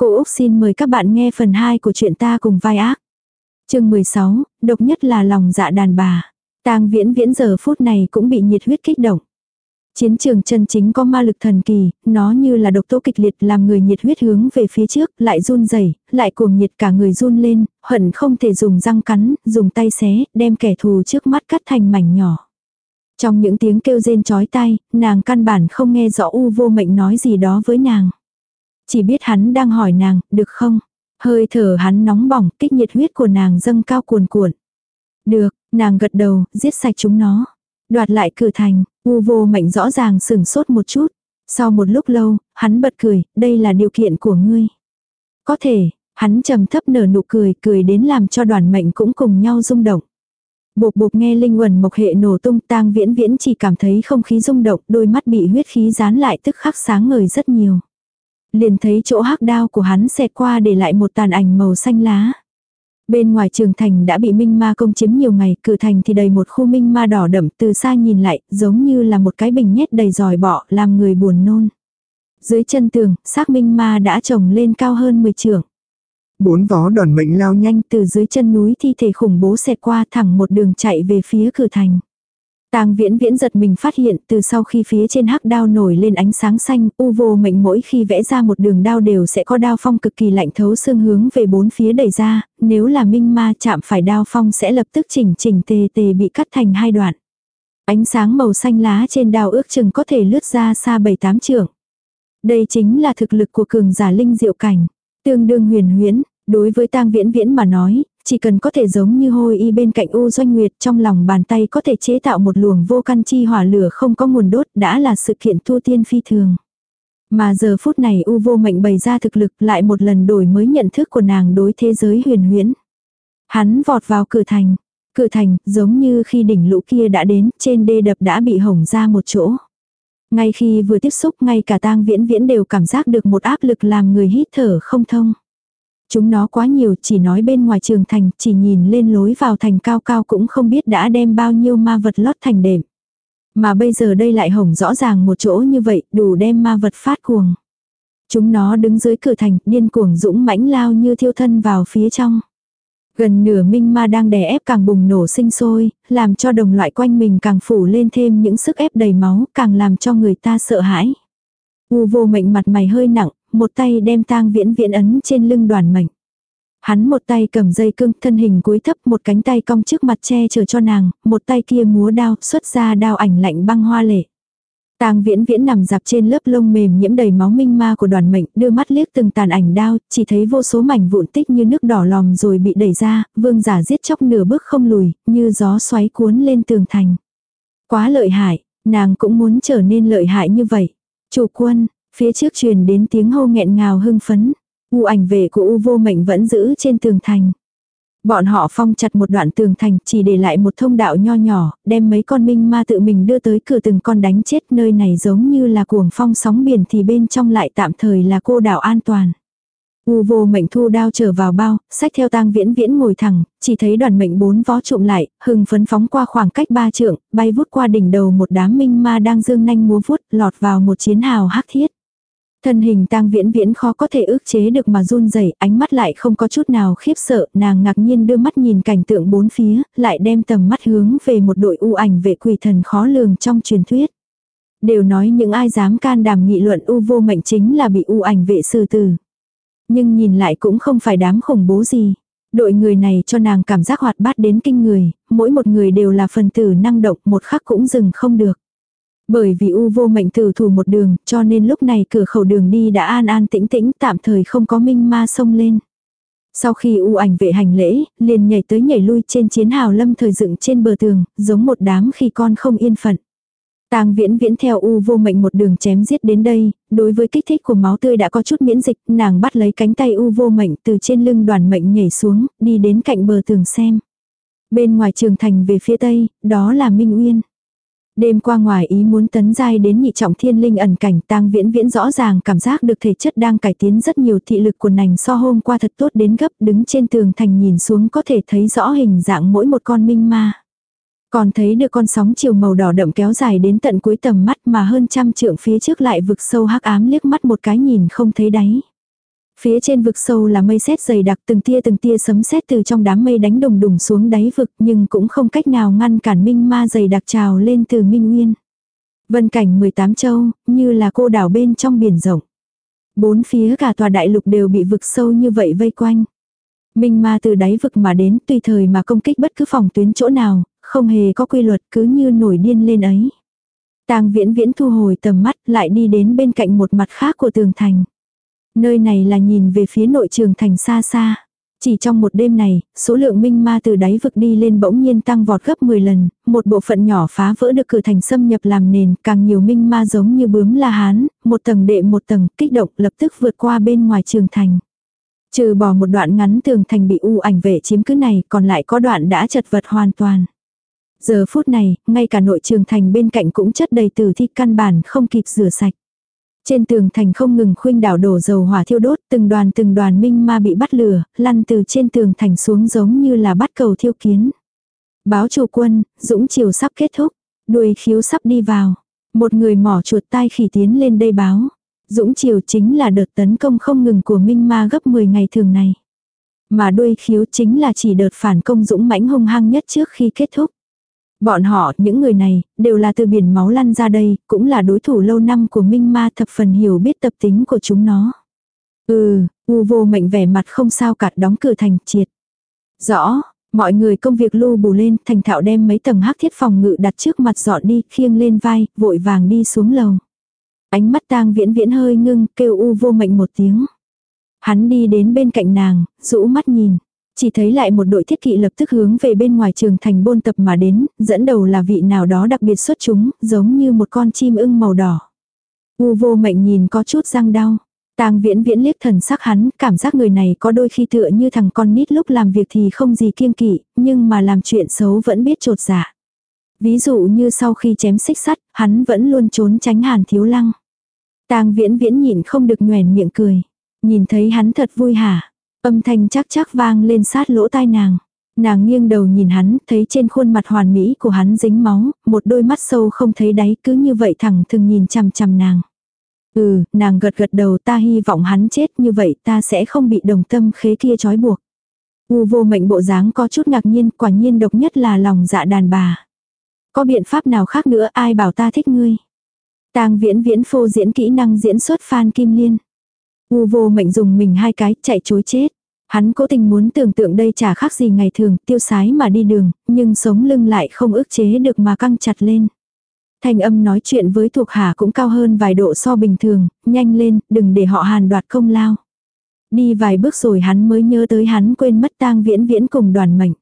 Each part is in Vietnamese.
Cô Úc xin mời các bạn nghe phần 2 của chuyện ta cùng vai ác. chương 16, độc nhất là lòng dạ đàn bà. tang viễn viễn giờ phút này cũng bị nhiệt huyết kích động. Chiến trường chân chính có ma lực thần kỳ, nó như là độc tố kịch liệt làm người nhiệt huyết hướng về phía trước, lại run rẩy lại cuồng nhiệt cả người run lên, hận không thể dùng răng cắn, dùng tay xé, đem kẻ thù trước mắt cắt thành mảnh nhỏ. Trong những tiếng kêu rên chói tai, nàng căn bản không nghe rõ u vô mệnh nói gì đó với nàng. Chỉ biết hắn đang hỏi nàng, được không? Hơi thở hắn nóng bỏng, kích nhiệt huyết của nàng dâng cao cuồn cuộn. Được, nàng gật đầu, giết sạch chúng nó. Đoạt lại cửa thành, u vô mệnh rõ ràng sừng sốt một chút. Sau một lúc lâu, hắn bật cười, đây là điều kiện của ngươi. Có thể, hắn trầm thấp nở nụ cười, cười đến làm cho đoàn mệnh cũng cùng nhau rung động. Bột bột nghe linh quần mộc hệ nổ tung tang viễn viễn chỉ cảm thấy không khí rung động, đôi mắt bị huyết khí dán lại tức khắc sáng ngời rất nhiều. Liền thấy chỗ hắc đao của hắn xẹt qua để lại một tàn ảnh màu xanh lá. Bên ngoài trường thành đã bị minh ma công chiếm nhiều ngày, cửa thành thì đầy một khu minh ma đỏ đậm từ xa nhìn lại, giống như là một cái bình nhét đầy giỏi bọ, làm người buồn nôn. Dưới chân tường, xác minh ma đã trồng lên cao hơn 10 trường. Bốn vó đoàn mệnh lao nhanh từ dưới chân núi thi thể khủng bố xẹt qua thẳng một đường chạy về phía cửa thành. Tang viễn viễn giật mình phát hiện từ sau khi phía trên hắc đao nổi lên ánh sáng xanh, u vô mệnh mỗi khi vẽ ra một đường đao đều sẽ có đao phong cực kỳ lạnh thấu xương hướng về bốn phía đẩy ra, nếu là minh ma chạm phải đao phong sẽ lập tức chỉnh chỉnh tề tề bị cắt thành hai đoạn. Ánh sáng màu xanh lá trên đao ước chừng có thể lướt ra xa bảy tám trượng. Đây chính là thực lực của cường giả linh diệu cảnh. Tương đương huyền huyễn, đối với tang viễn viễn mà nói, chỉ cần có thể giống như hôi y bên cạnh U Doanh Nguyệt, trong lòng bàn tay có thể chế tạo một luồng vô căn chi hỏa lửa không có nguồn đốt, đã là sự kiện thu tiên phi thường. Mà giờ phút này U vô mệnh bày ra thực lực lại một lần đổi mới nhận thức của nàng đối thế giới huyền huyễn. Hắn vọt vào cửa thành. Cửa thành, giống như khi đỉnh lũ kia đã đến, trên đê đập đã bị hỏng ra một chỗ. Ngay khi vừa tiếp xúc, ngay cả tang viễn viễn đều cảm giác được một áp lực làm người hít thở không thông. Chúng nó quá nhiều chỉ nói bên ngoài trường thành, chỉ nhìn lên lối vào thành cao cao cũng không biết đã đem bao nhiêu ma vật lót thành đệm. Mà bây giờ đây lại hổng rõ ràng một chỗ như vậy, đủ đem ma vật phát cuồng. Chúng nó đứng dưới cửa thành, điên cuồng dũng mãnh lao như thiêu thân vào phía trong. Gần nửa minh ma đang đè ép càng bùng nổ sinh sôi, làm cho đồng loại quanh mình càng phủ lên thêm những sức ép đầy máu, càng làm cho người ta sợ hãi. U vô mệnh mặt mày hơi nặng, một tay đem tang viễn viễn ấn trên lưng đoàn mệnh. Hắn một tay cầm dây cương thân hình cúi thấp, một cánh tay cong trước mặt che chở cho nàng, một tay kia múa đao, xuất ra đao ảnh lạnh băng hoa lệ. Tang Viễn Viễn nằm dạp trên lớp lông mềm nhiễm đầy máu minh ma của đoàn mệnh, đưa mắt liếc từng tàn ảnh đao, chỉ thấy vô số mảnh vụn tích như nước đỏ lòm rồi bị đẩy ra, vương giả giết chóc nửa bước không lùi, như gió xoáy cuốn lên tường thành. Quá lợi hại, nàng cũng muốn trở nên lợi hại như vậy. Chủ quân, Phía trước truyền đến tiếng hô nghẹn ngào hưng phấn. U ảnh vệ của U vô mệnh vẫn giữ trên tường thành. Bọn họ phong chặt một đoạn tường thành chỉ để lại một thông đạo nho nhỏ, đem mấy con minh ma tự mình đưa tới cửa từng con đánh chết nơi này giống như là cuồng phong sóng biển thì bên trong lại tạm thời là cô đảo an toàn. U vô mệnh thu đao trở vào bao, sách theo tang viễn viễn ngồi thẳng, chỉ thấy đoàn mệnh bốn vó trụm lại, hừng phấn phóng qua khoảng cách ba trượng, bay vút qua đỉnh đầu một đám minh ma đang dương nanh múa vút, lọt vào một chiến hào hắc thiết. Thân hình tang viễn viễn khó có thể ước chế được mà run rẩy ánh mắt lại không có chút nào khiếp sợ, nàng ngạc nhiên đưa mắt nhìn cảnh tượng bốn phía, lại đem tầm mắt hướng về một đội u ảnh vệ quỷ thần khó lường trong truyền thuyết. Đều nói những ai dám can đảm nghị luận u vô mệnh chính là bị u ảnh vệ sư tử. Nhưng nhìn lại cũng không phải đám khủng bố gì. Đội người này cho nàng cảm giác hoạt bát đến kinh người, mỗi một người đều là phần tử năng động một khắc cũng dừng không được. Bởi vì U vô mệnh tử thủ một đường, cho nên lúc này cửa khẩu đường đi đã an an tĩnh tĩnh, tạm thời không có minh ma sông lên. Sau khi U ảnh vệ hành lễ, liền nhảy tới nhảy lui trên chiến hào lâm thời dựng trên bờ tường, giống một đám khi con không yên phận. Tang viễn viễn theo U vô mệnh một đường chém giết đến đây, đối với kích thích của máu tươi đã có chút miễn dịch, nàng bắt lấy cánh tay U vô mệnh từ trên lưng đoàn mệnh nhảy xuống, đi đến cạnh bờ tường xem. Bên ngoài trường thành về phía tây, đó là Minh Uyên. Đêm qua ngoài ý muốn tấn giai đến nhị trọng thiên linh ẩn cảnh, tang viễn viễn rõ ràng cảm giác được thể chất đang cải tiến rất nhiều, thị lực của nành so hôm qua thật tốt đến gấp, đứng trên tường thành nhìn xuống có thể thấy rõ hình dạng mỗi một con minh ma. Còn thấy được con sóng chiều màu đỏ đậm kéo dài đến tận cuối tầm mắt mà hơn trăm trượng phía trước lại vực sâu hắc ám liếc mắt một cái nhìn không thấy đáy. Phía trên vực sâu là mây sét dày đặc từng tia từng tia sấm sét từ trong đám mây đánh đùng đùng xuống đáy vực nhưng cũng không cách nào ngăn cản minh ma dày đặc trào lên từ minh nguyên. Vân cảnh 18 châu, như là cô đảo bên trong biển rộng. Bốn phía cả tòa đại lục đều bị vực sâu như vậy vây quanh. Minh ma từ đáy vực mà đến tùy thời mà công kích bất cứ phòng tuyến chỗ nào, không hề có quy luật cứ như nổi điên lên ấy. Tang viễn viễn thu hồi tầm mắt lại đi đến bên cạnh một mặt khác của tường thành. Nơi này là nhìn về phía nội trường thành xa xa. Chỉ trong một đêm này, số lượng minh ma từ đáy vực đi lên bỗng nhiên tăng vọt gấp 10 lần, một bộ phận nhỏ phá vỡ được cửa thành xâm nhập làm nền, càng nhiều minh ma giống như bướm la hán, một tầng đệ một tầng, kích động lập tức vượt qua bên ngoài trường thành. Trừ bỏ một đoạn ngắn tường thành bị u ảnh vệ chiếm cứ này, còn lại có đoạn đã chật vật hoàn toàn. Giờ phút này, ngay cả nội trường thành bên cạnh cũng chất đầy tử thi căn bản không kịp rửa sạch. Trên tường thành không ngừng khuynh đảo đổ dầu hỏa thiêu đốt, từng đoàn từng đoàn minh ma bị bắt lửa, lăn từ trên tường thành xuống giống như là bắt cầu thiêu kiến. Báo chủ quân, dũng chiều sắp kết thúc, đuôi khiếu sắp đi vào. Một người mỏ chuột tai khỉ tiến lên đây báo. Dũng chiều chính là đợt tấn công không ngừng của minh ma gấp 10 ngày thường này. Mà đuôi khiếu chính là chỉ đợt phản công dũng mãnh hung hăng nhất trước khi kết thúc. Bọn họ, những người này, đều là từ biển máu lăn ra đây, cũng là đối thủ lâu năm của Minh Ma thập phần hiểu biết tập tính của chúng nó. Ừ, u vô mệnh vẻ mặt không sao cả đóng cửa thành triệt. Rõ, mọi người công việc lưu bù lên, thành thạo đem mấy tầng hắc thiết phòng ngự đặt trước mặt dọn đi, khiêng lên vai, vội vàng đi xuống lầu. Ánh mắt tang viễn viễn hơi ngưng, kêu u vô mệnh một tiếng. Hắn đi đến bên cạnh nàng, rũ mắt nhìn. Chỉ thấy lại một đội thiết kỵ lập tức hướng về bên ngoài trường thành bôn tập mà đến, dẫn đầu là vị nào đó đặc biệt xuất chúng, giống như một con chim ưng màu đỏ. U vô mệnh nhìn có chút răng đau. Tang viễn viễn liếc thần sắc hắn, cảm giác người này có đôi khi tựa như thằng con nít lúc làm việc thì không gì kiêng kỵ, nhưng mà làm chuyện xấu vẫn biết trột dạ. Ví dụ như sau khi chém xích sắt, hắn vẫn luôn trốn tránh hàn thiếu lăng. Tang viễn viễn nhìn không được nhoèn miệng cười. Nhìn thấy hắn thật vui hả? Âm thanh chắc chắc vang lên sát lỗ tai nàng. Nàng nghiêng đầu nhìn hắn, thấy trên khuôn mặt hoàn mỹ của hắn dính máu, một đôi mắt sâu không thấy đáy cứ như vậy thẳng thừng nhìn chằm chằm nàng. Ừ, nàng gật gật đầu ta hy vọng hắn chết như vậy ta sẽ không bị đồng tâm khế kia trói buộc. U vô mệnh bộ dáng có chút ngạc nhiên, quả nhiên độc nhất là lòng dạ đàn bà. Có biện pháp nào khác nữa ai bảo ta thích ngươi. Tang viễn viễn phô diễn kỹ năng diễn xuất Phan Kim Liên. U vô mệnh dùng mình hai cái chạy chối chết. Hắn cố tình muốn tưởng tượng đây chả khác gì ngày thường, tiêu sái mà đi đường, nhưng sống lưng lại không ức chế được mà căng chặt lên. Thanh âm nói chuyện với thuộc hạ cũng cao hơn vài độ so bình thường, nhanh lên, đừng để họ hàn đoạt công lao. Đi vài bước rồi hắn mới nhớ tới hắn quên mất tang viễn viễn cùng đoàn mệnh.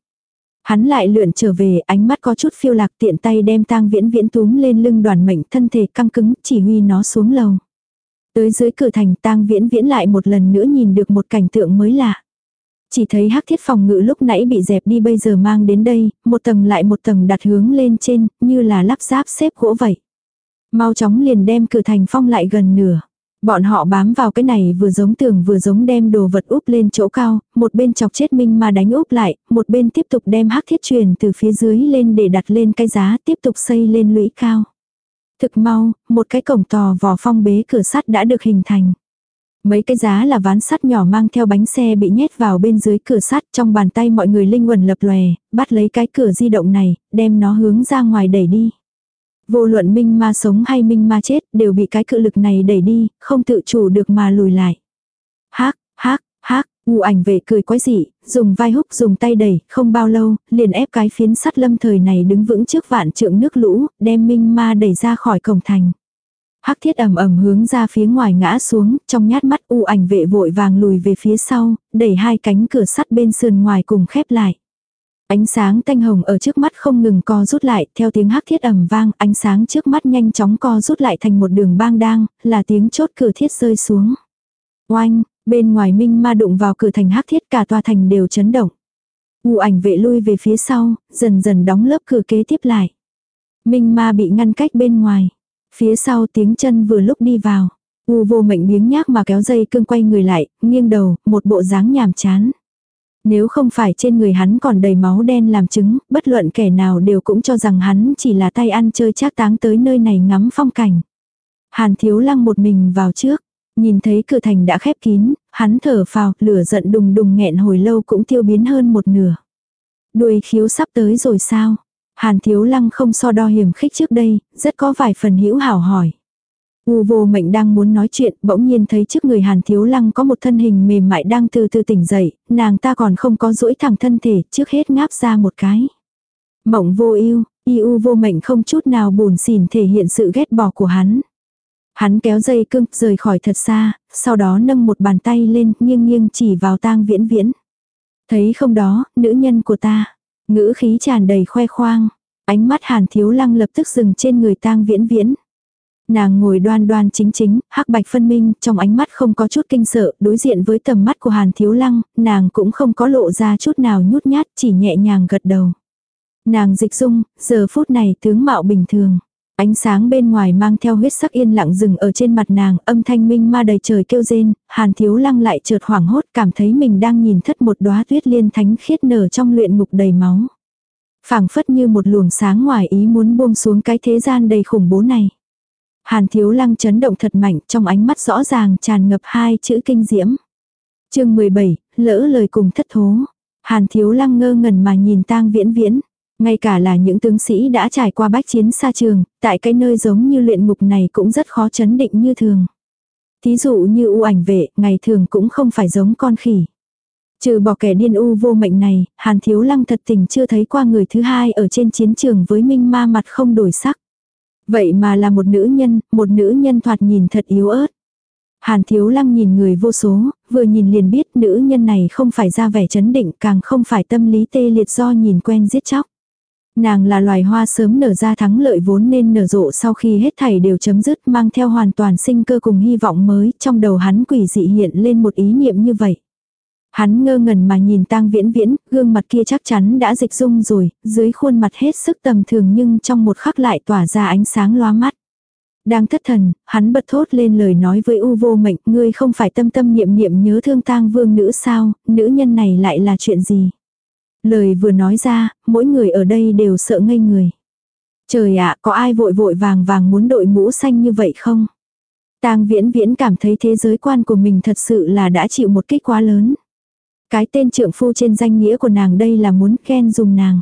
Hắn lại lượn trở về, ánh mắt có chút phiêu lạc tiện tay đem tang viễn viễn túm lên lưng đoàn mệnh thân thể căng cứng, chỉ huy nó xuống lầu. Tới dưới cửa thành tang viễn viễn lại một lần nữa nhìn được một cảnh tượng mới lạ. Chỉ thấy hắc thiết phòng ngự lúc nãy bị dẹp đi bây giờ mang đến đây, một tầng lại một tầng đặt hướng lên trên, như là lắp ráp xếp gỗ vậy. Mau chóng liền đem cửa thành phong lại gần nửa. Bọn họ bám vào cái này vừa giống tường vừa giống đem đồ vật úp lên chỗ cao, một bên chọc chết minh mà đánh úp lại, một bên tiếp tục đem hắc thiết truyền từ phía dưới lên để đặt lên cái giá tiếp tục xây lên lũy cao. Thực mau, một cái cổng tò vò phong bế cửa sắt đã được hình thành. Mấy cái giá là ván sắt nhỏ mang theo bánh xe bị nhét vào bên dưới cửa sắt trong bàn tay mọi người linh quần lập lòe, bắt lấy cái cửa di động này, đem nó hướng ra ngoài đẩy đi. Vô luận minh ma sống hay minh ma chết đều bị cái cự lực này đẩy đi, không tự chủ được mà lùi lại. Hác, hác, hác, ngụ ảnh về cười quái dị, dùng vai húc dùng tay đẩy, không bao lâu, liền ép cái phiến sắt lâm thời này đứng vững trước vạn trượng nước lũ, đem minh ma đẩy ra khỏi cổng thành. Hắc thiết ầm ầm hướng ra phía ngoài ngã xuống, trong nhát mắt u ảnh vệ vội vàng lùi về phía sau, đẩy hai cánh cửa sắt bên sườn ngoài cùng khép lại. Ánh sáng tanh hồng ở trước mắt không ngừng co rút lại, theo tiếng hắc thiết ầm vang, ánh sáng trước mắt nhanh chóng co rút lại thành một đường bang đang, là tiếng chốt cửa thiết rơi xuống. Oanh, bên ngoài minh ma đụng vào cửa thành hắc thiết cả tòa thành đều chấn động. U ảnh vệ lui về phía sau, dần dần đóng lớp cửa kế tiếp lại. Minh ma bị ngăn cách bên ngoài. Phía sau tiếng chân vừa lúc đi vào. U vô mệnh biếng nhác mà kéo dây cương quay người lại, nghiêng đầu, một bộ dáng nhàm chán. Nếu không phải trên người hắn còn đầy máu đen làm chứng, bất luận kẻ nào đều cũng cho rằng hắn chỉ là tay ăn chơi trác táng tới nơi này ngắm phong cảnh. Hàn thiếu lăng một mình vào trước. Nhìn thấy cửa thành đã khép kín, hắn thở phào, lửa giận đùng đùng nghẹn hồi lâu cũng tiêu biến hơn một nửa. Đuôi khiếu sắp tới rồi sao? Hàn thiếu lăng không so đo hiểm khích trước đây, rất có vài phần hữu hảo hỏi. U vô mệnh đang muốn nói chuyện, bỗng nhiên thấy trước người hàn thiếu lăng có một thân hình mềm mại đang từ từ tỉnh dậy, nàng ta còn không có duỗi thẳng thân thể, trước hết ngáp ra một cái. Mộng vô yêu, y u vô mệnh không chút nào buồn xỉn thể hiện sự ghét bỏ của hắn. Hắn kéo dây cưng, rời khỏi thật xa, sau đó nâng một bàn tay lên, nghiêng nghiêng chỉ vào tang viễn viễn. Thấy không đó, nữ nhân của ta. Ngữ khí tràn đầy khoe khoang. Ánh mắt hàn thiếu lăng lập tức dừng trên người tang viễn viễn. Nàng ngồi đoan đoan chính chính, hắc bạch phân minh, trong ánh mắt không có chút kinh sợ, đối diện với tầm mắt của Hàn Thiếu Lăng, nàng cũng không có lộ ra chút nào nhút nhát, chỉ nhẹ nhàng gật đầu. Nàng dịch dung, giờ phút này tướng mạo bình thường. Ánh sáng bên ngoài mang theo huyết sắc yên lặng rừng ở trên mặt nàng, âm thanh minh ma đầy trời kêu rên, Hàn Thiếu Lăng lại chợt hoảng hốt cảm thấy mình đang nhìn thất một đóa tuyết liên thánh khiết nở trong luyện ngục đầy máu. phảng phất như một luồng sáng ngoài ý muốn buông xuống cái thế gian đầy khủng bố này. Hàn thiếu lăng chấn động thật mạnh trong ánh mắt rõ ràng tràn ngập hai chữ kinh diễm. chương 17, lỡ lời cùng thất thố. Hàn thiếu lăng ngơ ngẩn mà nhìn tang viễn viễn. Ngay cả là những tướng sĩ đã trải qua bách chiến xa trường, tại cái nơi giống như luyện ngục này cũng rất khó chấn định như thường. Thí dụ như u ảnh vệ, ngày thường cũng không phải giống con khỉ. Trừ bỏ kẻ điên u vô mệnh này, Hàn Thiếu Lăng thật tình chưa thấy qua người thứ hai ở trên chiến trường với minh ma mặt không đổi sắc. Vậy mà là một nữ nhân, một nữ nhân thoạt nhìn thật yếu ớt. Hàn thiếu lăng nhìn người vô số, vừa nhìn liền biết nữ nhân này không phải ra vẻ chấn định càng không phải tâm lý tê liệt do nhìn quen giết chóc. Nàng là loài hoa sớm nở ra thắng lợi vốn nên nở rộ sau khi hết thảy đều chấm dứt mang theo hoàn toàn sinh cơ cùng hy vọng mới, trong đầu hắn quỷ dị hiện lên một ý niệm như vậy. Hắn ngơ ngẩn mà nhìn tang viễn viễn, gương mặt kia chắc chắn đã dịch dung rồi, dưới khuôn mặt hết sức tầm thường nhưng trong một khắc lại tỏa ra ánh sáng loa mắt. Đang thất thần, hắn bật thốt lên lời nói với U vô mệnh, ngươi không phải tâm tâm niệm niệm nhớ thương tang vương nữ sao, nữ nhân này lại là chuyện gì. Lời vừa nói ra, mỗi người ở đây đều sợ ngây người. Trời ạ, có ai vội vội vàng vàng muốn đội mũ xanh như vậy không? Tang viễn viễn cảm thấy thế giới quan của mình thật sự là đã chịu một kích quá lớn. Cái tên trượng phu trên danh nghĩa của nàng đây là muốn khen dùng nàng.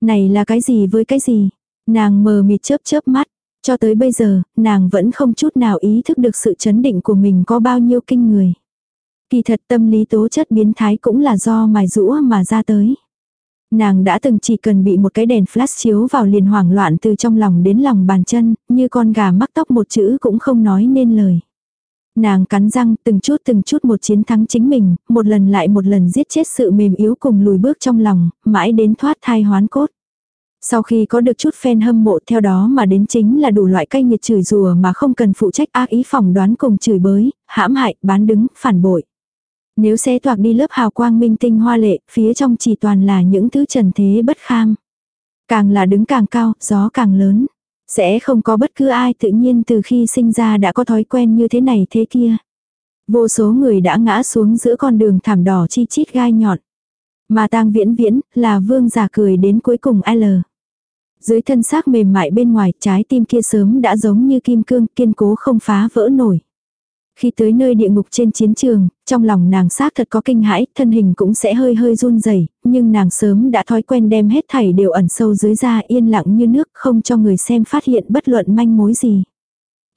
Này là cái gì với cái gì? Nàng mờ mịt chớp chớp mắt. Cho tới bây giờ, nàng vẫn không chút nào ý thức được sự chấn định của mình có bao nhiêu kinh người. Kỳ thật tâm lý tố chất biến thái cũng là do mài rũa mà ra tới. Nàng đã từng chỉ cần bị một cái đèn flash chiếu vào liền hoảng loạn từ trong lòng đến lòng bàn chân, như con gà mắc tóc một chữ cũng không nói nên lời. Nàng cắn răng từng chút từng chút một chiến thắng chính mình, một lần lại một lần giết chết sự mềm yếu cùng lùi bước trong lòng, mãi đến thoát thai hoán cốt. Sau khi có được chút fan hâm mộ theo đó mà đến chính là đủ loại cay nhiệt chửi rùa mà không cần phụ trách ác ý phỏng đoán cùng chửi bới, hãm hại, bán đứng, phản bội. Nếu xé toạc đi lớp hào quang minh tinh hoa lệ, phía trong chỉ toàn là những thứ trần thế bất kham. Càng là đứng càng cao, gió càng lớn. Sẽ không có bất cứ ai tự nhiên từ khi sinh ra đã có thói quen như thế này thế kia. Vô số người đã ngã xuống giữa con đường thảm đỏ chi chít gai nhọn. Mà tang viễn viễn là vương giả cười đến cuối cùng L. Dưới thân xác mềm mại bên ngoài trái tim kia sớm đã giống như kim cương kiên cố không phá vỡ nổi. Khi tới nơi địa ngục trên chiến trường, trong lòng nàng xác thật có kinh hãi, thân hình cũng sẽ hơi hơi run rẩy nhưng nàng sớm đã thói quen đem hết thảy đều ẩn sâu dưới da yên lặng như nước không cho người xem phát hiện bất luận manh mối gì.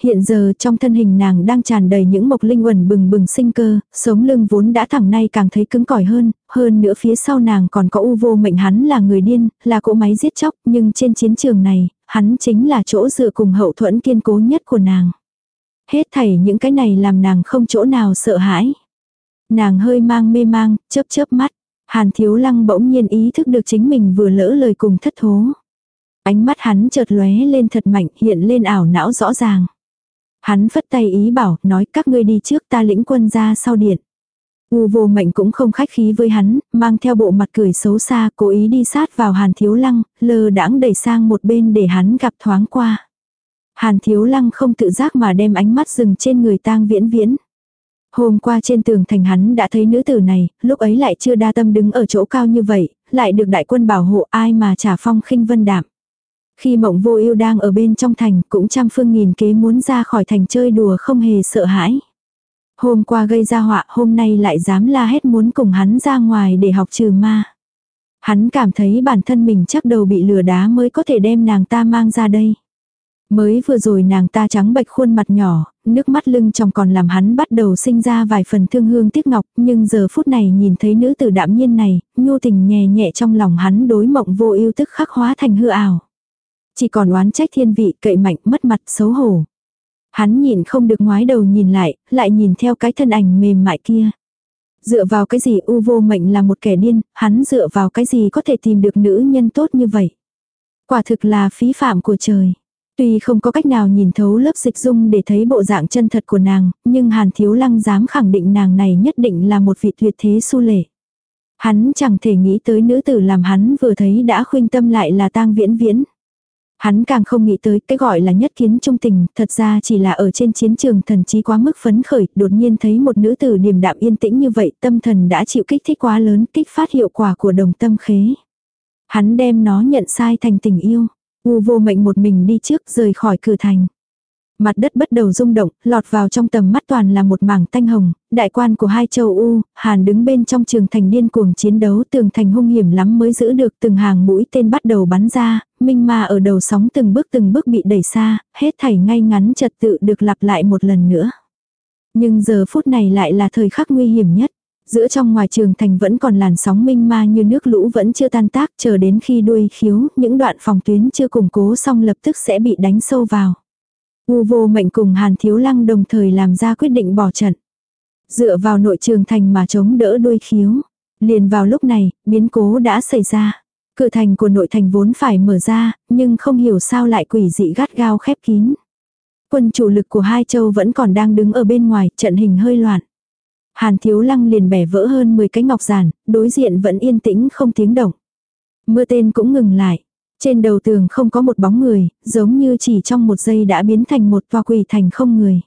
Hiện giờ trong thân hình nàng đang tràn đầy những mộc linh uẩn bừng bừng sinh cơ, sống lưng vốn đã thẳng nay càng thấy cứng cỏi hơn, hơn nữa phía sau nàng còn có u vô mệnh hắn là người điên, là cỗ máy giết chóc, nhưng trên chiến trường này, hắn chính là chỗ dựa cùng hậu thuẫn kiên cố nhất của nàng. Hết thảy những cái này làm nàng không chỗ nào sợ hãi. Nàng hơi mang mê mang, chớp chớp mắt. Hàn thiếu lăng bỗng nhiên ý thức được chính mình vừa lỡ lời cùng thất thố. Ánh mắt hắn chợt lóe lên thật mạnh hiện lên ảo não rõ ràng. Hắn phất tay ý bảo, nói các ngươi đi trước ta lĩnh quân ra sau điện. U vô mệnh cũng không khách khí với hắn, mang theo bộ mặt cười xấu xa, cố ý đi sát vào hàn thiếu lăng, lơ đãng đẩy sang một bên để hắn gặp thoáng qua. Hàn thiếu lăng không tự giác mà đem ánh mắt dừng trên người tang viễn viễn. Hôm qua trên tường thành hắn đã thấy nữ tử này, lúc ấy lại chưa đa tâm đứng ở chỗ cao như vậy, lại được đại quân bảo hộ ai mà trả phong khinh vân đạm. Khi mộng vô ưu đang ở bên trong thành cũng trăm phương nghìn kế muốn ra khỏi thành chơi đùa không hề sợ hãi. Hôm qua gây ra họa, hôm nay lại dám la hét muốn cùng hắn ra ngoài để học trừ ma. Hắn cảm thấy bản thân mình chắc đầu bị lừa đá mới có thể đem nàng ta mang ra đây. Mới vừa rồi nàng ta trắng bệch khuôn mặt nhỏ, nước mắt lưng trong còn làm hắn bắt đầu sinh ra vài phần thương hương tiếc ngọc, nhưng giờ phút này nhìn thấy nữ tử đạm nhiên này, nhu tình nhẹ nhẹ trong lòng hắn đối mộng vô ưu tức khắc hóa thành hư ảo. Chỉ còn oán trách thiên vị cậy mạnh mất mặt xấu hổ. Hắn nhìn không được ngoái đầu nhìn lại, lại nhìn theo cái thân ảnh mềm mại kia. Dựa vào cái gì u vô mệnh là một kẻ điên, hắn dựa vào cái gì có thể tìm được nữ nhân tốt như vậy. Quả thực là phí phạm của trời. Tuy không có cách nào nhìn thấu lớp dịch dung để thấy bộ dạng chân thật của nàng, nhưng Hàn Thiếu Lăng dám khẳng định nàng này nhất định là một vị tuyệt thế su lệ. Hắn chẳng thể nghĩ tới nữ tử làm hắn vừa thấy đã khuyên tâm lại là tang viễn viễn. Hắn càng không nghĩ tới cái gọi là nhất kiến trung tình, thật ra chỉ là ở trên chiến trường thần trí quá mức phấn khởi, đột nhiên thấy một nữ tử điềm đạm yên tĩnh như vậy, tâm thần đã chịu kích thích quá lớn, kích phát hiệu quả của đồng tâm khế. Hắn đem nó nhận sai thành tình yêu. U vô mệnh một mình đi trước rời khỏi cửa thành. Mặt đất bắt đầu rung động, lọt vào trong tầm mắt toàn là một mảng thanh hồng, đại quan của hai châu U, Hàn đứng bên trong trường thành điên cuồng chiến đấu tường thành hung hiểm lắm mới giữ được từng hàng mũi tên bắt đầu bắn ra, minh ma ở đầu sóng từng bước từng bước bị đẩy xa, hết thảy ngay ngắn trật tự được lặp lại một lần nữa. Nhưng giờ phút này lại là thời khắc nguy hiểm nhất. Giữa trong ngoài trường thành vẫn còn làn sóng minh ma như nước lũ vẫn chưa tan tác chờ đến khi đuôi khiếu, những đoạn phòng tuyến chưa củng cố xong lập tức sẽ bị đánh sâu vào. U vô mệnh cùng Hàn Thiếu Lăng đồng thời làm ra quyết định bỏ trận. Dựa vào nội trường thành mà chống đỡ đuôi khiếu. Liền vào lúc này, biến cố đã xảy ra. Cửa thành của nội thành vốn phải mở ra, nhưng không hiểu sao lại quỷ dị gắt gao khép kín. Quân chủ lực của hai châu vẫn còn đang đứng ở bên ngoài, trận hình hơi loạn. Hàn thiếu lăng liền bẻ vỡ hơn 10 cái ngọc giản, đối diện vẫn yên tĩnh không tiếng động. Mưa tên cũng ngừng lại. Trên đầu tường không có một bóng người, giống như chỉ trong một giây đã biến thành một toa quỷ thành không người.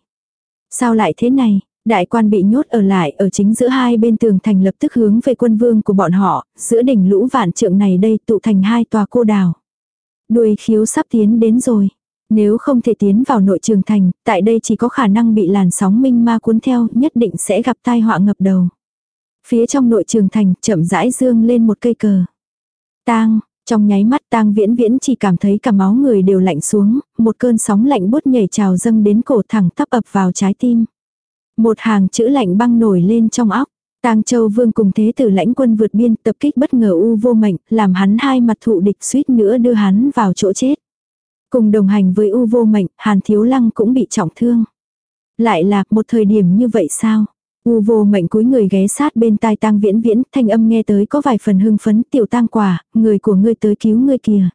Sao lại thế này? Đại quan bị nhốt ở lại ở chính giữa hai bên tường thành lập tức hướng về quân vương của bọn họ, giữa đỉnh lũ vạn trượng này đây tụ thành hai tòa cô đào. Đuôi khiếu sắp tiến đến rồi. Nếu không thể tiến vào nội trường thành, tại đây chỉ có khả năng bị làn sóng minh ma cuốn theo, nhất định sẽ gặp tai họa ngập đầu. Phía trong nội trường thành, chậm rãi dương lên một cây cờ. Tang, trong nháy mắt tang viễn viễn chỉ cảm thấy cả máu người đều lạnh xuống, một cơn sóng lạnh bút nhảy trào dâng đến cổ thẳng tắp ập vào trái tim. Một hàng chữ lạnh băng nổi lên trong óc. Tang Châu Vương cùng thế tử lãnh quân vượt biên tập kích bất ngờ u vô mệnh, làm hắn hai mặt thụ địch suýt nữa đưa hắn vào chỗ chết. Cùng đồng hành với u vô mệnh, Hàn Thiếu Lăng cũng bị trọng thương. Lại là một thời điểm như vậy sao? U vô mệnh cúi người ghé sát bên tai tang viễn viễn, thanh âm nghe tới có vài phần hưng phấn tiểu tang quả, người của ngươi tới cứu ngươi kìa.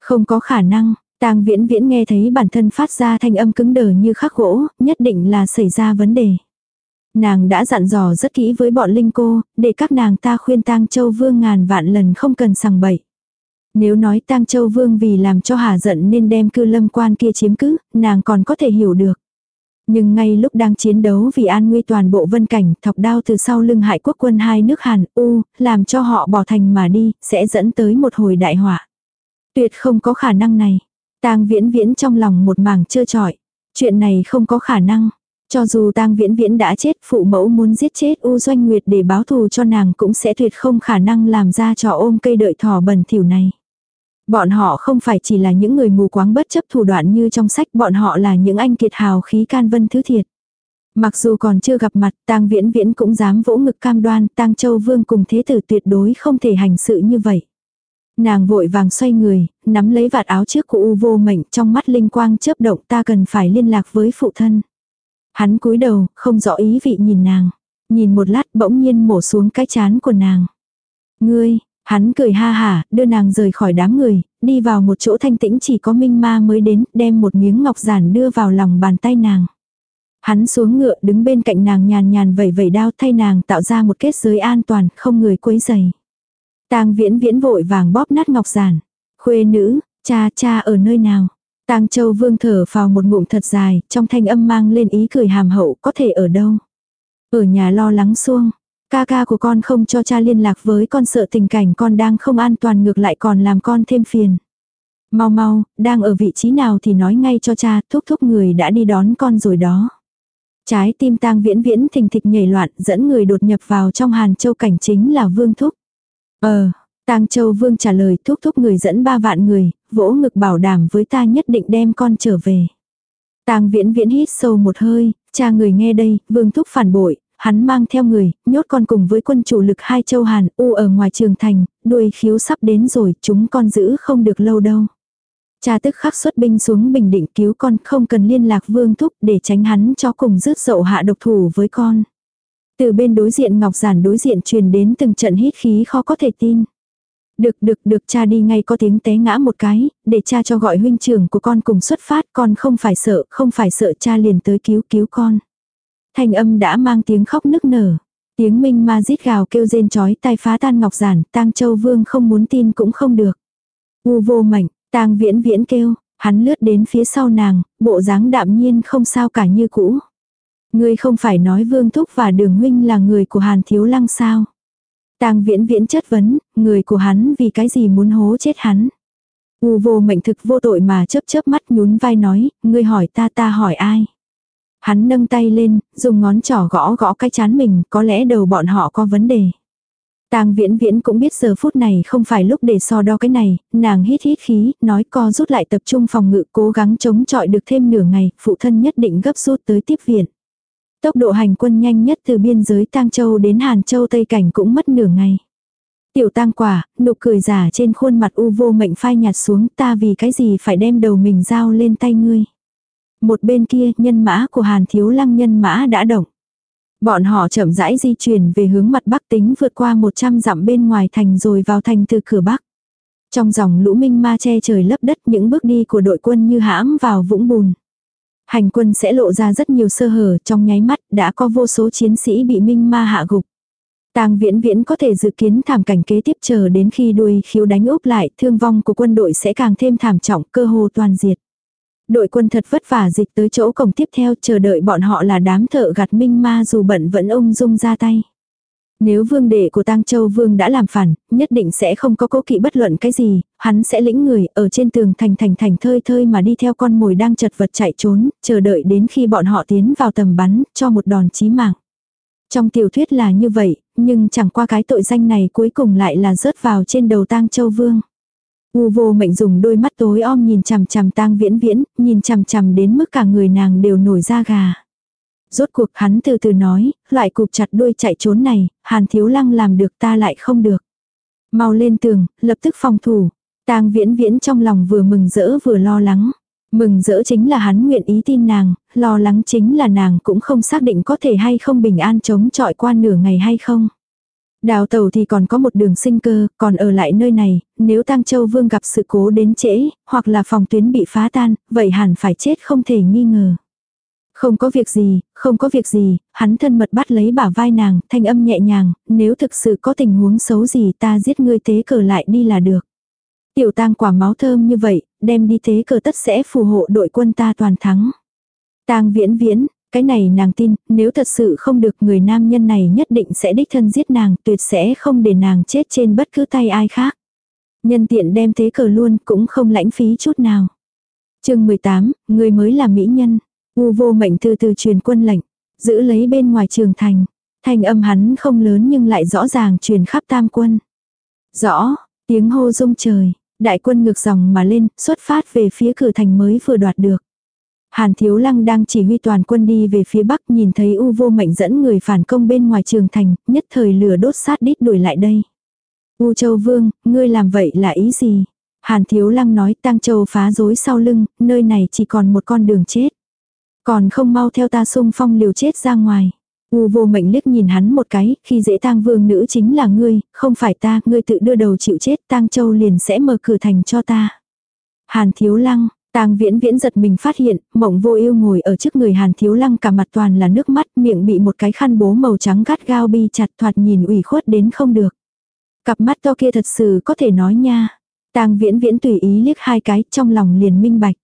Không có khả năng, tang viễn viễn nghe thấy bản thân phát ra thanh âm cứng đờ như khắc gỗ, nhất định là xảy ra vấn đề. Nàng đã dặn dò rất kỹ với bọn linh cô, để các nàng ta khuyên tang châu vương ngàn vạn lần không cần sằng bậy. Nếu nói tang châu vương vì làm cho hà giận nên đem cư lâm quan kia chiếm cứ, nàng còn có thể hiểu được. Nhưng ngay lúc đang chiến đấu vì an nguy toàn bộ vân cảnh, thọc đao từ sau lưng hại quốc quân hai nước Hàn, U, làm cho họ bỏ thành mà đi, sẽ dẫn tới một hồi đại họa. Tuyệt không có khả năng này. tang viễn viễn trong lòng một mảng trơ trọi. Chuyện này không có khả năng. Cho dù tang viễn viễn đã chết, phụ mẫu muốn giết chết U Doanh Nguyệt để báo thù cho nàng cũng sẽ tuyệt không khả năng làm ra trò ôm cây đợi thỏ bẩn thỉu này. Bọn họ không phải chỉ là những người mù quáng bất chấp thủ đoạn như trong sách, bọn họ là những anh kiệt hào khí can vân thứ thiệt. Mặc dù còn chưa gặp mặt, tang viễn viễn cũng dám vỗ ngực cam đoan, tang châu vương cùng thế tử tuyệt đối không thể hành sự như vậy. Nàng vội vàng xoay người, nắm lấy vạt áo trước của U vô mệnh trong mắt linh quang chớp động ta cần phải liên lạc với phụ thân. Hắn cúi đầu, không rõ ý vị nhìn nàng. Nhìn một lát bỗng nhiên mổ xuống cái chán của nàng. Ngươi, Hắn cười ha hả, đưa nàng rời khỏi đám người, đi vào một chỗ thanh tĩnh chỉ có minh ma mới đến, đem một miếng ngọc giản đưa vào lòng bàn tay nàng. Hắn xuống ngựa đứng bên cạnh nàng nhàn nhàn vẩy vẩy đao thay nàng tạo ra một kết giới an toàn, không người quấy dày. Tang viễn viễn vội vàng bóp nát ngọc giản. Khuê nữ, cha cha ở nơi nào? Tang châu vương thở vào một ngụm thật dài, trong thanh âm mang lên ý cười hàm hậu có thể ở đâu? Ở nhà lo lắng xuông, Ca ca của con không cho cha liên lạc với con sợ tình cảnh con đang không an toàn ngược lại còn làm con thêm phiền. Mau mau, đang ở vị trí nào thì nói ngay cho cha, thúc thúc người đã đi đón con rồi đó. Trái tim tang viễn viễn thình thịch nhảy loạn dẫn người đột nhập vào trong Hàn Châu cảnh chính là Vương Thúc. Ờ, tang Châu Vương trả lời thúc thúc người dẫn ba vạn người, vỗ ngực bảo đảm với ta nhất định đem con trở về. tang viễn viễn hít sâu một hơi, cha người nghe đây, Vương Thúc phản bội, hắn mang theo người, nhốt con cùng với quân chủ lực hai châu Hàn, u ở ngoài trường thành, đuôi khiếu sắp đến rồi, chúng con giữ không được lâu đâu. Cha tức khắc xuất binh xuống bình định cứu con không cần liên lạc vương thúc để tránh hắn cho cùng rước dậu hạ độc thủ với con. Từ bên đối diện ngọc giản đối diện truyền đến từng trận hít khí khó có thể tin. Được được được cha đi ngay có tiếng té ngã một cái, để cha cho gọi huynh trưởng của con cùng xuất phát con không phải sợ, không phải sợ cha liền tới cứu cứu con. Thanh âm đã mang tiếng khóc nức nở. Tiếng minh ma rít gào kêu rên chói tai phá tan ngọc giản, tang châu vương không muốn tin cũng không được. U vô mảnh, tang viễn viễn kêu, hắn lướt đến phía sau nàng, bộ dáng đạm nhiên không sao cả như cũ. Ngươi không phải nói vương thúc và đường huynh là người của hàn thiếu lăng sao. tang viễn viễn chất vấn, người của hắn vì cái gì muốn hố chết hắn. U vô mệnh thực vô tội mà chớp chớp mắt nhún vai nói, ngươi hỏi ta ta hỏi ai. Hắn nâng tay lên, dùng ngón trỏ gõ gõ cái chán mình, có lẽ đầu bọn họ có vấn đề. Tang viễn viễn cũng biết giờ phút này không phải lúc để so đo cái này, nàng hít hít khí, nói co rút lại tập trung phòng ngự cố gắng chống chọi được thêm nửa ngày, phụ thân nhất định gấp rút tới tiếp viện. Tốc độ hành quân nhanh nhất từ biên giới Tang Châu đến Hàn Châu Tây Cảnh cũng mất nửa ngày. Tiểu tang quả, nụ cười giả trên khuôn mặt u vô mệnh phai nhạt xuống ta vì cái gì phải đem đầu mình giao lên tay ngươi. Một bên kia, nhân mã của Hàn Thiếu Lăng nhân mã đã động. Bọn họ chậm rãi di chuyển về hướng mặt bắc tính vượt qua 100 dặm bên ngoài thành rồi vào thành từ cửa bắc. Trong dòng lũ minh ma che trời lấp đất, những bước đi của đội quân như hãm vào vũng bùn. Hành quân sẽ lộ ra rất nhiều sơ hở, trong nháy mắt, đã có vô số chiến sĩ bị minh ma hạ gục. Tang viễn viễn có thể dự kiến thảm cảnh kế tiếp chờ đến khi đuôi khiếu đánh úp lại, thương vong của quân đội sẽ càng thêm thảm trọng, cơ hồ toàn diệt. Đội quân thật vất vả dịch tới chỗ cổng tiếp theo chờ đợi bọn họ là đám thợ gặt minh ma dù bận vẫn ung dung ra tay. Nếu vương đệ của Tang Châu Vương đã làm phản, nhất định sẽ không có cố kỵ bất luận cái gì, hắn sẽ lĩnh người ở trên tường thành thành thành thơi thơi mà đi theo con mồi đang chật vật chạy trốn, chờ đợi đến khi bọn họ tiến vào tầm bắn, cho một đòn chí mạng. Trong tiểu thuyết là như vậy, nhưng chẳng qua cái tội danh này cuối cùng lại là rớt vào trên đầu Tang Châu Vương. U vô mệnh dùng đôi mắt tối om nhìn chằm chằm tang viễn viễn, nhìn chằm chằm đến mức cả người nàng đều nổi da gà. Rốt cuộc hắn từ từ nói, loại cục chặt đuôi chạy trốn này, hàn thiếu lăng làm được ta lại không được. Mau lên tường, lập tức phòng thủ. tang viễn viễn trong lòng vừa mừng rỡ vừa lo lắng. Mừng rỡ chính là hắn nguyện ý tin nàng, lo lắng chính là nàng cũng không xác định có thể hay không bình an chống chọi qua nửa ngày hay không. Đào tàu thì còn có một đường sinh cơ, còn ở lại nơi này, nếu Tăng Châu Vương gặp sự cố đến trễ, hoặc là phòng tuyến bị phá tan, vậy hẳn phải chết không thể nghi ngờ. Không có việc gì, không có việc gì, hắn thân mật bắt lấy bả vai nàng, thanh âm nhẹ nhàng, nếu thực sự có tình huống xấu gì ta giết ngươi tế cờ lại đi là được. Tiểu tang quả máu thơm như vậy, đem đi tế cờ tất sẽ phù hộ đội quân ta toàn thắng. Tang viễn viễn, cái này nàng tin, nếu thật sự không được người nam nhân này nhất định sẽ đích thân giết nàng, tuyệt sẽ không để nàng chết trên bất cứ tay ai khác. Nhân tiện đem thế cờ luôn cũng không lãnh phí chút nào. chương 18, người mới là mỹ nhân. U vô mệnh từ từ truyền quân lệnh, giữ lấy bên ngoài trường thành. Thanh âm hắn không lớn nhưng lại rõ ràng truyền khắp tam quân. Rõ, tiếng hô rung trời, đại quân ngược dòng mà lên, xuất phát về phía cửa thành mới vừa đoạt được. Hàn Thiếu Lăng đang chỉ huy toàn quân đi về phía bắc nhìn thấy U vô mệnh dẫn người phản công bên ngoài trường thành, nhất thời lửa đốt sát đít đuổi lại đây. U Châu Vương, ngươi làm vậy là ý gì? Hàn Thiếu Lăng nói Tăng Châu phá rối sau lưng, nơi này chỉ còn một con đường chết. Còn không mau theo ta xung phong liều chết ra ngoài. U vô mệnh liếc nhìn hắn một cái, khi dễ tang vương nữ chính là ngươi, không phải ta, ngươi tự đưa đầu chịu chết, tang châu liền sẽ mở cửa thành cho ta. Hàn thiếu lăng, Tang viễn viễn giật mình phát hiện, mộng vô ưu ngồi ở trước người hàn thiếu lăng cả mặt toàn là nước mắt, miệng bị một cái khăn bố màu trắng gắt gao bi chặt thoạt nhìn ủy khuất đến không được. Cặp mắt to kia thật sự có thể nói nha. Tang viễn viễn tùy ý liếc hai cái, trong lòng liền minh bạch.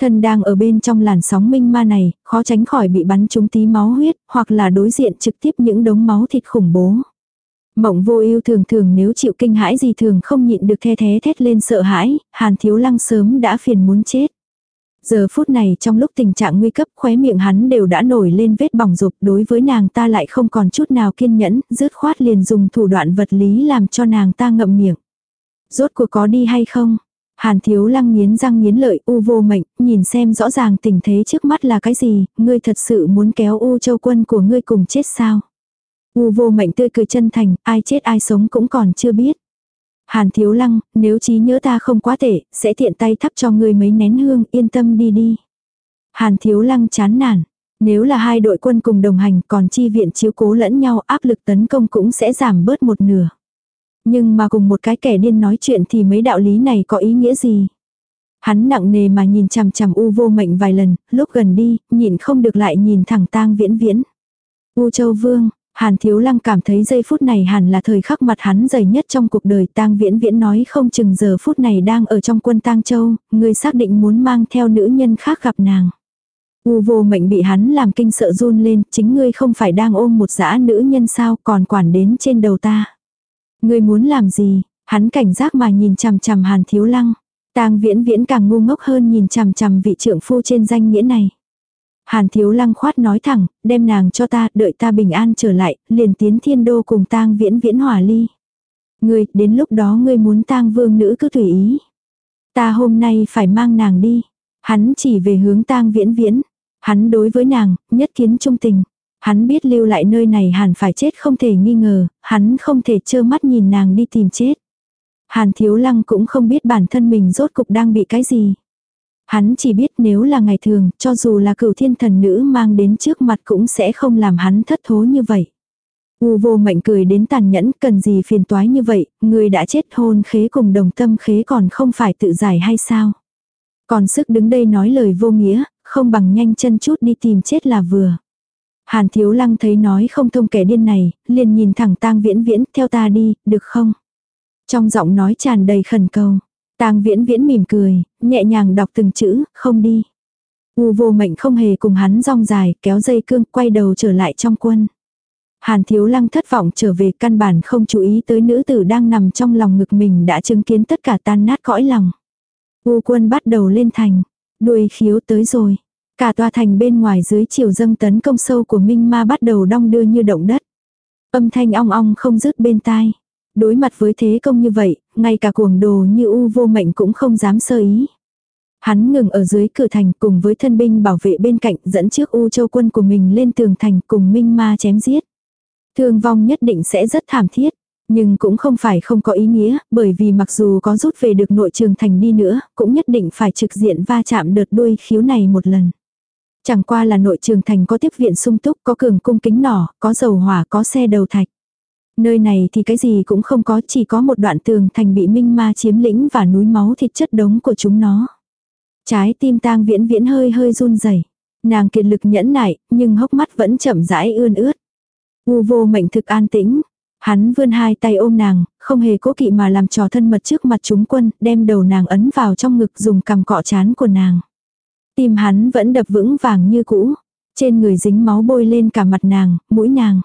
Thân đang ở bên trong làn sóng minh ma này, khó tránh khỏi bị bắn trúng tí máu huyết, hoặc là đối diện trực tiếp những đống máu thịt khủng bố. Mộng vô ưu thường thường nếu chịu kinh hãi gì thường không nhịn được the thế thét lên sợ hãi, hàn thiếu lăng sớm đã phiền muốn chết. Giờ phút này trong lúc tình trạng nguy cấp khóe miệng hắn đều đã nổi lên vết bỏng rục đối với nàng ta lại không còn chút nào kiên nhẫn, dứt khoát liền dùng thủ đoạn vật lý làm cho nàng ta ngậm miệng. Rốt cuộc có đi hay không? Hàn thiếu lăng nghiến răng nghiến lợi u vô mệnh, nhìn xem rõ ràng tình thế trước mắt là cái gì, ngươi thật sự muốn kéo u châu quân của ngươi cùng chết sao? U vô mệnh tươi cười chân thành, ai chết ai sống cũng còn chưa biết. Hàn thiếu lăng, nếu trí nhớ ta không quá tệ, sẽ tiện tay thắp cho ngươi mấy nén hương, yên tâm đi đi. Hàn thiếu lăng chán nản. Nếu là hai đội quân cùng đồng hành còn chi viện chiếu cố lẫn nhau áp lực tấn công cũng sẽ giảm bớt một nửa. Nhưng mà cùng một cái kẻ điên nói chuyện thì mấy đạo lý này có ý nghĩa gì? Hắn nặng nề mà nhìn chằm chằm u vô mệnh vài lần, lúc gần đi, nhìn không được lại nhìn thẳng tang viễn viễn. U châu vương, Hàn Thiếu Lăng cảm thấy giây phút này hẳn là thời khắc mặt hắn dày nhất trong cuộc đời tang viễn viễn nói không chừng giờ phút này đang ở trong quân tang châu, người xác định muốn mang theo nữ nhân khác gặp nàng. U vô mệnh bị hắn làm kinh sợ run lên, chính ngươi không phải đang ôm một dã nữ nhân sao còn quản đến trên đầu ta. Ngươi muốn làm gì, hắn cảnh giác mà nhìn chằm chằm hàn thiếu lăng. tang viễn viễn càng ngu ngốc hơn nhìn chằm chằm vị trưởng phu trên danh nghĩa này. Hàn thiếu lăng khoát nói thẳng, đem nàng cho ta, đợi ta bình an trở lại, liền tiến thiên đô cùng tang viễn viễn hòa ly. Ngươi, đến lúc đó ngươi muốn tang vương nữ cứ tùy ý. Ta hôm nay phải mang nàng đi. Hắn chỉ về hướng tang viễn viễn. Hắn đối với nàng, nhất kiến trung tình. Hắn biết lưu lại nơi này hẳn phải chết không thể nghi ngờ, hắn không thể trơ mắt nhìn nàng đi tìm chết. Hàn thiếu lăng cũng không biết bản thân mình rốt cục đang bị cái gì. Hắn chỉ biết nếu là ngày thường, cho dù là cửu thiên thần nữ mang đến trước mặt cũng sẽ không làm hắn thất thố như vậy. U vô mệnh cười đến tàn nhẫn, cần gì phiền toái như vậy, người đã chết hôn khế cùng đồng tâm khế còn không phải tự giải hay sao. Còn sức đứng đây nói lời vô nghĩa, không bằng nhanh chân chút đi tìm chết là vừa. Hàn thiếu lăng thấy nói không thông kẻ điên này, liền nhìn thẳng tang viễn viễn, theo ta đi, được không? Trong giọng nói tràn đầy khẩn cầu. Tang viễn viễn mỉm cười, nhẹ nhàng đọc từng chữ, không đi. U vô mệnh không hề cùng hắn rong dài, kéo dây cương, quay đầu trở lại trong quân. Hàn thiếu lăng thất vọng trở về căn bản không chú ý tới nữ tử đang nằm trong lòng ngực mình đã chứng kiến tất cả tan nát cõi lòng. U quân bắt đầu lên thành, đuôi khiếu tới rồi. Cả tòa thành bên ngoài dưới chiều dâng tấn công sâu của Minh Ma bắt đầu đong đưa như động đất. Âm thanh ong ong không dứt bên tai. Đối mặt với thế công như vậy, ngay cả cuồng đồ như u vô mệnh cũng không dám sơ ý. Hắn ngừng ở dưới cửa thành cùng với thân binh bảo vệ bên cạnh dẫn trước u châu quân của mình lên tường thành cùng minh ma chém giết. Thương vong nhất định sẽ rất thảm thiết, nhưng cũng không phải không có ý nghĩa, bởi vì mặc dù có rút về được nội trường thành đi nữa, cũng nhất định phải trực diện va chạm đợt đuôi khiếu này một lần. Chẳng qua là nội trường thành có tiếp viện sung túc, có cường cung kính nỏ, có dầu hỏa, có xe đầu thạch. Nơi này thì cái gì cũng không có, chỉ có một đoạn tường thành bị minh ma chiếm lĩnh và núi máu thịt chất đống của chúng nó. Trái tim tang viễn viễn hơi hơi run rẩy Nàng kiệt lực nhẫn nại, nhưng hốc mắt vẫn chậm rãi ươn ướt. U vô mệnh thực an tĩnh. Hắn vươn hai tay ôm nàng, không hề cố kỵ mà làm trò thân mật trước mặt chúng quân, đem đầu nàng ấn vào trong ngực dùng cầm cọ chán của nàng. Tim hắn vẫn đập vững vàng như cũ. Trên người dính máu bôi lên cả mặt nàng, mũi nàng.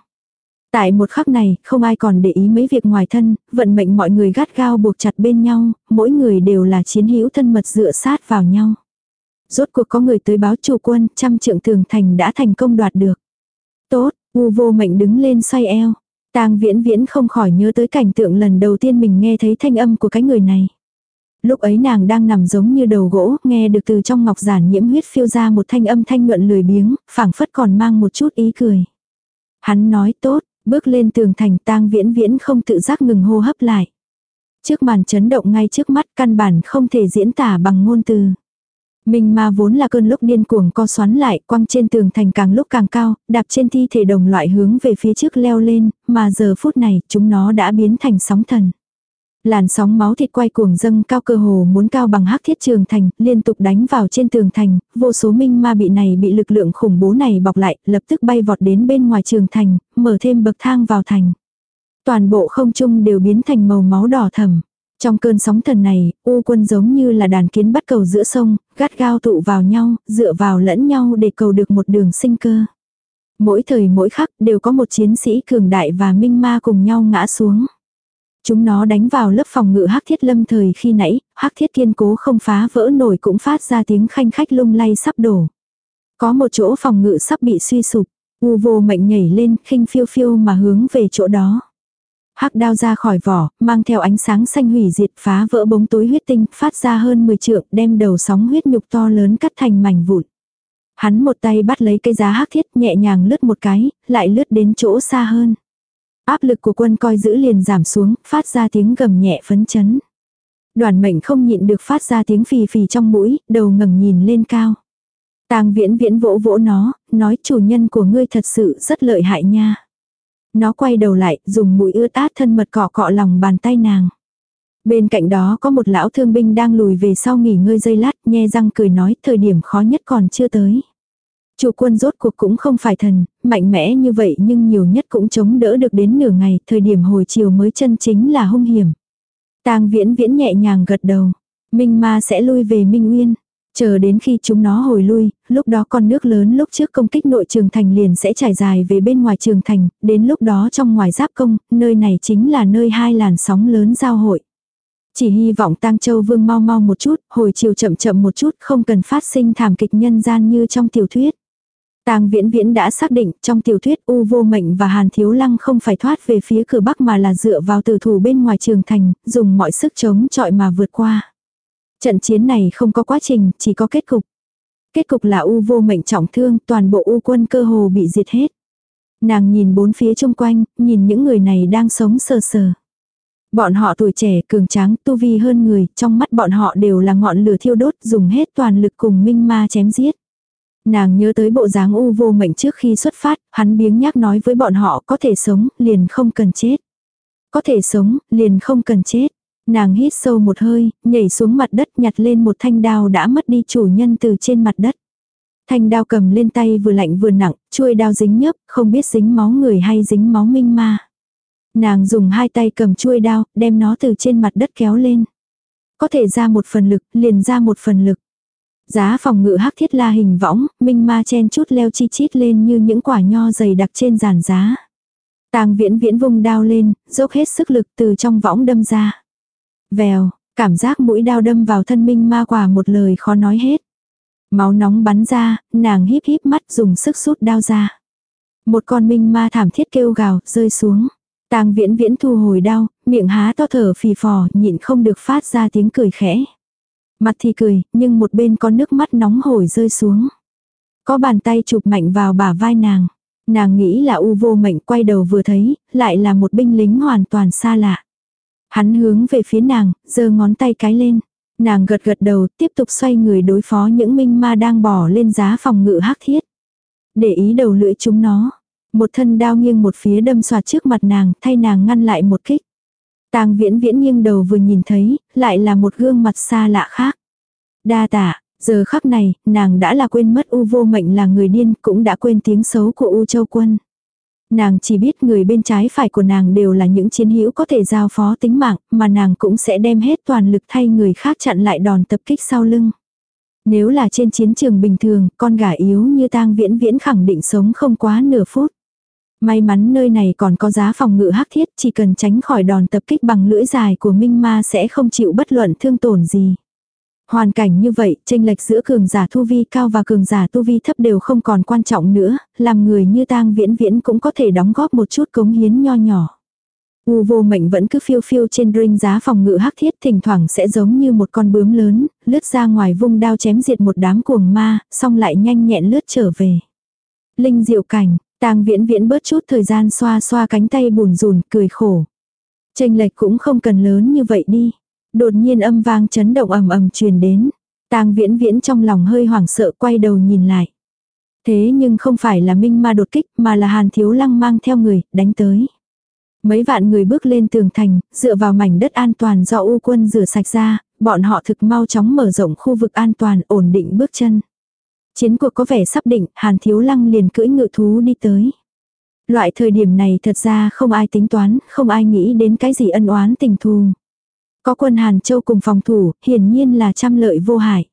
Tại một khắc này, không ai còn để ý mấy việc ngoài thân, vận mệnh mọi người gắt gao buộc chặt bên nhau, mỗi người đều là chiến hữu thân mật dựa sát vào nhau. Rốt cuộc có người tới báo chủ quân, trăm trượng thường thành đã thành công đoạt được. Tốt, u vô mệnh đứng lên xoay eo. tang viễn viễn không khỏi nhớ tới cảnh tượng lần đầu tiên mình nghe thấy thanh âm của cái người này. Lúc ấy nàng đang nằm giống như đầu gỗ, nghe được từ trong ngọc giản nhiễm huyết phiêu ra một thanh âm thanh nhuận lười biếng, phảng phất còn mang một chút ý cười. Hắn nói tốt, bước lên tường thành tang viễn viễn không tự giác ngừng hô hấp lại. Trước màn chấn động ngay trước mắt căn bản không thể diễn tả bằng ngôn từ. Minh ma vốn là cơn lúc điên cuồng co xoắn lại, quăng trên tường thành càng lúc càng cao, đạp trên thi thể đồng loại hướng về phía trước leo lên, mà giờ phút này chúng nó đã biến thành sóng thần. Làn sóng máu thịt quay cuồng dâng cao cơ hồ muốn cao bằng hắc thiết trường thành, liên tục đánh vào trên tường thành, vô số minh ma bị này bị lực lượng khủng bố này bọc lại, lập tức bay vọt đến bên ngoài trường thành, mở thêm bậc thang vào thành. Toàn bộ không trung đều biến thành màu máu đỏ thầm. Trong cơn sóng thần này, u quân giống như là đàn kiến bắt cầu giữa sông, gắt gao tụ vào nhau, dựa vào lẫn nhau để cầu được một đường sinh cơ. Mỗi thời mỗi khắc đều có một chiến sĩ cường đại và minh ma cùng nhau ngã xuống. Chúng nó đánh vào lớp phòng ngự hắc thiết lâm thời khi nãy, hắc thiết kiên cố không phá vỡ nổi cũng phát ra tiếng khanh khách lung lay sắp đổ. Có một chỗ phòng ngự sắp bị suy sụp, u vô mệnh nhảy lên khinh phiêu phiêu mà hướng về chỗ đó. Hắc đao ra khỏi vỏ, mang theo ánh sáng xanh hủy diệt phá vỡ bóng tối huyết tinh, phát ra hơn 10 trượng, đem đầu sóng huyết nhục to lớn cắt thành mảnh vụn. Hắn một tay bắt lấy cây giá hắc thiết nhẹ nhàng lướt một cái, lại lướt đến chỗ xa hơn. Áp lực của quân coi giữ liền giảm xuống, phát ra tiếng gầm nhẹ phấn chấn. Đoàn mệnh không nhịn được phát ra tiếng phì phì trong mũi, đầu ngẩng nhìn lên cao. Tang viễn viễn vỗ vỗ nó, nói chủ nhân của ngươi thật sự rất lợi hại nha. Nó quay đầu lại, dùng mũi ướt át thân mật cọ cọ lòng bàn tay nàng. Bên cạnh đó có một lão thương binh đang lùi về sau nghỉ ngơi dây lát, nhe răng cười nói thời điểm khó nhất còn chưa tới. Chủ quân rốt cuộc cũng không phải thần, mạnh mẽ như vậy nhưng nhiều nhất cũng chống đỡ được đến nửa ngày, thời điểm hồi chiều mới chân chính là hung hiểm. Tang viễn viễn nhẹ nhàng gật đầu. Minh ma sẽ lui về Minh nguyên Chờ đến khi chúng nó hồi lui, lúc đó con nước lớn lúc trước công kích nội trường thành liền sẽ trải dài về bên ngoài trường thành, đến lúc đó trong ngoài giáp công, nơi này chính là nơi hai làn sóng lớn giao hội. Chỉ hy vọng tang châu vương mau mau một chút, hồi chiều chậm chậm một chút, không cần phát sinh thảm kịch nhân gian như trong tiểu thuyết. Tang Viễn Viễn đã xác định trong tiểu thuyết U Vô Mệnh và Hàn Thiếu Lăng không phải thoát về phía cửa Bắc mà là dựa vào tử thủ bên ngoài trường thành, dùng mọi sức chống chọi mà vượt qua. Trận chiến này không có quá trình, chỉ có kết cục. Kết cục là U Vô Mệnh trọng thương, toàn bộ U quân cơ hồ bị diệt hết. Nàng nhìn bốn phía chung quanh, nhìn những người này đang sống sờ sờ. Bọn họ tuổi trẻ, cường tráng, tu vi hơn người, trong mắt bọn họ đều là ngọn lửa thiêu đốt, dùng hết toàn lực cùng minh ma chém giết. Nàng nhớ tới bộ dáng u vô mệnh trước khi xuất phát, hắn biếng nhác nói với bọn họ có thể sống, liền không cần chết. Có thể sống, liền không cần chết. Nàng hít sâu một hơi, nhảy xuống mặt đất nhặt lên một thanh đao đã mất đi chủ nhân từ trên mặt đất. Thanh đao cầm lên tay vừa lạnh vừa nặng, chuôi đao dính nhớp, không biết dính máu người hay dính máu minh ma. Nàng dùng hai tay cầm chuôi đao, đem nó từ trên mặt đất kéo lên. Có thể ra một phần lực, liền ra một phần lực. Giá phòng ngự hắc thiết la hình võng, minh ma chen chút leo chi chít lên như những quả nho dày đặc trên giàn giá. Tàng viễn viễn vung đao lên, dốc hết sức lực từ trong võng đâm ra. Vèo, cảm giác mũi đao đâm vào thân minh ma quả một lời khó nói hết. Máu nóng bắn ra, nàng híp híp mắt dùng sức rút đao ra. Một con minh ma thảm thiết kêu gào, rơi xuống. Tàng viễn viễn thu hồi đao, miệng há to thở phì phò, nhịn không được phát ra tiếng cười khẽ. Mặt thì cười, nhưng một bên có nước mắt nóng hổi rơi xuống. Có bàn tay chụp mạnh vào bả vai nàng. Nàng nghĩ là u vô mệnh quay đầu vừa thấy, lại là một binh lính hoàn toàn xa lạ. Hắn hướng về phía nàng, giơ ngón tay cái lên. Nàng gật gật đầu, tiếp tục xoay người đối phó những minh ma đang bỏ lên giá phòng ngự hắc thiết. Để ý đầu lưỡi chúng nó. Một thân đao nghiêng một phía đâm xoạt trước mặt nàng, thay nàng ngăn lại một kích. Tang viễn viễn nghiêng đầu vừa nhìn thấy, lại là một gương mặt xa lạ khác. Đa tạ, giờ khắc này, nàng đã là quên mất U vô mệnh là người điên, cũng đã quên tiếng xấu của U châu quân. Nàng chỉ biết người bên trái phải của nàng đều là những chiến hữu có thể giao phó tính mạng, mà nàng cũng sẽ đem hết toàn lực thay người khác chặn lại đòn tập kích sau lưng. Nếu là trên chiến trường bình thường, con gà yếu như tang viễn viễn khẳng định sống không quá nửa phút. May mắn nơi này còn có giá phòng ngự hắc thiết, chỉ cần tránh khỏi đòn tập kích bằng lưỡi dài của Minh Ma sẽ không chịu bất luận thương tổn gì. Hoàn cảnh như vậy, tranh lệch giữa cường giả tu vi cao và cường giả tu vi thấp đều không còn quan trọng nữa, làm người như tang viễn viễn cũng có thể đóng góp một chút cống hiến nho nhỏ. U vô mệnh vẫn cứ phiêu phiêu trên ring giá phòng ngự hắc thiết thỉnh thoảng sẽ giống như một con bướm lớn, lướt ra ngoài vung đao chém diệt một đám cuồng ma, xong lại nhanh nhẹn lướt trở về. Linh diệu cảnh, tang viễn viễn bớt chút thời gian xoa xoa cánh tay bùn rùn, cười khổ. Tranh lệch cũng không cần lớn như vậy đi. Đột nhiên âm vang chấn động ầm ầm truyền đến. Tang viễn viễn trong lòng hơi hoảng sợ quay đầu nhìn lại. Thế nhưng không phải là minh ma đột kích mà là hàn thiếu lăng mang theo người, đánh tới. Mấy vạn người bước lên tường thành, dựa vào mảnh đất an toàn do U quân rửa sạch ra, bọn họ thực mau chóng mở rộng khu vực an toàn ổn định bước chân. Chiến cuộc có vẻ sắp định, hàn thiếu lăng liền cưỡi ngựa thú đi tới. Loại thời điểm này thật ra không ai tính toán, không ai nghĩ đến cái gì ân oán tình thù. Có quân Hàn Châu cùng phòng thủ, hiển nhiên là trăm lợi vô hại.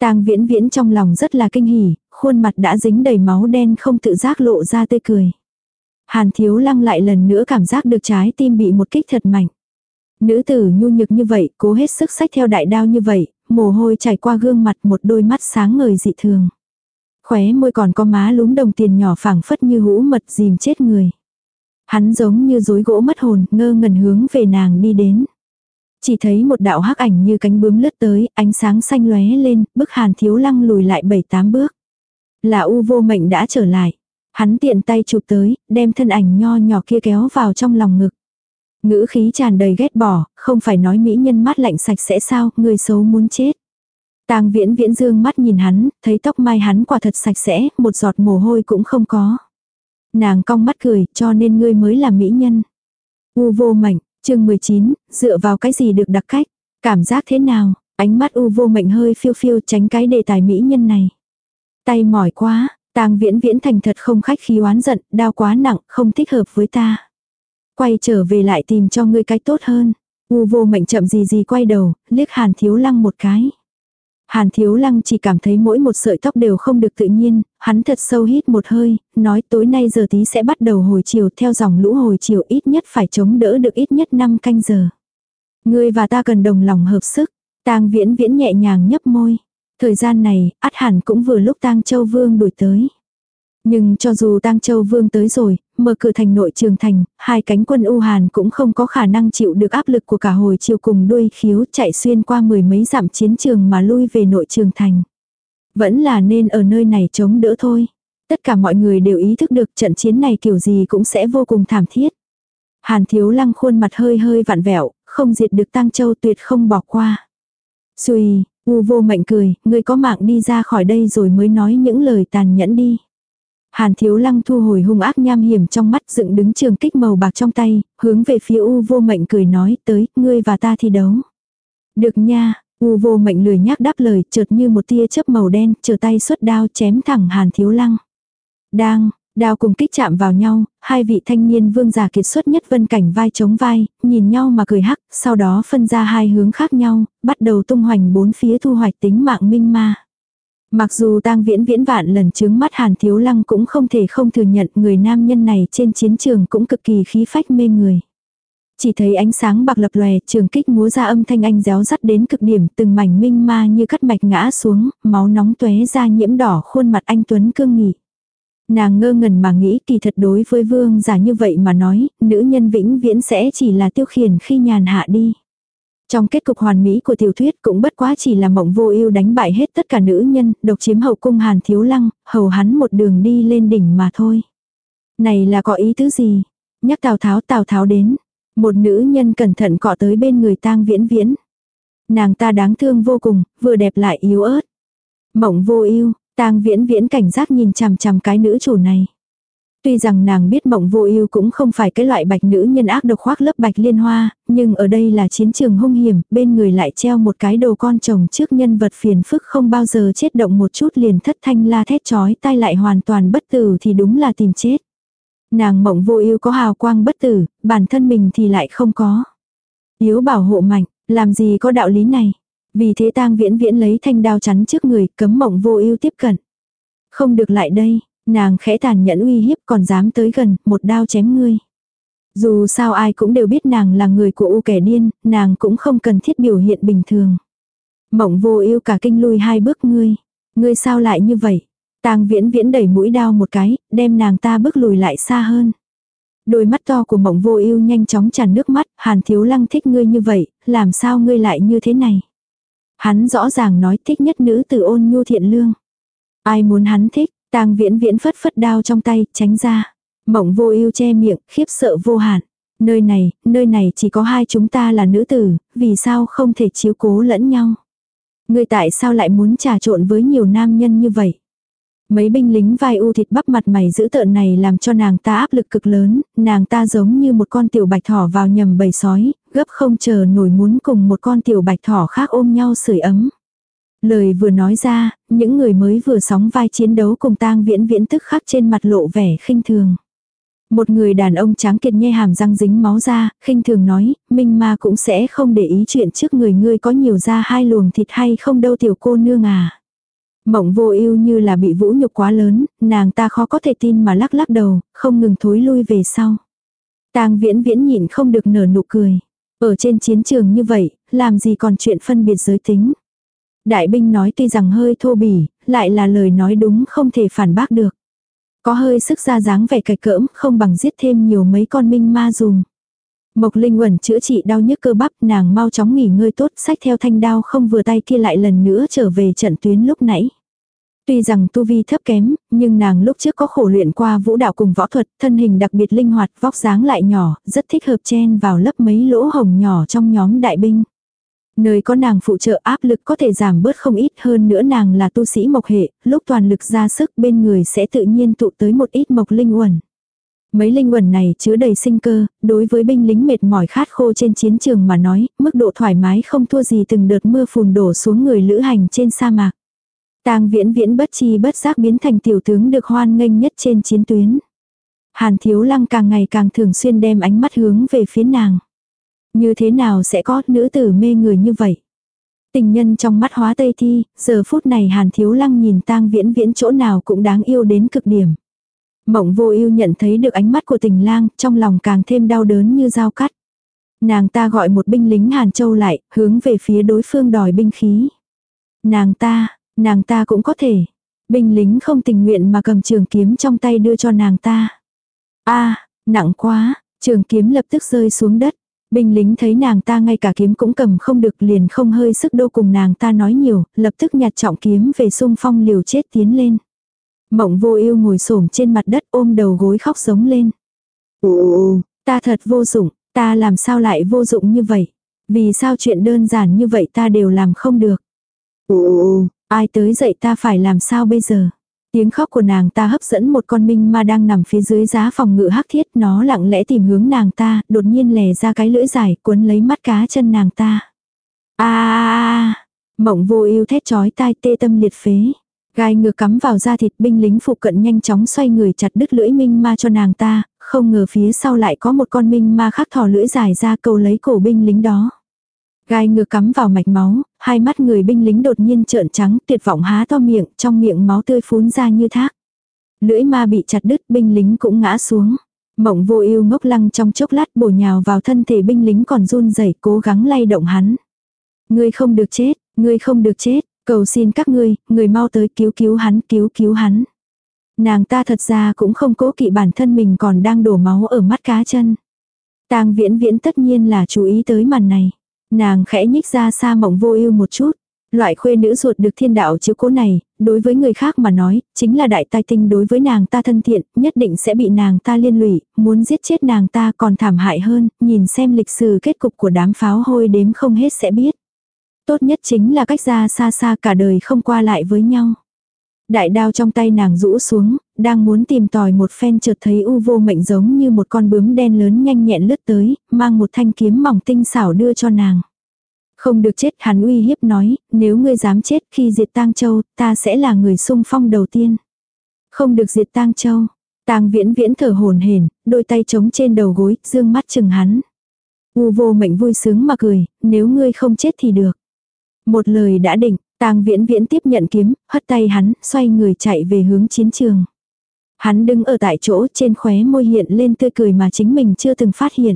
Tang viễn viễn trong lòng rất là kinh hỉ, khuôn mặt đã dính đầy máu đen không tự giác lộ ra tươi cười. Hàn thiếu lăng lại lần nữa cảm giác được trái tim bị một kích thật mạnh. Nữ tử nhu nhược như vậy, cố hết sức sách theo đại đao như vậy, mồ hôi chảy qua gương mặt một đôi mắt sáng ngời dị thường. Khóe môi còn có má lúm đồng tiền nhỏ phẳng phất như hũ mật dìm chết người. Hắn giống như rối gỗ mất hồn, ngơ ngẩn hướng về nàng đi đến. Chỉ thấy một đạo hắc ảnh như cánh bướm lướt tới, ánh sáng xanh lóe lên, bức hàn thiếu lăng lùi lại bảy tám bước. Là u vô mệnh đã trở lại. Hắn tiện tay chụp tới, đem thân ảnh nho nhỏ kia kéo vào trong lòng ngực. Ngữ khí tràn đầy ghét bỏ, không phải nói mỹ nhân mắt lạnh sạch sẽ sao, người xấu muốn chết. Tang viễn viễn dương mắt nhìn hắn, thấy tóc mai hắn quả thật sạch sẽ, một giọt mồ hôi cũng không có. Nàng cong mắt cười, cho nên ngươi mới là mỹ nhân. U vô mệnh, chương 19, dựa vào cái gì được đặc cách, cảm giác thế nào, ánh mắt u vô mệnh hơi phiêu phiêu tránh cái đề tài mỹ nhân này. Tay mỏi quá, tang viễn viễn thành thật không khách khí oán giận, đau quá nặng, không thích hợp với ta. Quay trở về lại tìm cho ngươi cái tốt hơn. U vô mệnh chậm gì gì quay đầu, liếc hàn thiếu lăng một cái. Hàn thiếu lăng chỉ cảm thấy mỗi một sợi tóc đều không được tự nhiên, hắn thật sâu hít một hơi, nói tối nay giờ tí sẽ bắt đầu hồi chiều theo dòng lũ hồi chiều ít nhất phải chống đỡ được ít nhất 5 canh giờ. Ngươi và ta cần đồng lòng hợp sức, tang viễn viễn nhẹ nhàng nhấp môi. Thời gian này, át hẳn cũng vừa lúc tang châu vương đuổi tới. Nhưng cho dù tang châu vương tới rồi, mở cửa thành nội trường thành, hai cánh quân U Hàn cũng không có khả năng chịu được áp lực của cả hồi chiều cùng đuôi khiếu chạy xuyên qua mười mấy dặm chiến trường mà lui về nội trường thành. Vẫn là nên ở nơi này chống đỡ thôi. Tất cả mọi người đều ý thức được trận chiến này kiểu gì cũng sẽ vô cùng thảm thiết. Hàn thiếu lăng khuôn mặt hơi hơi vặn vẹo, không diệt được tang châu tuyệt không bỏ qua. Xùi, u vô mệnh cười, người có mạng đi ra khỏi đây rồi mới nói những lời tàn nhẫn đi. Hàn thiếu lăng thu hồi hung ác nham hiểm trong mắt dựng đứng trường kích màu bạc trong tay, hướng về phía u vô mệnh cười nói tới, ngươi và ta thi đấu. Được nha, u vô mệnh lười nhác đáp lời chợt như một tia chớp màu đen, trở tay xuất đao chém thẳng hàn thiếu lăng. Đang, đao cùng kích chạm vào nhau, hai vị thanh niên vương giả kiệt xuất nhất vân cảnh vai chống vai, nhìn nhau mà cười hắc, sau đó phân ra hai hướng khác nhau, bắt đầu tung hoành bốn phía thu hoạch tính mạng minh ma. Mặc dù tang viễn viễn vạn lần chứng mắt hàn thiếu lăng cũng không thể không thừa nhận người nam nhân này trên chiến trường cũng cực kỳ khí phách mê người. Chỉ thấy ánh sáng bạc lập lòe, trường kích múa ra âm thanh anh réo rắt đến cực điểm, từng mảnh minh ma như cắt mạch ngã xuống, máu nóng tuế ra nhiễm đỏ khuôn mặt anh Tuấn cương nghị. Nàng ngơ ngẩn mà nghĩ kỳ thật đối với vương giả như vậy mà nói, nữ nhân vĩnh viễn sẽ chỉ là tiêu khiển khi nhàn hạ đi. Trong kết cục hoàn mỹ của tiểu thuyết cũng bất quá chỉ là mộng vô ưu đánh bại hết tất cả nữ nhân, độc chiếm hậu cung hàn thiếu lăng, hầu hắn một đường đi lên đỉnh mà thôi. Này là có ý tứ gì? Nhắc Tào Tháo Tào Tháo đến. Một nữ nhân cẩn thận cọ tới bên người tang viễn viễn. Nàng ta đáng thương vô cùng, vừa đẹp lại yếu ớt. Mộng vô ưu tang viễn viễn cảnh giác nhìn chằm chằm cái nữ chủ này. Tuy rằng nàng biết mộng vô ưu cũng không phải cái loại bạch nữ nhân ác độc khoác lớp bạch liên hoa, nhưng ở đây là chiến trường hung hiểm, bên người lại treo một cái đồ con chồng trước nhân vật phiền phức không bao giờ chết động một chút liền thất thanh la thét chói tai lại hoàn toàn bất tử thì đúng là tìm chết. Nàng mộng vô ưu có hào quang bất tử, bản thân mình thì lại không có. Yếu bảo hộ mạnh, làm gì có đạo lý này. Vì thế tang viễn viễn lấy thanh đao chắn trước người, cấm mộng vô ưu tiếp cận. Không được lại đây, Nàng khẽ tàn nhẫn uy hiếp còn dám tới gần, một đao chém ngươi. Dù sao ai cũng đều biết nàng là người của u kẻ điên, nàng cũng không cần thiết biểu hiện bình thường. Mộng vô yêu cả kinh lui hai bước ngươi. Ngươi sao lại như vậy? Tang viễn viễn đẩy mũi đao một cái, đem nàng ta bước lùi lại xa hơn. Đôi mắt to của mộng vô yêu nhanh chóng tràn nước mắt, hàn thiếu lăng thích ngươi như vậy, làm sao ngươi lại như thế này? Hắn rõ ràng nói thích nhất nữ từ ôn nhu thiện lương. Ai muốn hắn thích, Tang viễn viễn phất phất đao trong tay, tránh ra. Mộng vô ưu che miệng, khiếp sợ vô hạn. Nơi này, nơi này chỉ có hai chúng ta là nữ tử, vì sao không thể chiếu cố lẫn nhau. Người tại sao lại muốn trà trộn với nhiều nam nhân như vậy? Mấy binh lính vai u thịt bắp mặt mày giữ tợn này làm cho nàng ta áp lực cực lớn, nàng ta giống như một con tiểu bạch thỏ vào nhầm bầy sói, gấp không chờ nổi muốn cùng một con tiểu bạch thỏ khác ôm nhau sưởi ấm. Lời vừa nói ra, những người mới vừa sóng vai chiến đấu cùng tang viễn viễn tức khắc trên mặt lộ vẻ khinh thường. Một người đàn ông tráng kiệt nhe hàm răng dính máu ra, khinh thường nói, minh ma cũng sẽ không để ý chuyện trước người ngươi có nhiều da hai luồng thịt hay không đâu tiểu cô nương à. Mộng vô ưu như là bị vũ nhục quá lớn, nàng ta khó có thể tin mà lắc lắc đầu, không ngừng thối lui về sau. tang viễn viễn nhịn không được nở nụ cười. Ở trên chiến trường như vậy, làm gì còn chuyện phân biệt giới tính. Đại binh nói tuy rằng hơi thô bỉ, lại là lời nói đúng không thể phản bác được. Có hơi sức ra dáng vẻ cạch cỡm, không bằng giết thêm nhiều mấy con minh ma dùng. Mộc Linh Uẩn chữa trị đau nhức cơ bắp, nàng mau chóng nghỉ ngơi tốt, sách theo thanh đao không vừa tay kia lại lần nữa trở về trận tuyến lúc nãy. Tuy rằng tu vi thấp kém, nhưng nàng lúc trước có khổ luyện qua vũ đạo cùng võ thuật, thân hình đặc biệt linh hoạt, vóc dáng lại nhỏ, rất thích hợp chen vào lấp mấy lỗ hồng nhỏ trong nhóm đại binh. Nơi có nàng phụ trợ áp lực có thể giảm bớt không ít hơn nữa nàng là tu sĩ mộc hệ, lúc toàn lực ra sức bên người sẽ tự nhiên tụ tới một ít mộc linh uẩn. Mấy linh quần này chứa đầy sinh cơ, đối với binh lính mệt mỏi khát khô trên chiến trường mà nói, mức độ thoải mái không thua gì từng đợt mưa phùn đổ xuống người lữ hành trên sa mạc. Tang viễn viễn bất chi bất giác biến thành tiểu tướng được hoan nghênh nhất trên chiến tuyến. Hàn thiếu lăng càng ngày càng thường xuyên đem ánh mắt hướng về phía nàng. Như thế nào sẽ có nữ tử mê người như vậy? Tình nhân trong mắt hóa tây thi, giờ phút này hàn thiếu lăng nhìn tang viễn viễn chỗ nào cũng đáng yêu đến cực điểm. Mộng vô ưu nhận thấy được ánh mắt của tình lang, trong lòng càng thêm đau đớn như dao cắt. Nàng ta gọi một binh lính Hàn Châu lại, hướng về phía đối phương đòi binh khí. Nàng ta, nàng ta cũng có thể. Binh lính không tình nguyện mà cầm trường kiếm trong tay đưa cho nàng ta. a nặng quá, trường kiếm lập tức rơi xuống đất. Binh lính thấy nàng ta ngay cả kiếm cũng cầm không được liền không hơi sức đô cùng nàng ta nói nhiều, lập tức nhặt trọng kiếm về sung phong liều chết tiến lên. Mộng vô ưu ngồi xổm trên mặt đất ôm đầu gối khóc giống lên. Ồ, ta thật vô dụng, ta làm sao lại vô dụng như vậy? Vì sao chuyện đơn giản như vậy ta đều làm không được? ồ, ai tới dậy ta phải làm sao bây giờ? Tiếng khóc của nàng ta hấp dẫn một con minh ma đang nằm phía dưới giá phòng ngự hắc thiết, nó lặng lẽ tìm hướng nàng ta, đột nhiên lè ra cái lưỡi dài, cuốn lấy mắt cá chân nàng ta. A a mộng vô ưu thét chói tai tê tâm liệt phế. Gai ngược cắm vào da thịt binh lính phụ cận nhanh chóng xoay người chặt đứt lưỡi minh ma cho nàng ta, không ngờ phía sau lại có một con minh ma khác thò lưỡi dài ra cầu lấy cổ binh lính đó. Gai ngược cắm vào mạch máu, hai mắt người binh lính đột nhiên trợn trắng tuyệt vọng há to miệng, trong miệng máu tươi phún ra như thác. Lưỡi ma bị chặt đứt binh lính cũng ngã xuống. Mộng vô ưu ngốc lăng trong chốc lát bổ nhào vào thân thể binh lính còn run rẩy cố gắng lay động hắn. Ngươi không được chết, ngươi không được chết, Cầu xin các ngươi, người mau tới cứu cứu hắn, cứu cứu hắn. Nàng ta thật ra cũng không cố kỵ bản thân mình còn đang đổ máu ở mắt cá chân. Tang viễn viễn tất nhiên là chú ý tới màn này. Nàng khẽ nhích ra xa mộng vô ưu một chút. Loại khuê nữ ruột được thiên đạo chiếu cố này, đối với người khác mà nói, chính là đại tai tinh đối với nàng ta thân thiện, nhất định sẽ bị nàng ta liên lụy, muốn giết chết nàng ta còn thảm hại hơn, nhìn xem lịch sử kết cục của đám pháo hôi đếm không hết sẽ biết. Tốt nhất chính là cách ra xa xa cả đời không qua lại với nhau. Đại đao trong tay nàng rũ xuống, đang muốn tìm tòi một phen chợt thấy u vô mệnh giống như một con bướm đen lớn nhanh nhẹn lướt tới, mang một thanh kiếm mỏng tinh xảo đưa cho nàng. Không được chết hắn uy hiếp nói, nếu ngươi dám chết khi diệt tang châu, ta sẽ là người sung phong đầu tiên. Không được diệt tang châu. Tang viễn viễn thở hồn hển, đôi tay trống trên đầu gối, dương mắt chừng hắn. U vô mệnh vui sướng mà cười, nếu ngươi không chết thì được. Một lời đã định, tang viễn viễn tiếp nhận kiếm, hất tay hắn, xoay người chạy về hướng chiến trường. Hắn đứng ở tại chỗ trên khóe môi hiện lên tươi cười mà chính mình chưa từng phát hiện.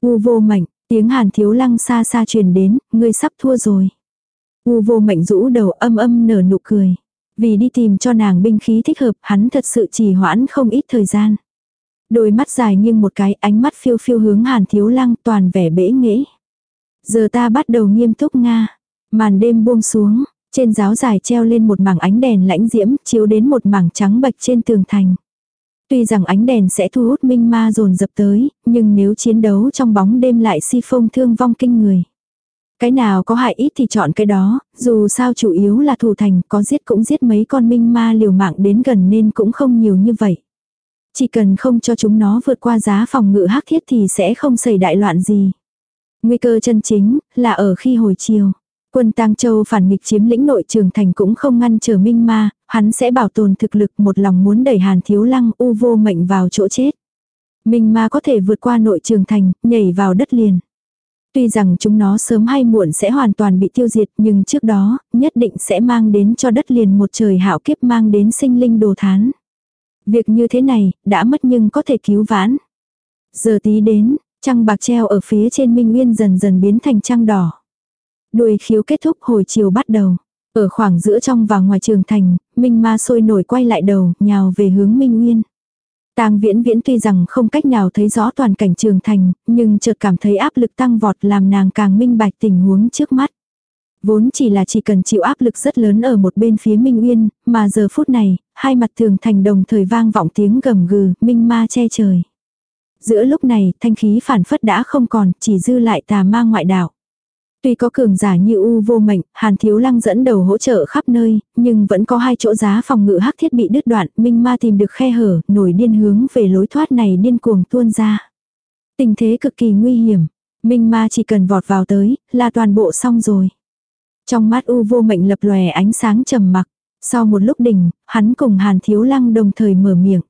U vô mệnh, tiếng hàn thiếu lăng xa xa truyền đến, ngươi sắp thua rồi. U vô mệnh rũ đầu âm âm nở nụ cười. Vì đi tìm cho nàng binh khí thích hợp, hắn thật sự trì hoãn không ít thời gian. Đôi mắt dài nghiêng một cái, ánh mắt phiêu phiêu hướng hàn thiếu lăng toàn vẻ bể nghễ. Giờ ta bắt đầu nghiêm túc Nga. Màn đêm buông xuống, trên giáo dài treo lên một mảng ánh đèn lãnh diễm, chiếu đến một mảng trắng bạch trên tường thành. Tuy rằng ánh đèn sẽ thu hút minh ma dồn dập tới, nhưng nếu chiến đấu trong bóng đêm lại si phong thương vong kinh người. Cái nào có hại ít thì chọn cái đó, dù sao chủ yếu là thủ thành, có giết cũng giết mấy con minh ma liều mạng đến gần nên cũng không nhiều như vậy. Chỉ cần không cho chúng nó vượt qua giá phòng ngự hắc thiết thì sẽ không xảy đại loạn gì. Nguy cơ chân chính là ở khi hồi chiều. Quân Tang Châu phản nghịch chiếm lĩnh nội trường thành cũng không ngăn trở Minh Ma, hắn sẽ bảo tồn thực lực một lòng muốn đẩy Hàn Thiếu Lăng u vô mệnh vào chỗ chết. Minh Ma có thể vượt qua nội trường thành, nhảy vào đất liền. Tuy rằng chúng nó sớm hay muộn sẽ hoàn toàn bị tiêu diệt nhưng trước đó, nhất định sẽ mang đến cho đất liền một trời hạo kiếp mang đến sinh linh đồ thán. Việc như thế này, đã mất nhưng có thể cứu vãn. Giờ tí đến, Trăng bạc treo ở phía trên Minh Nguyên dần dần biến thành trăng đỏ. Đuôi khiếu kết thúc hồi chiều bắt đầu. Ở khoảng giữa trong và ngoài trường thành, Minh Ma sôi nổi quay lại đầu, nhào về hướng Minh Nguyên. Tang Viễn Viễn tuy rằng không cách nào thấy rõ toàn cảnh trường thành, nhưng chợt cảm thấy áp lực tăng vọt làm nàng càng minh bạch tình huống trước mắt. Vốn chỉ là chỉ cần chịu áp lực rất lớn ở một bên phía Minh Uyên, mà giờ phút này, hai mặt tường thành đồng thời vang vọng tiếng gầm gừ, minh ma che trời. Giữa lúc này, thanh khí phản phất đã không còn, chỉ dư lại tà ma ngoại đạo. Tuy có cường giả như U vô mệnh, Hàn Thiếu Lăng dẫn đầu hỗ trợ khắp nơi, nhưng vẫn có hai chỗ giá phòng ngự hắc thiết bị đứt đoạn, Minh Ma tìm được khe hở, nổi điên hướng về lối thoát này điên cuồng tuôn ra. Tình thế cực kỳ nguy hiểm, Minh Ma chỉ cần vọt vào tới, là toàn bộ xong rồi. Trong mắt U vô mệnh lập lòe ánh sáng trầm mặc, sau một lúc đỉnh, hắn cùng Hàn Thiếu Lăng đồng thời mở miệng.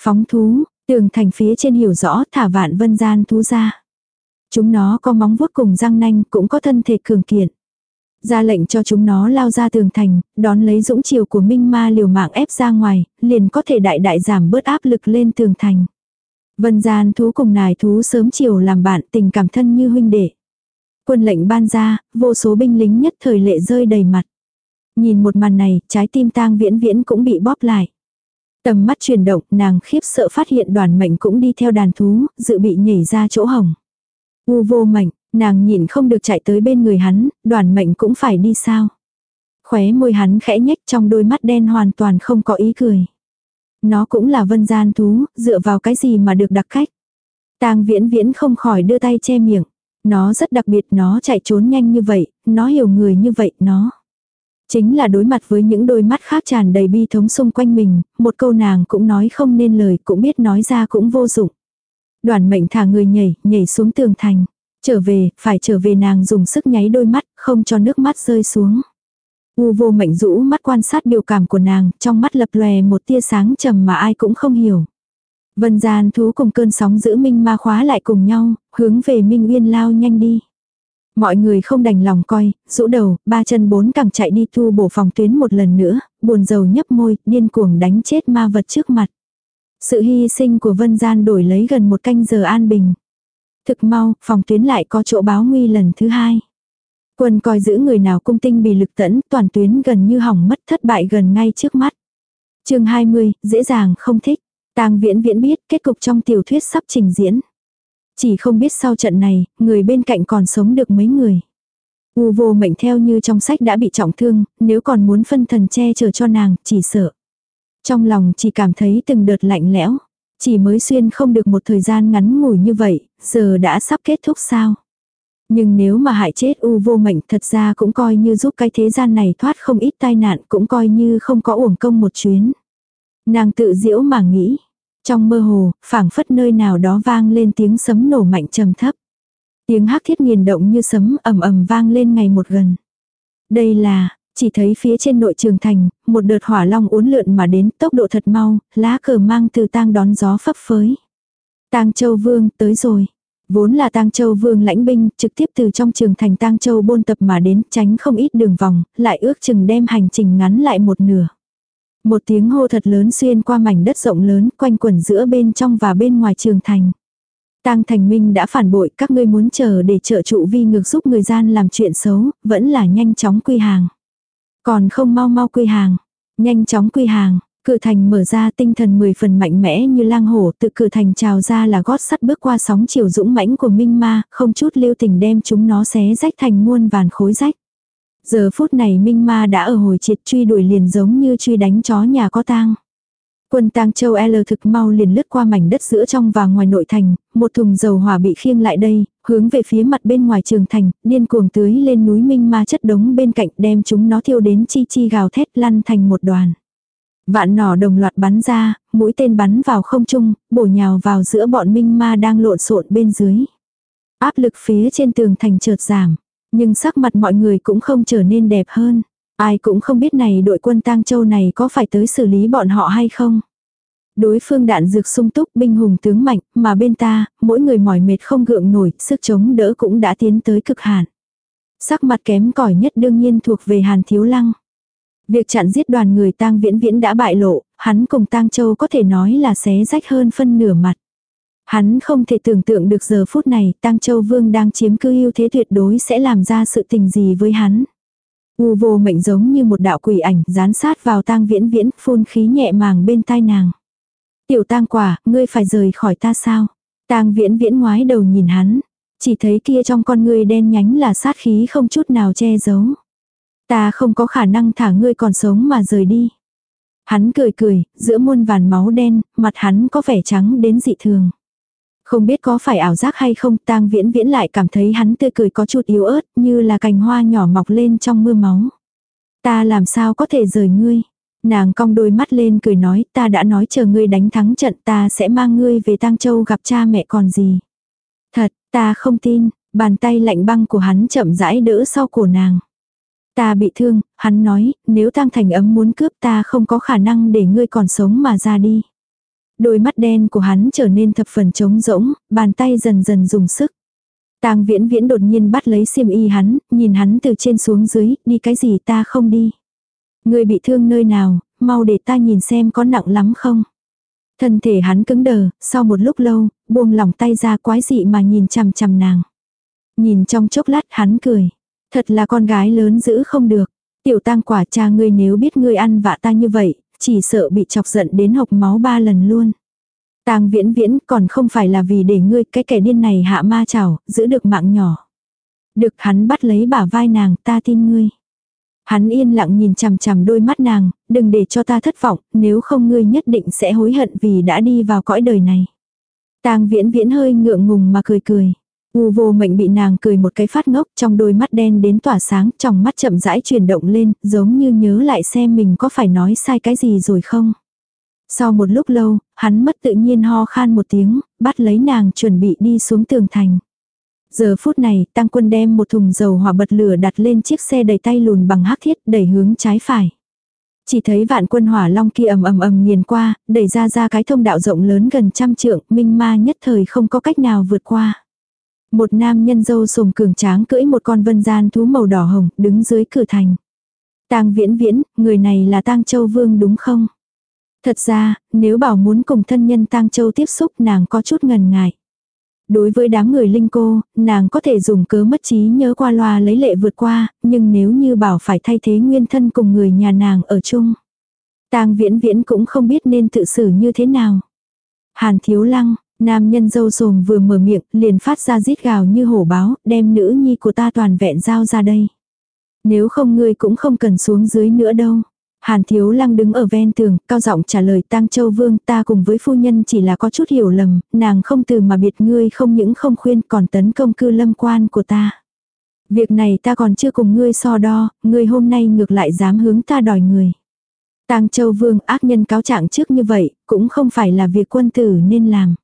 Phóng thú, tường thành phía trên hiểu rõ thả vạn vân gian thú ra. Chúng nó có móng vuốt cùng răng nanh, cũng có thân thể cường kiện. Ra lệnh cho chúng nó lao ra tường thành, đón lấy dũng chiều của Minh Ma liều mạng ép ra ngoài, liền có thể đại đại giảm bớt áp lực lên tường thành. Vân gian thú cùng nài thú sớm chiều làm bạn tình cảm thân như huynh đệ. Quân lệnh ban ra, vô số binh lính nhất thời lệ rơi đầy mặt. Nhìn một màn này, trái tim tang viễn viễn cũng bị bóp lại. Tầm mắt chuyển động, nàng khiếp sợ phát hiện đoàn mệnh cũng đi theo đàn thú, dự bị nhảy ra chỗ hỏng U vô mạnh, nàng nhìn không được chạy tới bên người hắn, đoàn mệnh cũng phải đi sao. Khóe môi hắn khẽ nhếch trong đôi mắt đen hoàn toàn không có ý cười. Nó cũng là vân gian thú, dựa vào cái gì mà được đặc cách. tang viễn viễn không khỏi đưa tay che miệng. Nó rất đặc biệt, nó chạy trốn nhanh như vậy, nó hiểu người như vậy, nó. Chính là đối mặt với những đôi mắt khác tràn đầy bi thống xung quanh mình, một câu nàng cũng nói không nên lời, cũng biết nói ra cũng vô dụng. Đoàn mệnh thả người nhảy, nhảy xuống tường thành. Trở về, phải trở về nàng dùng sức nháy đôi mắt, không cho nước mắt rơi xuống. U vô mệnh rũ mắt quan sát biểu cảm của nàng, trong mắt lập lòe một tia sáng trầm mà ai cũng không hiểu. Vân gian thú cùng cơn sóng giữ minh ma khóa lại cùng nhau, hướng về minh uyên lao nhanh đi. Mọi người không đành lòng coi, rũ đầu, ba chân bốn cẳng chạy đi thu bổ phòng tuyến một lần nữa, buồn rầu nhấp môi, điên cuồng đánh chết ma vật trước mặt. Sự hy sinh của Vân Gian đổi lấy gần một canh giờ an bình. Thực mau, phòng tuyến lại có chỗ báo nguy lần thứ hai. Quân coi giữ người nào cung tinh bị lực tẫn, toàn tuyến gần như hỏng mất thất bại gần ngay trước mắt. chương 20, dễ dàng không thích. Tang viễn viễn biết kết cục trong tiểu thuyết sắp trình diễn. Chỉ không biết sau trận này, người bên cạnh còn sống được mấy người. U vô mệnh theo như trong sách đã bị trọng thương, nếu còn muốn phân thần che chở cho nàng, chỉ sợ. Trong lòng chỉ cảm thấy từng đợt lạnh lẽo. Chỉ mới xuyên không được một thời gian ngắn ngủi như vậy, giờ đã sắp kết thúc sao. Nhưng nếu mà hại chết u vô mệnh thật ra cũng coi như giúp cái thế gian này thoát không ít tai nạn cũng coi như không có uổng công một chuyến. Nàng tự diễu mà nghĩ. Trong mơ hồ, phảng phất nơi nào đó vang lên tiếng sấm nổ mạnh trầm thấp. Tiếng hắc thiết nghiền động như sấm ầm ầm vang lên ngày một gần. Đây là, chỉ thấy phía trên nội trường thành, một đợt hỏa long uốn lượn mà đến tốc độ thật mau, lá cờ mang từ tang đón gió phấp phới. Tang Châu Vương tới rồi. Vốn là Tang Châu Vương lãnh binh, trực tiếp từ trong trường thành Tang Châu bôn tập mà đến, tránh không ít đường vòng, lại ước chừng đem hành trình ngắn lại một nửa. Một tiếng hô thật lớn xuyên qua mảnh đất rộng lớn, quanh quẩn giữa bên trong và bên ngoài trường thành. Tang Thành Minh đã phản bội, các ngươi muốn chờ để trợ trụ vi ngược giúp người gian làm chuyện xấu, vẫn là nhanh chóng quy hàng. Còn không mau mau quy hàng, nhanh chóng quy hàng, cửa thành mở ra tinh thần mười phần mạnh mẽ như lang hổ tự cửa thành trào ra là gót sắt bước qua sóng chiều dũng mãnh của minh ma, không chút lưu tình đem chúng nó xé rách thành muôn vàn khối rách. Giờ phút này minh ma đã ở hồi triệt truy đuổi liền giống như truy đánh chó nhà có tang. Quân tang châu L thực mau liền lướt qua mảnh đất giữa trong và ngoài nội thành, một thùng dầu hỏa bị khiêng lại đây, hướng về phía mặt bên ngoài trường thành, điên cuồng tưới lên núi minh ma chất đống bên cạnh đem chúng nó thiêu đến chi chi gào thét lăn thành một đoàn. Vạn nỏ đồng loạt bắn ra, mũi tên bắn vào không trung, bổ nhào vào giữa bọn minh ma đang lộn xộn bên dưới. Áp lực phía trên tường thành chợt giảm, nhưng sắc mặt mọi người cũng không trở nên đẹp hơn. Ai cũng không biết này đội quân tang châu này có phải tới xử lý bọn họ hay không. Đối phương đạn dược sung túc binh hùng tướng mạnh, mà bên ta, mỗi người mỏi mệt không gượng nổi, sức chống đỡ cũng đã tiến tới cực hạn. Sắc mặt kém cỏi nhất đương nhiên thuộc về Hàn Thiếu Lăng. Việc chặn giết đoàn người tang viễn viễn đã bại lộ, hắn cùng tang châu có thể nói là xé rách hơn phân nửa mặt. Hắn không thể tưởng tượng được giờ phút này Tăng Châu Vương đang chiếm cư ưu thế tuyệt đối sẽ làm ra sự tình gì với hắn. U vô mệnh giống như một đạo quỷ ảnh dán sát vào tang viễn viễn phun khí nhẹ màng bên tai nàng. Tiểu tang quả, ngươi phải rời khỏi ta sao? Tang viễn viễn ngoái đầu nhìn hắn. Chỉ thấy kia trong con ngươi đen nhánh là sát khí không chút nào che giấu. Ta không có khả năng thả ngươi còn sống mà rời đi. Hắn cười cười, giữa muôn vàn máu đen, mặt hắn có vẻ trắng đến dị thường. Không biết có phải ảo giác hay không, tang viễn viễn lại cảm thấy hắn tươi cười có chút yếu ớt, như là cành hoa nhỏ mọc lên trong mưa máu. Ta làm sao có thể rời ngươi? Nàng cong đôi mắt lên cười nói, ta đã nói chờ ngươi đánh thắng trận ta sẽ mang ngươi về tang châu gặp cha mẹ còn gì. Thật, ta không tin, bàn tay lạnh băng của hắn chậm rãi đỡ sau cổ nàng. Ta bị thương, hắn nói, nếu tang thành ấm muốn cướp ta không có khả năng để ngươi còn sống mà ra đi. Đôi mắt đen của hắn trở nên thập phần trống rỗng, bàn tay dần dần dùng sức. Tang viễn viễn đột nhiên bắt lấy xiêm y hắn, nhìn hắn từ trên xuống dưới, đi cái gì ta không đi. Người bị thương nơi nào, mau để ta nhìn xem có nặng lắm không. Thân thể hắn cứng đờ, sau một lúc lâu, buông lỏng tay ra quái dị mà nhìn chằm chằm nàng. Nhìn trong chốc lát hắn cười. Thật là con gái lớn giữ không được. Tiểu tang quả cha ngươi nếu biết ngươi ăn vạ ta như vậy, chỉ sợ bị chọc giận đến hộc máu ba lần luôn. Tang viễn viễn còn không phải là vì để ngươi cái kẻ điên này hạ ma chảo, giữ được mạng nhỏ. Được hắn bắt lấy bả vai nàng, ta tin ngươi. Hắn yên lặng nhìn chằm chằm đôi mắt nàng, đừng để cho ta thất vọng, nếu không ngươi nhất định sẽ hối hận vì đã đi vào cõi đời này. Tang viễn viễn hơi ngượng ngùng mà cười cười. U vô mệnh bị nàng cười một cái phát ngốc trong đôi mắt đen đến tỏa sáng, trong mắt chậm rãi chuyển động lên, giống như nhớ lại xem mình có phải nói sai cái gì rồi không. Sau một lúc lâu, hắn mất tự nhiên ho khan một tiếng, bắt lấy nàng chuẩn bị đi xuống tường thành. Giờ phút này, tăng quân đem một thùng dầu hỏa bật lửa đặt lên chiếc xe đầy tay lùn bằng hắc thiết đẩy hướng trái phải. Chỉ thấy vạn quân hỏa long kia ầm ầm ầm nghiền qua, đẩy ra ra cái thông đạo rộng lớn gần trăm trượng, minh ma nhất thời không có cách nào vượt qua. Một nam nhân dâu sồm cường tráng cưỡi một con vân gian thú màu đỏ hồng, đứng dưới cửa thành. Tang viễn viễn, người này là Tang Châu Vương đúng không? Thật ra, nếu bảo muốn cùng thân nhân Tang Châu tiếp xúc nàng có chút ngần ngại. Đối với đám người linh cô, nàng có thể dùng cớ mất trí nhớ qua loa lấy lệ vượt qua, nhưng nếu như bảo phải thay thế nguyên thân cùng người nhà nàng ở chung. Tang viễn viễn cũng không biết nên tự xử như thế nào. Hàn thiếu lăng, Nam nhân dâu sồm vừa mở miệng, liền phát ra rít gào như hổ báo, đem nữ nhi của ta toàn vẹn giao ra đây. Nếu không ngươi cũng không cần xuống dưới nữa đâu. Hàn thiếu lăng đứng ở ven tường, cao giọng trả lời tang châu vương ta cùng với phu nhân chỉ là có chút hiểu lầm, nàng không từ mà biệt ngươi không những không khuyên còn tấn công cư lâm quan của ta. Việc này ta còn chưa cùng ngươi so đo, ngươi hôm nay ngược lại dám hướng ta đòi người. Tang châu vương ác nhân cáo trạng trước như vậy, cũng không phải là việc quân tử nên làm.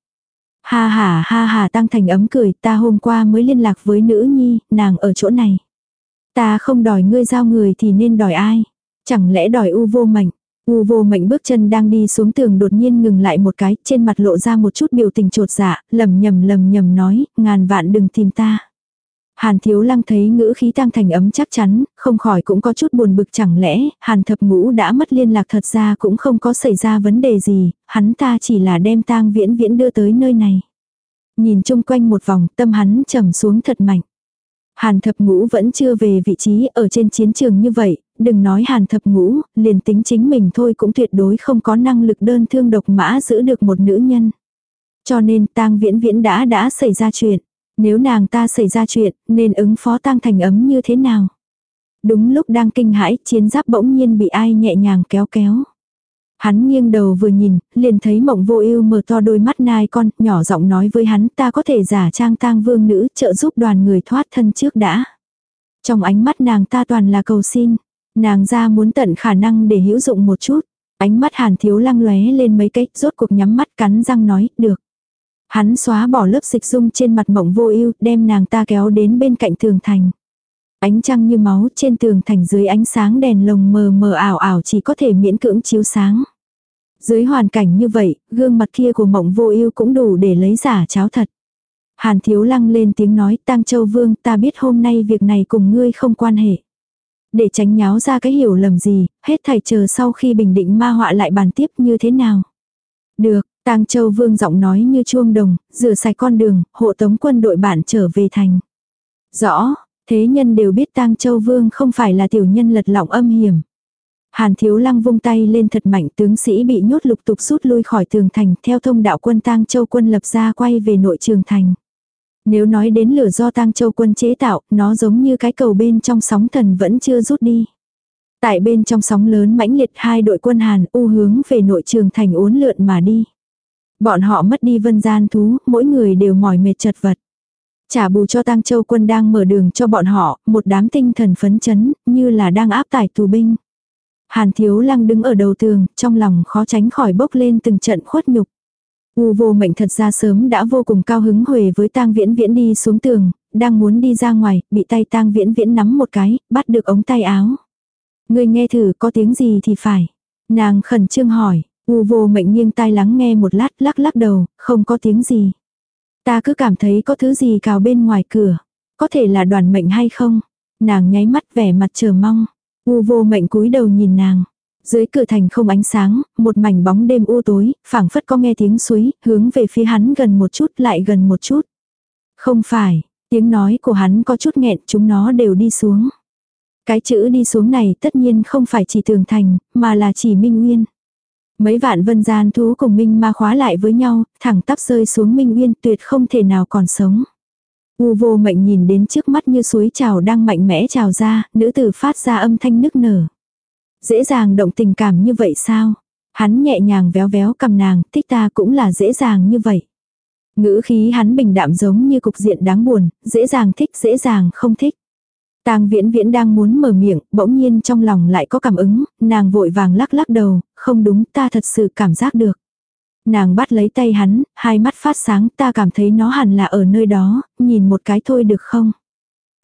Ha ha ha ha tăng thành ấm cười, ta hôm qua mới liên lạc với nữ nhi, nàng ở chỗ này. Ta không đòi ngươi giao người thì nên đòi ai? Chẳng lẽ đòi u vô mạnh? U vô mạnh bước chân đang đi xuống tường đột nhiên ngừng lại một cái, trên mặt lộ ra một chút biểu tình trột dạ, lầm nhầm lầm nhầm nói, ngàn vạn đừng tìm ta. Hàn thiếu lăng thấy ngữ khí tăng thành ấm chắc chắn, không khỏi cũng có chút buồn bực chẳng lẽ, hàn thập ngũ đã mất liên lạc thật ra cũng không có xảy ra vấn đề gì, hắn ta chỉ là đem tang viễn viễn đưa tới nơi này. Nhìn chung quanh một vòng, tâm hắn trầm xuống thật mạnh. Hàn thập ngũ vẫn chưa về vị trí ở trên chiến trường như vậy, đừng nói hàn thập ngũ, liền tính chính mình thôi cũng tuyệt đối không có năng lực đơn thương độc mã giữ được một nữ nhân. Cho nên tang viễn viễn đã đã xảy ra chuyện. Nếu nàng ta xảy ra chuyện, nên ứng phó tang thành ấm như thế nào? Đúng lúc đang kinh hãi, chiến giáp bỗng nhiên bị ai nhẹ nhàng kéo kéo. Hắn nghiêng đầu vừa nhìn, liền thấy mộng vô ưu mở to đôi mắt nai con, nhỏ giọng nói với hắn ta có thể giả trang tang vương nữ trợ giúp đoàn người thoát thân trước đã. Trong ánh mắt nàng ta toàn là cầu xin, nàng ra muốn tận khả năng để hữu dụng một chút. Ánh mắt hàn thiếu lăng lóe lên mấy cách, rốt cuộc nhắm mắt cắn răng nói, được. Hắn xóa bỏ lớp dịch dung trên mặt mộng vô ưu, đem nàng ta kéo đến bên cạnh tường thành. Ánh trăng như máu trên tường thành dưới ánh sáng đèn lồng mờ mờ ảo ảo chỉ có thể miễn cưỡng chiếu sáng. Dưới hoàn cảnh như vậy, gương mặt kia của mộng vô ưu cũng đủ để lấy giả cháo thật. Hàn thiếu lăng lên tiếng nói, tang Châu Vương, ta biết hôm nay việc này cùng ngươi không quan hệ. Để tránh nháo ra cái hiểu lầm gì, hết thảy chờ sau khi bình định ma họa lại bàn tiếp như thế nào. Được, Tang Châu Vương giọng nói như chuông đồng, rửa sạch con đường, hộ tống quân đội bản trở về thành. Rõ, thế nhân đều biết Tang Châu Vương không phải là tiểu nhân lật lọng âm hiểm. Hàn Thiếu Lăng vung tay lên thật mạnh tướng sĩ bị nhốt lục tục rút lui khỏi tường thành theo thông đạo quân Tang Châu quân lập ra quay về nội trường thành. Nếu nói đến lửa do Tang Châu quân chế tạo, nó giống như cái cầu bên trong sóng thần vẫn chưa rút đi. Tại bên trong sóng lớn mãnh liệt hai đội quân Hàn u hướng về nội trường thành uốn lượn mà đi. Bọn họ mất đi vân gian thú, mỗi người đều mỏi mệt chật vật. Trả bù cho Tang Châu quân đang mở đường cho bọn họ, một đám tinh thần phấn chấn, như là đang áp tải tù binh. Hàn Thiếu Lăng đứng ở đầu tường, trong lòng khó tránh khỏi bốc lên từng trận khuất nhục. U vô mệnh thật ra sớm đã vô cùng cao hứng huề với tang viễn viễn đi xuống tường, đang muốn đi ra ngoài, bị tay tang viễn viễn nắm một cái, bắt được ống tay áo. Người nghe thử có tiếng gì thì phải. Nàng khẩn trương hỏi, u vô mệnh nghiêng tai lắng nghe một lát lắc lắc đầu, không có tiếng gì. Ta cứ cảm thấy có thứ gì cào bên ngoài cửa. Có thể là đoàn mệnh hay không? Nàng nháy mắt vẻ mặt chờ mong. U vô mệnh cúi đầu nhìn nàng. Dưới cửa thành không ánh sáng, một mảnh bóng đêm u tối, phảng phất có nghe tiếng suối, hướng về phía hắn gần một chút lại gần một chút. Không phải, tiếng nói của hắn có chút nghẹn, chúng nó đều đi xuống. Cái chữ đi xuống này tất nhiên không phải chỉ tường thành, mà là chỉ minh nguyên. Mấy vạn vân gian thú cùng minh ma khóa lại với nhau, thẳng tắp rơi xuống minh nguyên tuyệt không thể nào còn sống. U vô mệnh nhìn đến trước mắt như suối trào đang mạnh mẽ trào ra, nữ tử phát ra âm thanh nức nở. Dễ dàng động tình cảm như vậy sao? Hắn nhẹ nhàng véo véo cầm nàng, thích ta cũng là dễ dàng như vậy. Ngữ khí hắn bình đạm giống như cục diện đáng buồn, dễ dàng thích dễ dàng không thích. Tang viễn viễn đang muốn mở miệng, bỗng nhiên trong lòng lại có cảm ứng, nàng vội vàng lắc lắc đầu, không đúng ta thật sự cảm giác được. Nàng bắt lấy tay hắn, hai mắt phát sáng ta cảm thấy nó hẳn là ở nơi đó, nhìn một cái thôi được không?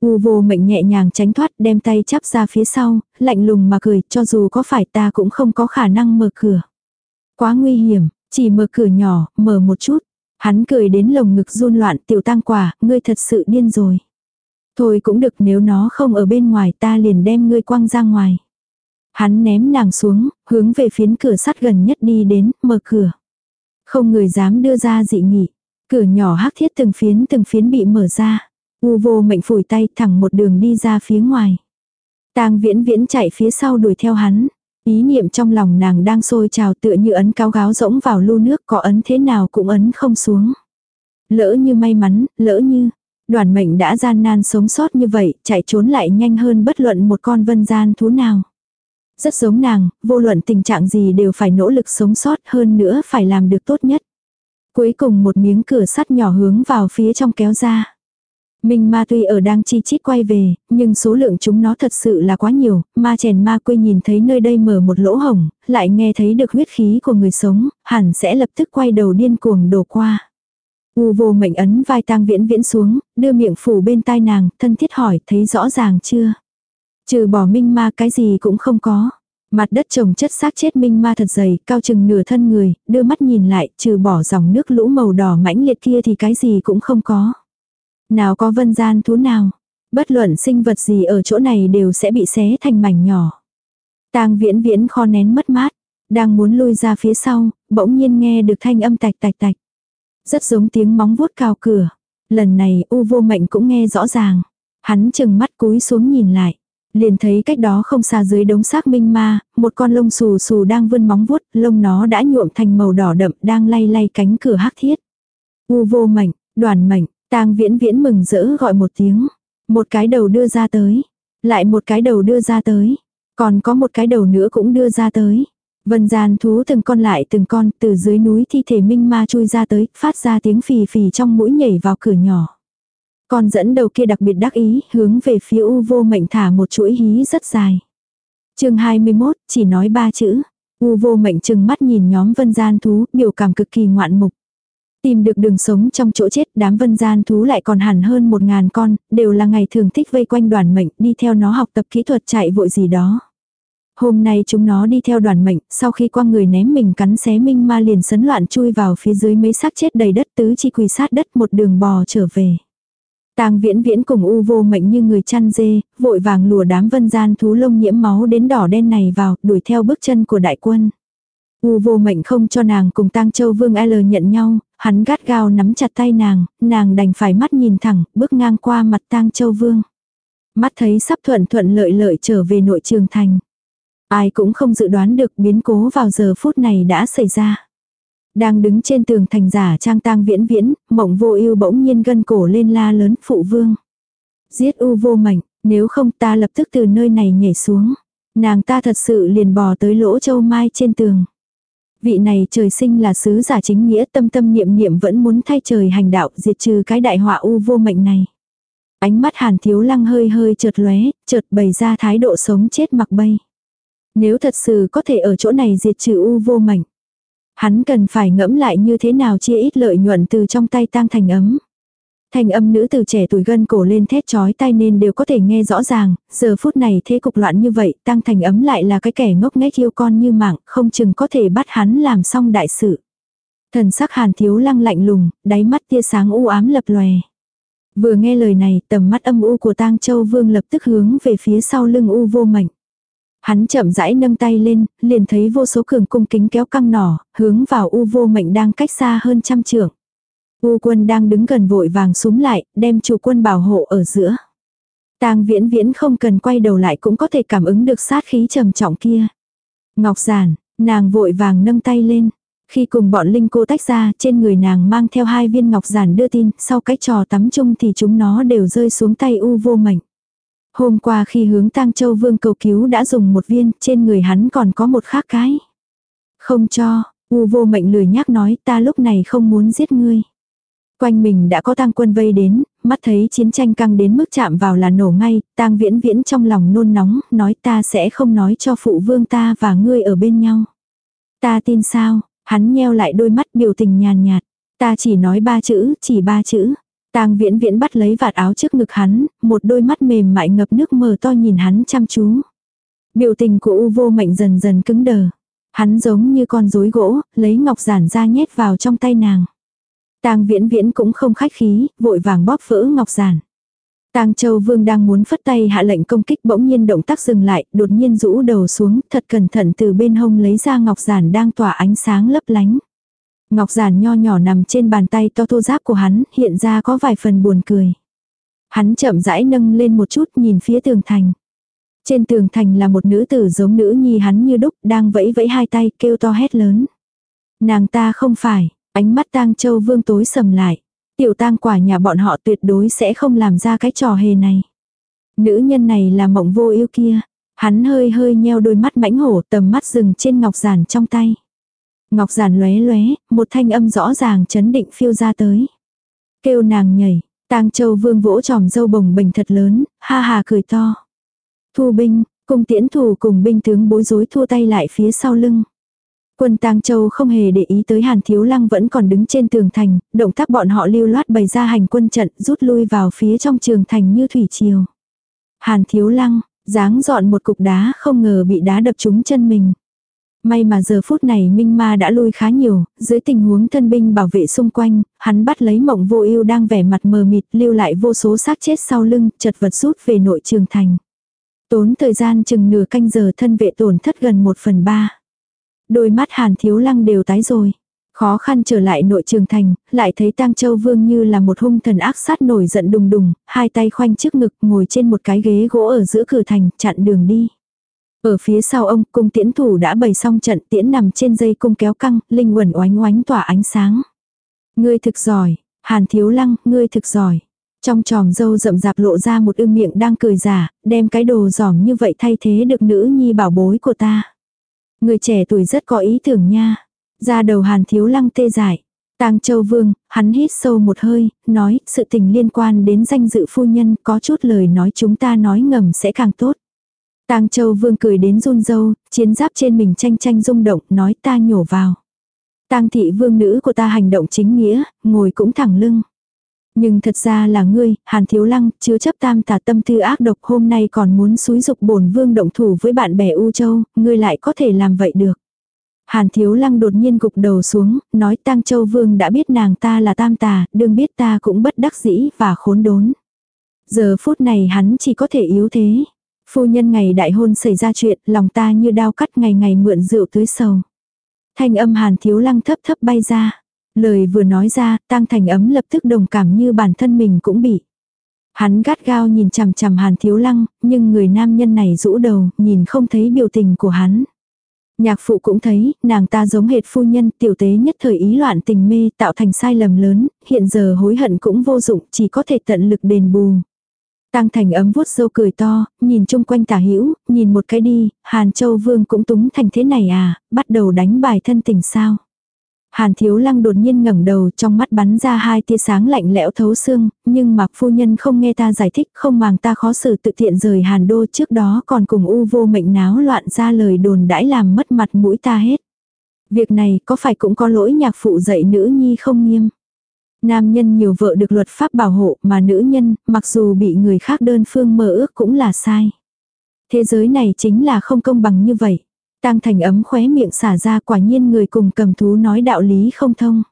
U vô mệnh nhẹ nhàng tránh thoát đem tay chắp ra phía sau, lạnh lùng mà cười cho dù có phải ta cũng không có khả năng mở cửa. Quá nguy hiểm, chỉ mở cửa nhỏ, mở một chút. Hắn cười đến lồng ngực run loạn tiểu tăng quả, ngươi thật sự điên rồi. Thôi cũng được nếu nó không ở bên ngoài ta liền đem ngươi quăng ra ngoài. Hắn ném nàng xuống, hướng về phiến cửa sắt gần nhất đi đến, mở cửa. Không người dám đưa ra dị nghị. Cửa nhỏ hắc thiết từng phiến từng phiến bị mở ra. U vô mệnh phủi tay thẳng một đường đi ra phía ngoài. tang viễn viễn chạy phía sau đuổi theo hắn. Ý niệm trong lòng nàng đang sôi trào tựa như ấn cao gáo rỗng vào lu nước có ấn thế nào cũng ấn không xuống. Lỡ như may mắn, lỡ như, đoàn mệnh đã gian nan sống sót như vậy, chạy trốn lại nhanh hơn bất luận một con vân gian thú nào. Rất giống nàng, vô luận tình trạng gì đều phải nỗ lực sống sót hơn nữa phải làm được tốt nhất. Cuối cùng một miếng cửa sắt nhỏ hướng vào phía trong kéo ra. Minh ma tuy ở đang chi chít quay về, nhưng số lượng chúng nó thật sự là quá nhiều, ma chèn ma quê nhìn thấy nơi đây mở một lỗ hổng, lại nghe thấy được huyết khí của người sống, hẳn sẽ lập tức quay đầu điên cuồng đổ qua. U vô mệnh ấn vai tang viễn viễn xuống, đưa miệng phủ bên tai nàng, thân thiết hỏi thấy rõ ràng chưa? Trừ bỏ minh ma cái gì cũng không có. Mặt đất trồng chất xác chết minh ma thật dày, cao chừng nửa thân người, đưa mắt nhìn lại, trừ bỏ dòng nước lũ màu đỏ mãnh liệt kia thì cái gì cũng không có. Nào có vân gian thú nào. Bất luận sinh vật gì ở chỗ này đều sẽ bị xé thành mảnh nhỏ. tang viễn viễn kho nén mất mát. Đang muốn lui ra phía sau, bỗng nhiên nghe được thanh âm tạch tạch tạch. Rất giống tiếng móng vuốt cào cửa. Lần này u vô mệnh cũng nghe rõ ràng. Hắn chừng mắt cúi xuống nhìn lại. Liền thấy cách đó không xa dưới đống xác minh ma, một con lông xù xù đang vươn móng vuốt, lông nó đã nhuộm thành màu đỏ đậm đang lay lay cánh cửa hắc thiết. U vô mệnh, đoàn mệnh, tang viễn viễn mừng rỡ gọi một tiếng. Một cái đầu đưa ra tới. Lại một cái đầu đưa ra tới. Còn có một cái đầu nữa cũng đưa ra tới. Vân gian thú từng con lại từng con từ dưới núi thi thể minh ma chui ra tới, phát ra tiếng phì phì trong mũi nhảy vào cửa nhỏ. Con dẫn đầu kia đặc biệt đắc ý, hướng về phía u vô mệnh thả một chuỗi hí rất dài. chương 21, chỉ nói ba chữ. U vô mệnh chừng mắt nhìn nhóm vân gian thú, biểu cảm cực kỳ ngoạn mục. Tìm được đường sống trong chỗ chết đám vân gian thú lại còn hẳn hơn một ngàn con, đều là ngày thường thích vây quanh đoàn mệnh đi theo nó học tập kỹ thuật chạy vội gì đó. Hôm nay chúng nó đi theo đoàn mệnh, sau khi qua người ném mình cắn xé minh ma liền sấn loạn chui vào phía dưới mấy xác chết đầy đất tứ chi quỳ sát đất một đường bò trở về. Tang viễn viễn cùng u vô mệnh như người chăn dê, vội vàng lùa đám vân gian thú lông nhiễm máu đến đỏ đen này vào, đuổi theo bước chân của đại quân. U vô mệnh không cho nàng cùng tang châu vương L nhận nhau, hắn gắt gao nắm chặt tay nàng, nàng đành phải mắt nhìn thẳng, bước ngang qua mặt tang châu vương. Mắt thấy sắp thuận thuận lợi lợi trở về nội trường thành. Ai cũng không dự đoán được biến cố vào giờ phút này đã xảy ra. Đang đứng trên tường thành giả trang tang viễn viễn, mộng vô ưu bỗng nhiên gân cổ lên la lớn phụ vương. Giết u vô mệnh, nếu không ta lập tức từ nơi này nhảy xuống. Nàng ta thật sự liền bò tới lỗ châu mai trên tường. Vị này trời sinh là sứ giả chính nghĩa tâm tâm niệm niệm vẫn muốn thay trời hành đạo diệt trừ cái đại họa u vô mệnh này. Ánh mắt hàn thiếu lăng hơi hơi chợt lóe, chợt bày ra thái độ sống chết mặc bay. Nếu thật sự có thể ở chỗ này diệt trừ u vô mảnh, Hắn cần phải ngẫm lại như thế nào chia ít lợi nhuận từ trong tay tang thành ấm. Thành âm nữ từ trẻ tuổi gân cổ lên thét chói tai nên đều có thể nghe rõ ràng, giờ phút này thế cục loạn như vậy, tăng thành ấm lại là cái kẻ ngốc nghếch yêu con như mạng, không chừng có thể bắt hắn làm xong đại sự. Thần sắc hàn thiếu lăng lạnh lùng, đáy mắt tia sáng u ám lập lòe. Vừa nghe lời này, tầm mắt âm u của tang châu vương lập tức hướng về phía sau lưng u vô mạnh. Hắn chậm rãi nâng tay lên, liền thấy vô số cường cung kính kéo căng nỏ, hướng vào u vô mệnh đang cách xa hơn trăm trượng. U quân đang đứng gần vội vàng súng lại, đem chủ quân bảo hộ ở giữa. Tang viễn viễn không cần quay đầu lại cũng có thể cảm ứng được sát khí trầm trọng kia. Ngọc giản, nàng vội vàng nâng tay lên. Khi cùng bọn linh cô tách ra, trên người nàng mang theo hai viên ngọc giản đưa tin, sau cái trò tắm chung thì chúng nó đều rơi xuống tay u vô mệnh. Hôm qua khi hướng tang châu vương cầu cứu đã dùng một viên, trên người hắn còn có một khác cái. Không cho, u vô mệnh lười nhắc nói ta lúc này không muốn giết ngươi. Quanh mình đã có tang quân vây đến, mắt thấy chiến tranh căng đến mức chạm vào là nổ ngay, tang viễn viễn trong lòng nôn nóng, nói ta sẽ không nói cho phụ vương ta và ngươi ở bên nhau. Ta tin sao, hắn nheo lại đôi mắt biểu tình nhàn nhạt, ta chỉ nói ba chữ, chỉ ba chữ. Tang viễn viễn bắt lấy vạt áo trước ngực hắn, một đôi mắt mềm mại ngập nước mờ to nhìn hắn chăm chú. Biểu tình của U vô mệnh dần dần cứng đờ. Hắn giống như con rối gỗ, lấy ngọc giản ra nhét vào trong tay nàng. Tang viễn viễn cũng không khách khí, vội vàng bóp vỡ ngọc giản. Tang Châu Vương đang muốn phất tay hạ lệnh công kích bỗng nhiên động tác dừng lại, đột nhiên rũ đầu xuống, thật cẩn thận từ bên hông lấy ra ngọc giản đang tỏa ánh sáng lấp lánh. Ngọc giản nho nhỏ nằm trên bàn tay to thô giáp của hắn, hiện ra có vài phần buồn cười. Hắn chậm rãi nâng lên một chút nhìn phía tường thành. Trên tường thành là một nữ tử giống nữ nhi hắn như đúc, đang vẫy vẫy hai tay, kêu to hét lớn. Nàng ta không phải, Ánh mắt tang châu vương tối sầm lại. Tiểu tang quả nhà bọn họ tuyệt đối sẽ không làm ra cái trò hề này. Nữ nhân này là mộng vô yêu kia. Hắn hơi hơi nheo đôi mắt mãnh hổ tầm mắt dừng trên ngọc giản trong tay. Ngọc giản lóe lóe, một thanh âm rõ ràng chấn định phiêu ra tới. Kêu nàng nhảy, tang châu vương vỗ tròm dâu bồng bình thật lớn, ha ha cười to. Thu binh, cung tiễn thủ cùng binh tướng bối rối thua tay lại phía sau lưng. Quân Tang Châu không hề để ý tới Hàn Thiếu Lăng vẫn còn đứng trên tường thành, động tác bọn họ lưu loát bày ra hành quân trận rút lui vào phía trong trường thành như thủy triều. Hàn Thiếu Lăng, dáng dọn một cục đá không ngờ bị đá đập trúng chân mình. May mà giờ phút này Minh Ma đã lui khá nhiều, dưới tình huống thân binh bảo vệ xung quanh, hắn bắt lấy mộng vô ưu đang vẻ mặt mờ mịt lưu lại vô số xác chết sau lưng, chật vật rút về nội trường thành. Tốn thời gian chừng nửa canh giờ thân vệ tổn thất gần một phần ba. Đôi mắt hàn thiếu lăng đều tái rồi. Khó khăn trở lại nội trường thành, lại thấy tang châu vương như là một hung thần ác sát nổi giận đùng đùng, hai tay khoanh trước ngực ngồi trên một cái ghế gỗ ở giữa cửa thành, chặn đường đi. Ở phía sau ông, cung tiễn thủ đã bày xong trận tiễn nằm trên dây cung kéo căng, linh quẩn oánh oánh tỏa ánh sáng. Ngươi thực giỏi, hàn thiếu lăng, ngươi thực giỏi. Trong tròm dâu rậm rạp lộ ra một ưng miệng đang cười giả, đem cái đồ giỏm như vậy thay thế được nữ nhi bảo bối của ta. Người trẻ tuổi rất có ý tưởng nha. Ra đầu hàn thiếu lăng tê dại. Tàng Châu Vương, hắn hít sâu một hơi, nói, sự tình liên quan đến danh dự phu nhân, có chút lời nói chúng ta nói ngầm sẽ càng tốt. Tang Châu Vương cười đến run râu, chiến giáp trên mình tranh tranh rung động, nói ta nhổ vào. Tang thị vương nữ của ta hành động chính nghĩa, ngồi cũng thẳng lưng. Nhưng thật ra là ngươi, Hàn Thiếu Lăng, chứa chấp tam tà tâm tư ác độc hôm nay còn muốn xúi dục bổn vương động thủ với bạn bè U Châu, ngươi lại có thể làm vậy được. Hàn Thiếu Lăng đột nhiên gục đầu xuống, nói Tang Châu Vương đã biết nàng ta là tam tà, đương biết ta cũng bất đắc dĩ và khốn đốn. Giờ phút này hắn chỉ có thể yếu thế. Phu nhân ngày đại hôn xảy ra chuyện, lòng ta như đao cắt ngày ngày mượn rượu tưới sầu. Thanh âm hàn thiếu lăng thấp thấp bay ra. Lời vừa nói ra, tang thành ấm lập tức đồng cảm như bản thân mình cũng bị. Hắn gắt gao nhìn chằm chằm hàn thiếu lăng, nhưng người nam nhân này rũ đầu, nhìn không thấy biểu tình của hắn. Nhạc phụ cũng thấy, nàng ta giống hệt phu nhân, tiểu tế nhất thời ý loạn tình mê tạo thành sai lầm lớn, hiện giờ hối hận cũng vô dụng, chỉ có thể tận lực đền bù. Tăng thành ấm vuốt râu cười to, nhìn chung quanh tả hữu nhìn một cái đi, Hàn Châu Vương cũng túng thành thế này à, bắt đầu đánh bài thân tình sao. Hàn Thiếu Lăng đột nhiên ngẩng đầu trong mắt bắn ra hai tia sáng lạnh lẽo thấu xương, nhưng mặc phu nhân không nghe ta giải thích không màng ta khó xử tự tiện rời Hàn Đô trước đó còn cùng u vô mệnh náo loạn ra lời đồn đãi làm mất mặt mũi ta hết. Việc này có phải cũng có lỗi nhạc phụ dạy nữ nhi không nghiêm. Nam nhân nhiều vợ được luật pháp bảo hộ mà nữ nhân, mặc dù bị người khác đơn phương mơ ước cũng là sai. Thế giới này chính là không công bằng như vậy. tăng thành ấm khóe miệng xả ra quả nhiên người cùng cầm thú nói đạo lý không thông.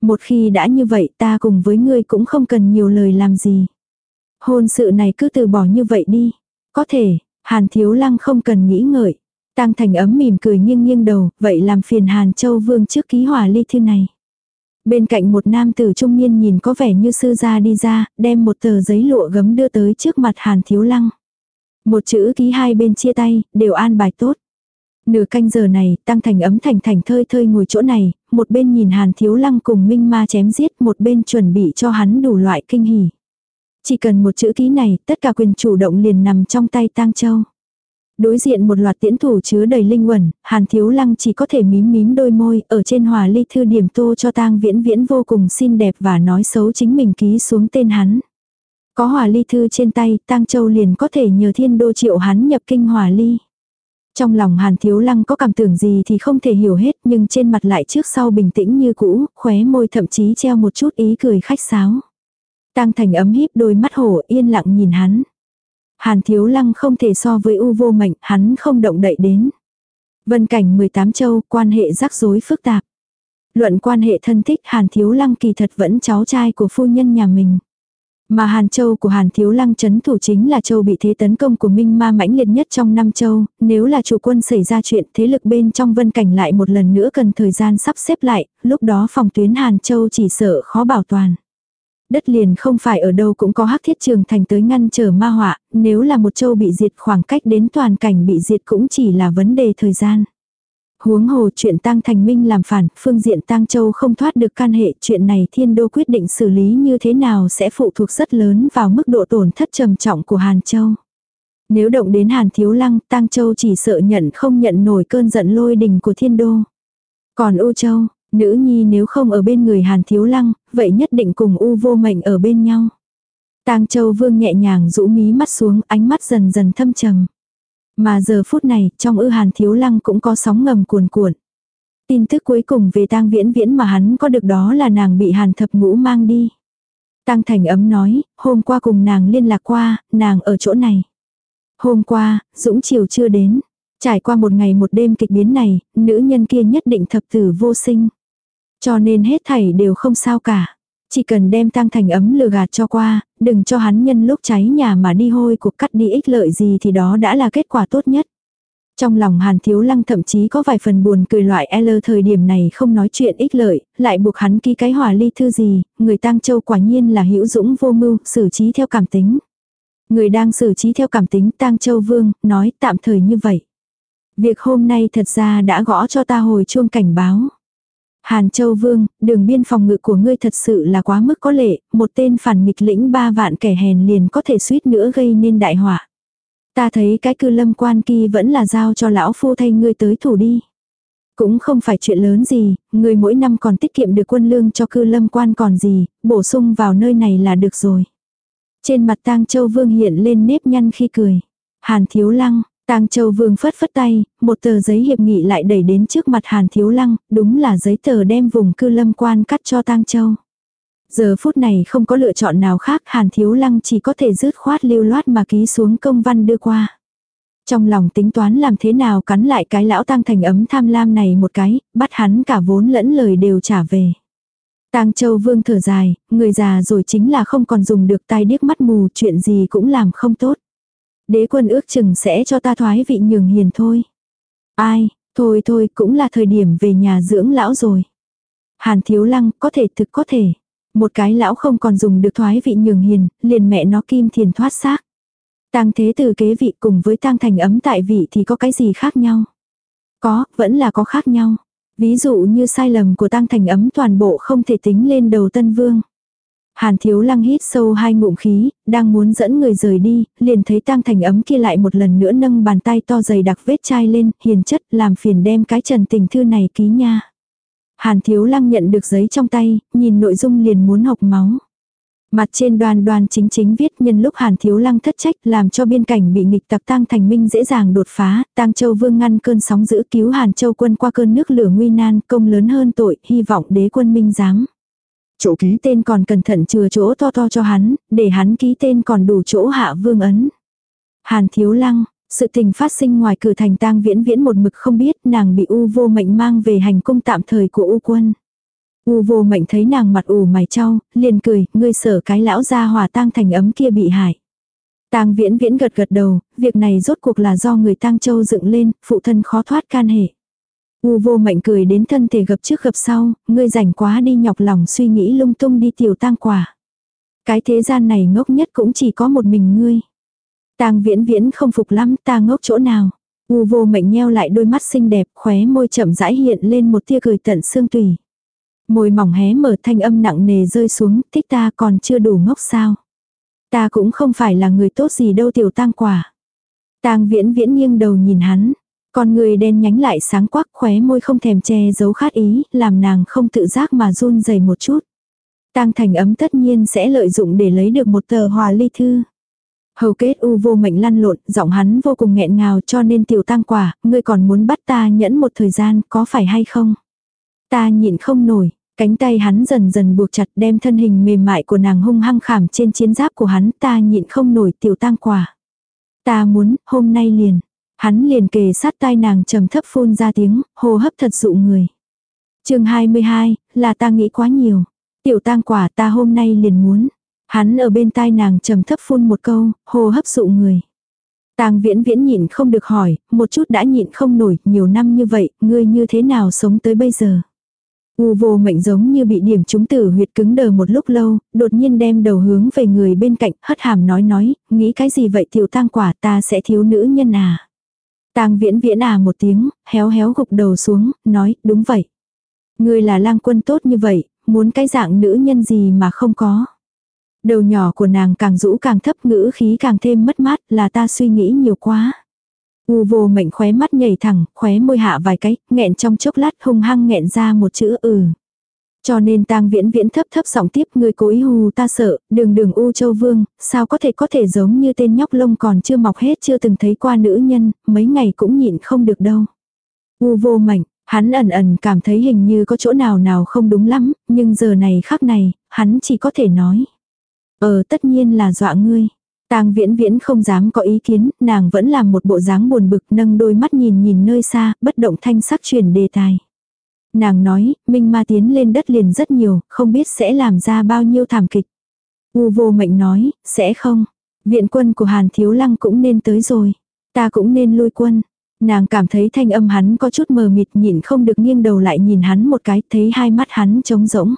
Một khi đã như vậy ta cùng với ngươi cũng không cần nhiều lời làm gì. Hôn sự này cứ từ bỏ như vậy đi. Có thể, Hàn Thiếu Lăng không cần nghĩ ngợi. tăng thành ấm mỉm cười nghiêng nghiêng đầu, vậy làm phiền Hàn Châu Vương trước ký hỏa ly thư này. Bên cạnh một nam tử trung niên nhìn có vẻ như sư gia đi ra, đem một tờ giấy lụa gấm đưa tới trước mặt Hàn Thiếu Lăng. Một chữ ký hai bên chia tay, đều an bài tốt. Nửa canh giờ này, Tăng Thành ấm thành thành thơi thơi ngồi chỗ này, một bên nhìn Hàn Thiếu Lăng cùng Minh Ma chém giết, một bên chuẩn bị cho hắn đủ loại kinh hỉ. Chỉ cần một chữ ký này, tất cả quyền chủ động liền nằm trong tay tăng Châu. Đối diện một loạt tiễn thủ chứa đầy linh quẩn, Hàn Thiếu Lăng chỉ có thể mím mím đôi môi, ở trên hòa ly thư điểm tô cho tang viễn viễn vô cùng xinh đẹp và nói xấu chính mình ký xuống tên hắn. Có hòa ly thư trên tay, tang châu liền có thể nhờ thiên đô triệu hắn nhập kinh hòa ly. Trong lòng Hàn Thiếu Lăng có cảm tưởng gì thì không thể hiểu hết nhưng trên mặt lại trước sau bình tĩnh như cũ, khóe môi thậm chí treo một chút ý cười khách sáo. Tang Thành ấm híp đôi mắt hổ yên lặng nhìn hắn. Hàn Thiếu Lăng không thể so với U vô mệnh, hắn không động đậy đến. Vân cảnh 18 châu, quan hệ rắc rối phức tạp. Luận quan hệ thân thích Hàn Thiếu Lăng kỳ thật vẫn cháu trai của phu nhân nhà mình. Mà Hàn Châu của Hàn Thiếu Lăng chấn thủ chính là châu bị thế tấn công của Minh Ma mãnh liệt nhất trong năm châu, nếu là chủ quân xảy ra chuyện thế lực bên trong vân cảnh lại một lần nữa cần thời gian sắp xếp lại, lúc đó phòng tuyến Hàn Châu chỉ sợ khó bảo toàn. Đất liền không phải ở đâu cũng có hắc thiết trường thành tới ngăn trở ma họa, nếu là một châu bị diệt khoảng cách đến toàn cảnh bị diệt cũng chỉ là vấn đề thời gian. Huống hồ chuyện tăng thành minh làm phản, phương diện tăng châu không thoát được can hệ chuyện này thiên đô quyết định xử lý như thế nào sẽ phụ thuộc rất lớn vào mức độ tổn thất trầm trọng của Hàn Châu. Nếu động đến Hàn Thiếu Lăng, Tăng Châu chỉ sợ nhận không nhận nổi cơn giận lôi đình của thiên đô. Còn U Châu, nữ nhi nếu không ở bên người Hàn Thiếu Lăng, vậy nhất định cùng U vô mệnh ở bên nhau. Tang Châu Vương nhẹ nhàng rũ mí mắt xuống, ánh mắt dần dần thâm trầm. Mà giờ phút này, trong ư hàn thiếu lăng cũng có sóng ngầm cuồn cuộn. Tin tức cuối cùng về tang viễn viễn mà hắn có được đó là nàng bị hàn thập ngũ mang đi. Tang thành ấm nói, hôm qua cùng nàng liên lạc qua, nàng ở chỗ này. Hôm qua, Dũng Triều chưa đến. Trải qua một ngày một đêm kịch biến này, nữ nhân kia nhất định thập tử vô sinh. Cho nên hết thảy đều không sao cả. Chỉ cần đem tăng thành ấm lừa gạt cho qua, đừng cho hắn nhân lúc cháy nhà mà đi hôi cuộc cắt đi ích lợi gì thì đó đã là kết quả tốt nhất. Trong lòng Hàn Thiếu Lăng thậm chí có vài phần buồn cười loại L thời điểm này không nói chuyện ích lợi, lại buộc hắn ký cái hòa ly thư gì, người tang châu quả nhiên là hữu dũng vô mưu, xử trí theo cảm tính. Người đang xử trí theo cảm tính tang châu vương, nói tạm thời như vậy. Việc hôm nay thật ra đã gõ cho ta hồi chuông cảnh báo. Hàn Châu Vương, đường biên phòng ngự của ngươi thật sự là quá mức có lệ, một tên phản nghịch lĩnh ba vạn kẻ hèn liền có thể suýt nữa gây nên đại họa. Ta thấy cái cư lâm quan kỳ vẫn là giao cho lão phu thay ngươi tới thủ đi. Cũng không phải chuyện lớn gì, ngươi mỗi năm còn tiết kiệm được quân lương cho cư lâm quan còn gì, bổ sung vào nơi này là được rồi. Trên mặt tang châu vương hiện lên nếp nhăn khi cười. Hàn thiếu lăng, Tang Châu Vương phất phất tay, một tờ giấy hiệp nghị lại đẩy đến trước mặt Hàn Thiếu Lăng, đúng là giấy tờ đem vùng cư lâm quan cắt cho Tang Châu. Giờ phút này không có lựa chọn nào khác, Hàn Thiếu Lăng chỉ có thể rứt khoát lưu loát mà ký xuống công văn đưa qua. Trong lòng tính toán làm thế nào cắn lại cái lão Tang thành ấm tham lam này một cái, bắt hắn cả vốn lẫn lời đều trả về. Tang Châu Vương thở dài, người già rồi chính là không còn dùng được tai điếc mắt mù, chuyện gì cũng làm không tốt. Đế quân ước chừng sẽ cho ta thoái vị nhường hiền thôi. Ai, Thôi thôi, cũng là thời điểm về nhà dưỡng lão rồi. Hàn thiếu lăng, có thể thực có thể. Một cái lão không còn dùng được thoái vị nhường hiền, liền mẹ nó kim thiền thoát xác. Tang thế từ kế vị cùng với tang thành ấm tại vị thì có cái gì khác nhau? Có, vẫn là có khác nhau. Ví dụ như sai lầm của tang thành ấm toàn bộ không thể tính lên đầu tân vương. Hàn thiếu lăng hít sâu hai ngụm khí, đang muốn dẫn người rời đi, liền thấy tang thành ấm kia lại một lần nữa nâng bàn tay to dày đặc vết chai lên, hiền chất làm phiền đem cái trần tình thư này ký nha. Hàn thiếu lăng nhận được giấy trong tay, nhìn nội dung liền muốn học máu. Mặt trên đoàn đoàn chính chính viết nhân lúc Hàn Thiếu Lăng thất trách làm cho biên cảnh bị nghịch tặc tăng thành minh dễ dàng đột phá, tăng châu vương ngăn cơn sóng giữ cứu Hàn châu quân qua cơn nước lửa nguy nan công lớn hơn tội, hy vọng đế quân minh giám. Chỗ ký tên còn cẩn thận chừa chỗ to to cho hắn, để hắn ký tên còn đủ chỗ hạ vương ấn. Hàn Thiếu Lăng, sự tình phát sinh ngoài cửa thành tang viễn viễn một mực không biết nàng bị u vô mệnh mang về hành cung tạm thời của u quân. U vô mệnh thấy nàng mặt ủ mày trao, liền cười, ngươi sở cái lão gia hòa tang thành ấm kia bị hại. Tang viễn viễn gật gật đầu, việc này rốt cuộc là do người tang châu dựng lên, phụ thân khó thoát can hệ. U vô mệnh cười đến thân thể gập trước gập sau, ngươi rảnh quá đi nhọc lòng suy nghĩ lung tung đi tiểu tang quả. Cái thế gian này ngốc nhất cũng chỉ có một mình ngươi. Tang viễn viễn không phục lắm ta ngốc chỗ nào. U vô mệnh nheo lại đôi mắt xinh đẹp khóe môi chậm rãi hiện lên một tia cười tận xương tùy. Môi mỏng hé mở thanh âm nặng nề rơi xuống, thích ta còn chưa đủ ngốc sao. Ta cũng không phải là người tốt gì đâu tiểu tang quả. Tang viễn viễn nghiêng đầu nhìn hắn. Con người đen nhánh lại sáng quắc khóe môi không thèm che giấu khát ý, làm nàng không tự giác mà run rẩy một chút. Tang thành ấm tất nhiên sẽ lợi dụng để lấy được một tờ hòa ly thư. Hầu kết u vô mệnh lăn lộn, giọng hắn vô cùng nghẹn ngào cho nên tiểu tăng quả, ngươi còn muốn bắt ta nhẫn một thời gian, có phải hay không? Ta nhịn không nổi, cánh tay hắn dần dần buộc chặt đem thân hình mềm mại của nàng hung hăng khảm trên chiến giáp của hắn, ta nhịn không nổi tiểu tăng quả. Ta muốn, hôm nay liền. Hắn liền kề sát tai nàng trầm thấp phun ra tiếng, hô hấp thật dụ người. chương 22, là ta nghĩ quá nhiều. Tiểu tang quả ta hôm nay liền muốn. Hắn ở bên tai nàng trầm thấp phun một câu, hô hấp dụ người. Tang viễn viễn nhịn không được hỏi, một chút đã nhịn không nổi, nhiều năm như vậy, ngươi như thế nào sống tới bây giờ. U vô mệnh giống như bị điểm trúng tử huyệt cứng đờ một lúc lâu, đột nhiên đem đầu hướng về người bên cạnh, hất hàm nói nói, nghĩ cái gì vậy tiểu tang quả ta sẽ thiếu nữ nhân à. Tang viễn viễn à một tiếng, héo héo gục đầu xuống, nói, đúng vậy. Ngươi là lang quân tốt như vậy, muốn cái dạng nữ nhân gì mà không có. Đầu nhỏ của nàng càng rũ càng thấp ngữ khí càng thêm mất mát là ta suy nghĩ nhiều quá. U vô mệnh khóe mắt nhảy thẳng, khóe môi hạ vài cái, nghẹn trong chốc lát hung hăng nghẹn ra một chữ ừ. Cho nên tang viễn viễn thấp thấp giọng tiếp người cố ý hù ta sợ, đường đường U Châu Vương, sao có thể có thể giống như tên nhóc lông còn chưa mọc hết chưa từng thấy qua nữ nhân, mấy ngày cũng nhịn không được đâu. U vô mảnh hắn ẩn ẩn cảm thấy hình như có chỗ nào nào không đúng lắm, nhưng giờ này khắc này, hắn chỉ có thể nói. Ờ tất nhiên là dọa ngươi. Tang viễn viễn không dám có ý kiến, nàng vẫn làm một bộ dáng buồn bực nâng đôi mắt nhìn nhìn nơi xa, bất động thanh sắc chuyển đề tài. Nàng nói, minh ma tiến lên đất liền rất nhiều, không biết sẽ làm ra bao nhiêu thảm kịch. U vô mệnh nói, sẽ không. Viện quân của Hàn Thiếu Lăng cũng nên tới rồi. Ta cũng nên lui quân. Nàng cảm thấy thanh âm hắn có chút mờ mịt nhịn không được nghiêng đầu lại nhìn hắn một cái, thấy hai mắt hắn trống rỗng.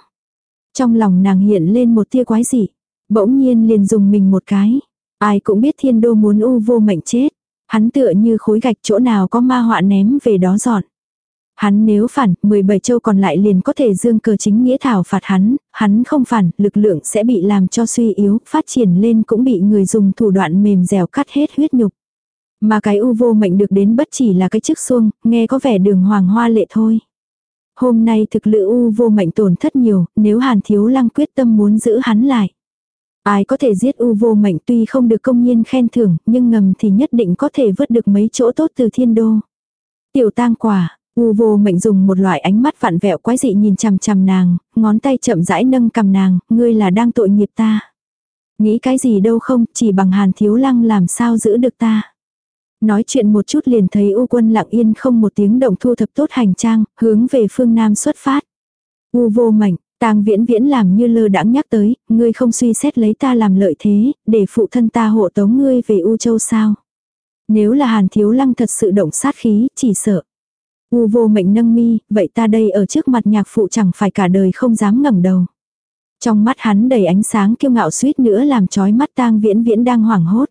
Trong lòng nàng hiện lên một tia quái dị. Bỗng nhiên liền dùng mình một cái. Ai cũng biết thiên đô muốn u vô mệnh chết. Hắn tựa như khối gạch chỗ nào có ma họa ném về đó dọn. Hắn nếu phản, 17 châu còn lại liền có thể dương cờ chính nghĩa thảo phạt hắn, hắn không phản, lực lượng sẽ bị làm cho suy yếu, phát triển lên cũng bị người dùng thủ đoạn mềm dẻo cắt hết huyết nhục. Mà cái u vô mệnh được đến bất chỉ là cái chức xuông, nghe có vẻ đường hoàng hoa lệ thôi. Hôm nay thực lữ u vô mệnh tổn thất nhiều, nếu hàn thiếu lăng quyết tâm muốn giữ hắn lại. Ai có thể giết u vô mệnh tuy không được công nhiên khen thưởng, nhưng ngầm thì nhất định có thể vớt được mấy chỗ tốt từ thiên đô. Tiểu tang quả, u vô mệnh dùng một loại ánh mắt vặn vẹo quái dị nhìn chằm chằm nàng, ngón tay chậm rãi nâng cầm nàng, ngươi là đang tội nghiệp ta. Nghĩ cái gì đâu không, chỉ bằng hàn thiếu lăng làm sao giữ được ta. Nói chuyện một chút liền thấy u quân lặng yên không một tiếng động thu thập tốt hành trang, hướng về phương Nam xuất phát. U vô mệnh, Tang viễn viễn làm như lơ đãng nhắc tới, ngươi không suy xét lấy ta làm lợi thế, để phụ thân ta hộ tống ngươi về U Châu sao. Nếu là hàn thiếu lăng thật sự động sát khí, chỉ sợ. U vô mệnh nâng mi, vậy ta đây ở trước mặt nhạc phụ chẳng phải cả đời không dám ngẩng đầu. Trong mắt hắn đầy ánh sáng kiêu ngạo suýt nữa làm trói mắt tang viễn viễn đang hoảng hốt.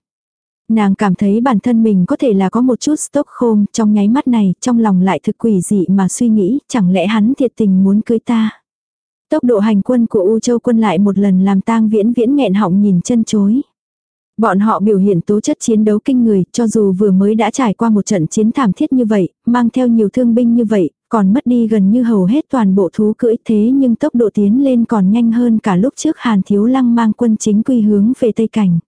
Nàng cảm thấy bản thân mình có thể là có một chút Stockholm trong nháy mắt này, trong lòng lại thực quỷ dị mà suy nghĩ, chẳng lẽ hắn thiệt tình muốn cưới ta. Tốc độ hành quân của U Châu quân lại một lần làm tang viễn viễn nghẹn họng nhìn chân chối. Bọn họ biểu hiện tố chất chiến đấu kinh người, cho dù vừa mới đã trải qua một trận chiến thảm thiết như vậy, mang theo nhiều thương binh như vậy, còn mất đi gần như hầu hết toàn bộ thú cưỡi thế nhưng tốc độ tiến lên còn nhanh hơn cả lúc trước Hàn Thiếu Lăng mang quân chính quy hướng về Tây Cảnh.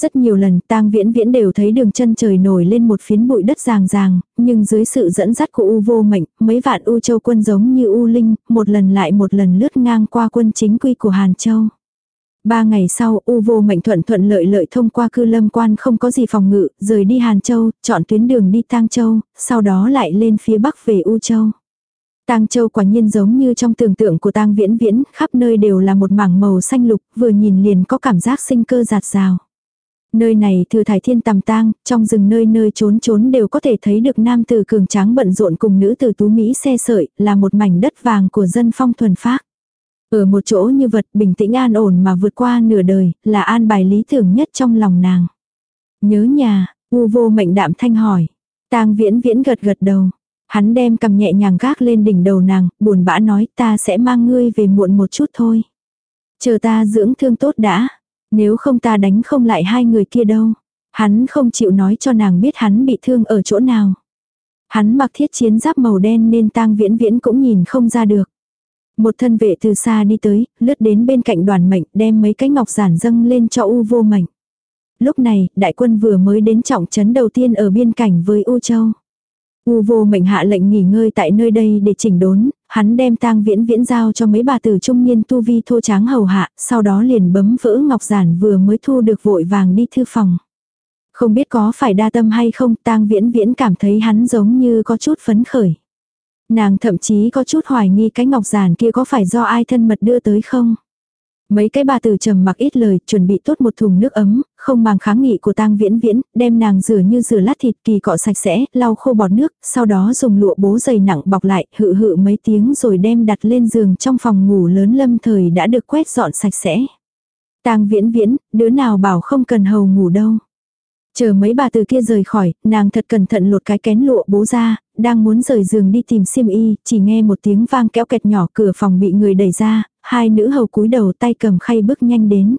Rất nhiều lần tang viễn viễn đều thấy đường chân trời nổi lên một phiến bụi đất ràng ràng, nhưng dưới sự dẫn dắt của U vô mệnh, mấy vạn U châu quân giống như U linh, một lần lại một lần lướt ngang qua quân chính quy của Hàn Châu. Ba ngày sau, U vô mệnh thuận thuận lợi lợi thông qua cư lâm quan không có gì phòng ngự, rời đi Hàn Châu, chọn tuyến đường đi Tang Châu, sau đó lại lên phía bắc về U Châu. Tang Châu quả nhiên giống như trong tưởng tượng của Tang Viễn Viễn, khắp nơi đều là một mảng màu xanh lục, vừa nhìn liền có cảm giác sinh cơ giạt rào. Nơi này thừa thải thiên tầm tang, trong rừng nơi nơi trốn trốn đều có thể thấy được nam tử cường tráng bận rộn cùng nữ tử tú Mỹ xe sợi, là một mảnh đất vàng của dân phong thuần phác. Ở một chỗ như vật bình tĩnh an ổn mà vượt qua nửa đời, là an bài lý tưởng nhất trong lòng nàng. Nhớ nhà, u vô mệnh đạm thanh hỏi. tang viễn viễn gật gật đầu. Hắn đem cầm nhẹ nhàng gác lên đỉnh đầu nàng, buồn bã nói ta sẽ mang ngươi về muộn một chút thôi. Chờ ta dưỡng thương tốt đã. Nếu không ta đánh không lại hai người kia đâu. Hắn không chịu nói cho nàng biết hắn bị thương ở chỗ nào. Hắn mặc thiết chiến giáp màu đen nên tang viễn viễn cũng nhìn không ra được. Một thân vệ từ xa đi tới, lướt đến bên cạnh đoàn mệnh, đem mấy cái ngọc giản dâng lên cho U vô mệnh. Lúc này, đại quân vừa mới đến trọng trấn đầu tiên ở biên cảnh với U Châu. U vô mệnh hạ lệnh nghỉ ngơi tại nơi đây để chỉnh đốn, hắn đem tang viễn viễn giao cho mấy bà tử trung niên tu vi thô tráng hầu hạ, sau đó liền bấm vỡ ngọc giản vừa mới thu được vội vàng đi thư phòng. Không biết có phải đa tâm hay không, tang viễn viễn cảm thấy hắn giống như có chút phấn khởi. Nàng thậm chí có chút hoài nghi cái ngọc giản kia có phải do ai thân mật đưa tới không. Mấy cái bà tử trầm mặc ít lời, chuẩn bị tốt một thùng nước ấm, không màng kháng nghị của tang viễn viễn, đem nàng rửa như rửa lát thịt kỳ cọ sạch sẽ, lau khô bọt nước, sau đó dùng lụa bố dày nặng bọc lại, hự hự mấy tiếng rồi đem đặt lên giường trong phòng ngủ lớn lâm thời đã được quét dọn sạch sẽ. tang viễn viễn, đứa nào bảo không cần hầu ngủ đâu. Chờ mấy bà từ kia rời khỏi, nàng thật cẩn thận lột cái kén lụa bố ra, đang muốn rời giường đi tìm xiêm y, chỉ nghe một tiếng vang kéo kẹt nhỏ cửa phòng bị người đẩy ra, hai nữ hầu cúi đầu tay cầm khay bước nhanh đến.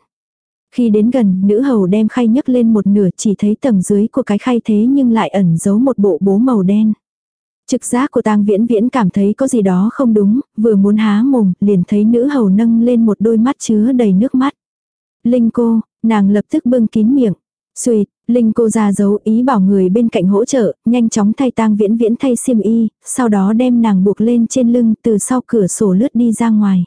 Khi đến gần, nữ hầu đem khay nhấc lên một nửa chỉ thấy tầng dưới của cái khay thế nhưng lại ẩn giấu một bộ bố màu đen. Trực giác của tang viễn viễn cảm thấy có gì đó không đúng, vừa muốn há mồm, liền thấy nữ hầu nâng lên một đôi mắt chứa đầy nước mắt. Linh cô, nàng lập tức bưng kín miệng. Xuyệt, Linh cô ra dấu ý bảo người bên cạnh hỗ trợ, nhanh chóng thay tang viễn viễn thay xiêm y, sau đó đem nàng buộc lên trên lưng từ sau cửa sổ lướt đi ra ngoài.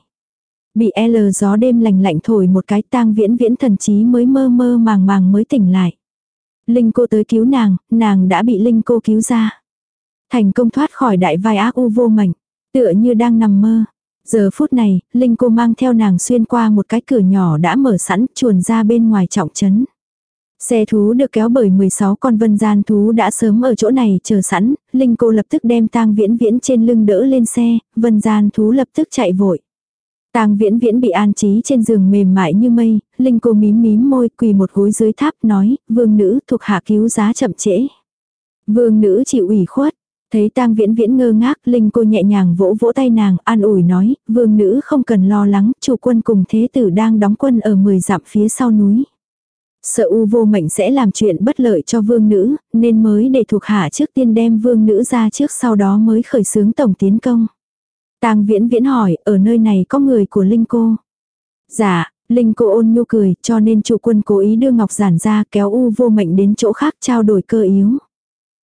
Bị e L gió đêm lành lạnh thổi một cái tang viễn viễn thần trí mới mơ mơ màng màng mới tỉnh lại. Linh cô tới cứu nàng, nàng đã bị Linh cô cứu ra. Thành công thoát khỏi đại vai ác u vô mảnh, tựa như đang nằm mơ. Giờ phút này, Linh cô mang theo nàng xuyên qua một cái cửa nhỏ đã mở sẵn chuồn ra bên ngoài trọng trấn. Xe thú được kéo bởi 16 con vân gian thú đã sớm ở chỗ này chờ sẵn, Linh cô lập tức đem tang viễn viễn trên lưng đỡ lên xe, vân gian thú lập tức chạy vội. Tang viễn viễn bị an trí trên giường mềm mại như mây, Linh cô mím mím môi quỳ một gối dưới tháp nói, vương nữ thuộc hạ cứu giá chậm trễ. Vương nữ chịu ủy khuất, thấy tang viễn viễn ngơ ngác, Linh cô nhẹ nhàng vỗ vỗ tay nàng, an ủi nói, vương nữ không cần lo lắng, chủ quân cùng thế tử đang đóng quân ở 10 dặm phía sau núi. Sợ u vô mệnh sẽ làm chuyện bất lợi cho vương nữ, nên mới để thuộc hạ trước tiên đem vương nữ ra trước sau đó mới khởi xướng tổng tiến công. Tang viễn viễn hỏi, ở nơi này có người của Linh cô. Dạ, Linh cô ôn nhu cười, cho nên chủ quân cố ý đưa ngọc giản ra kéo u vô mệnh đến chỗ khác trao đổi cơ yếu.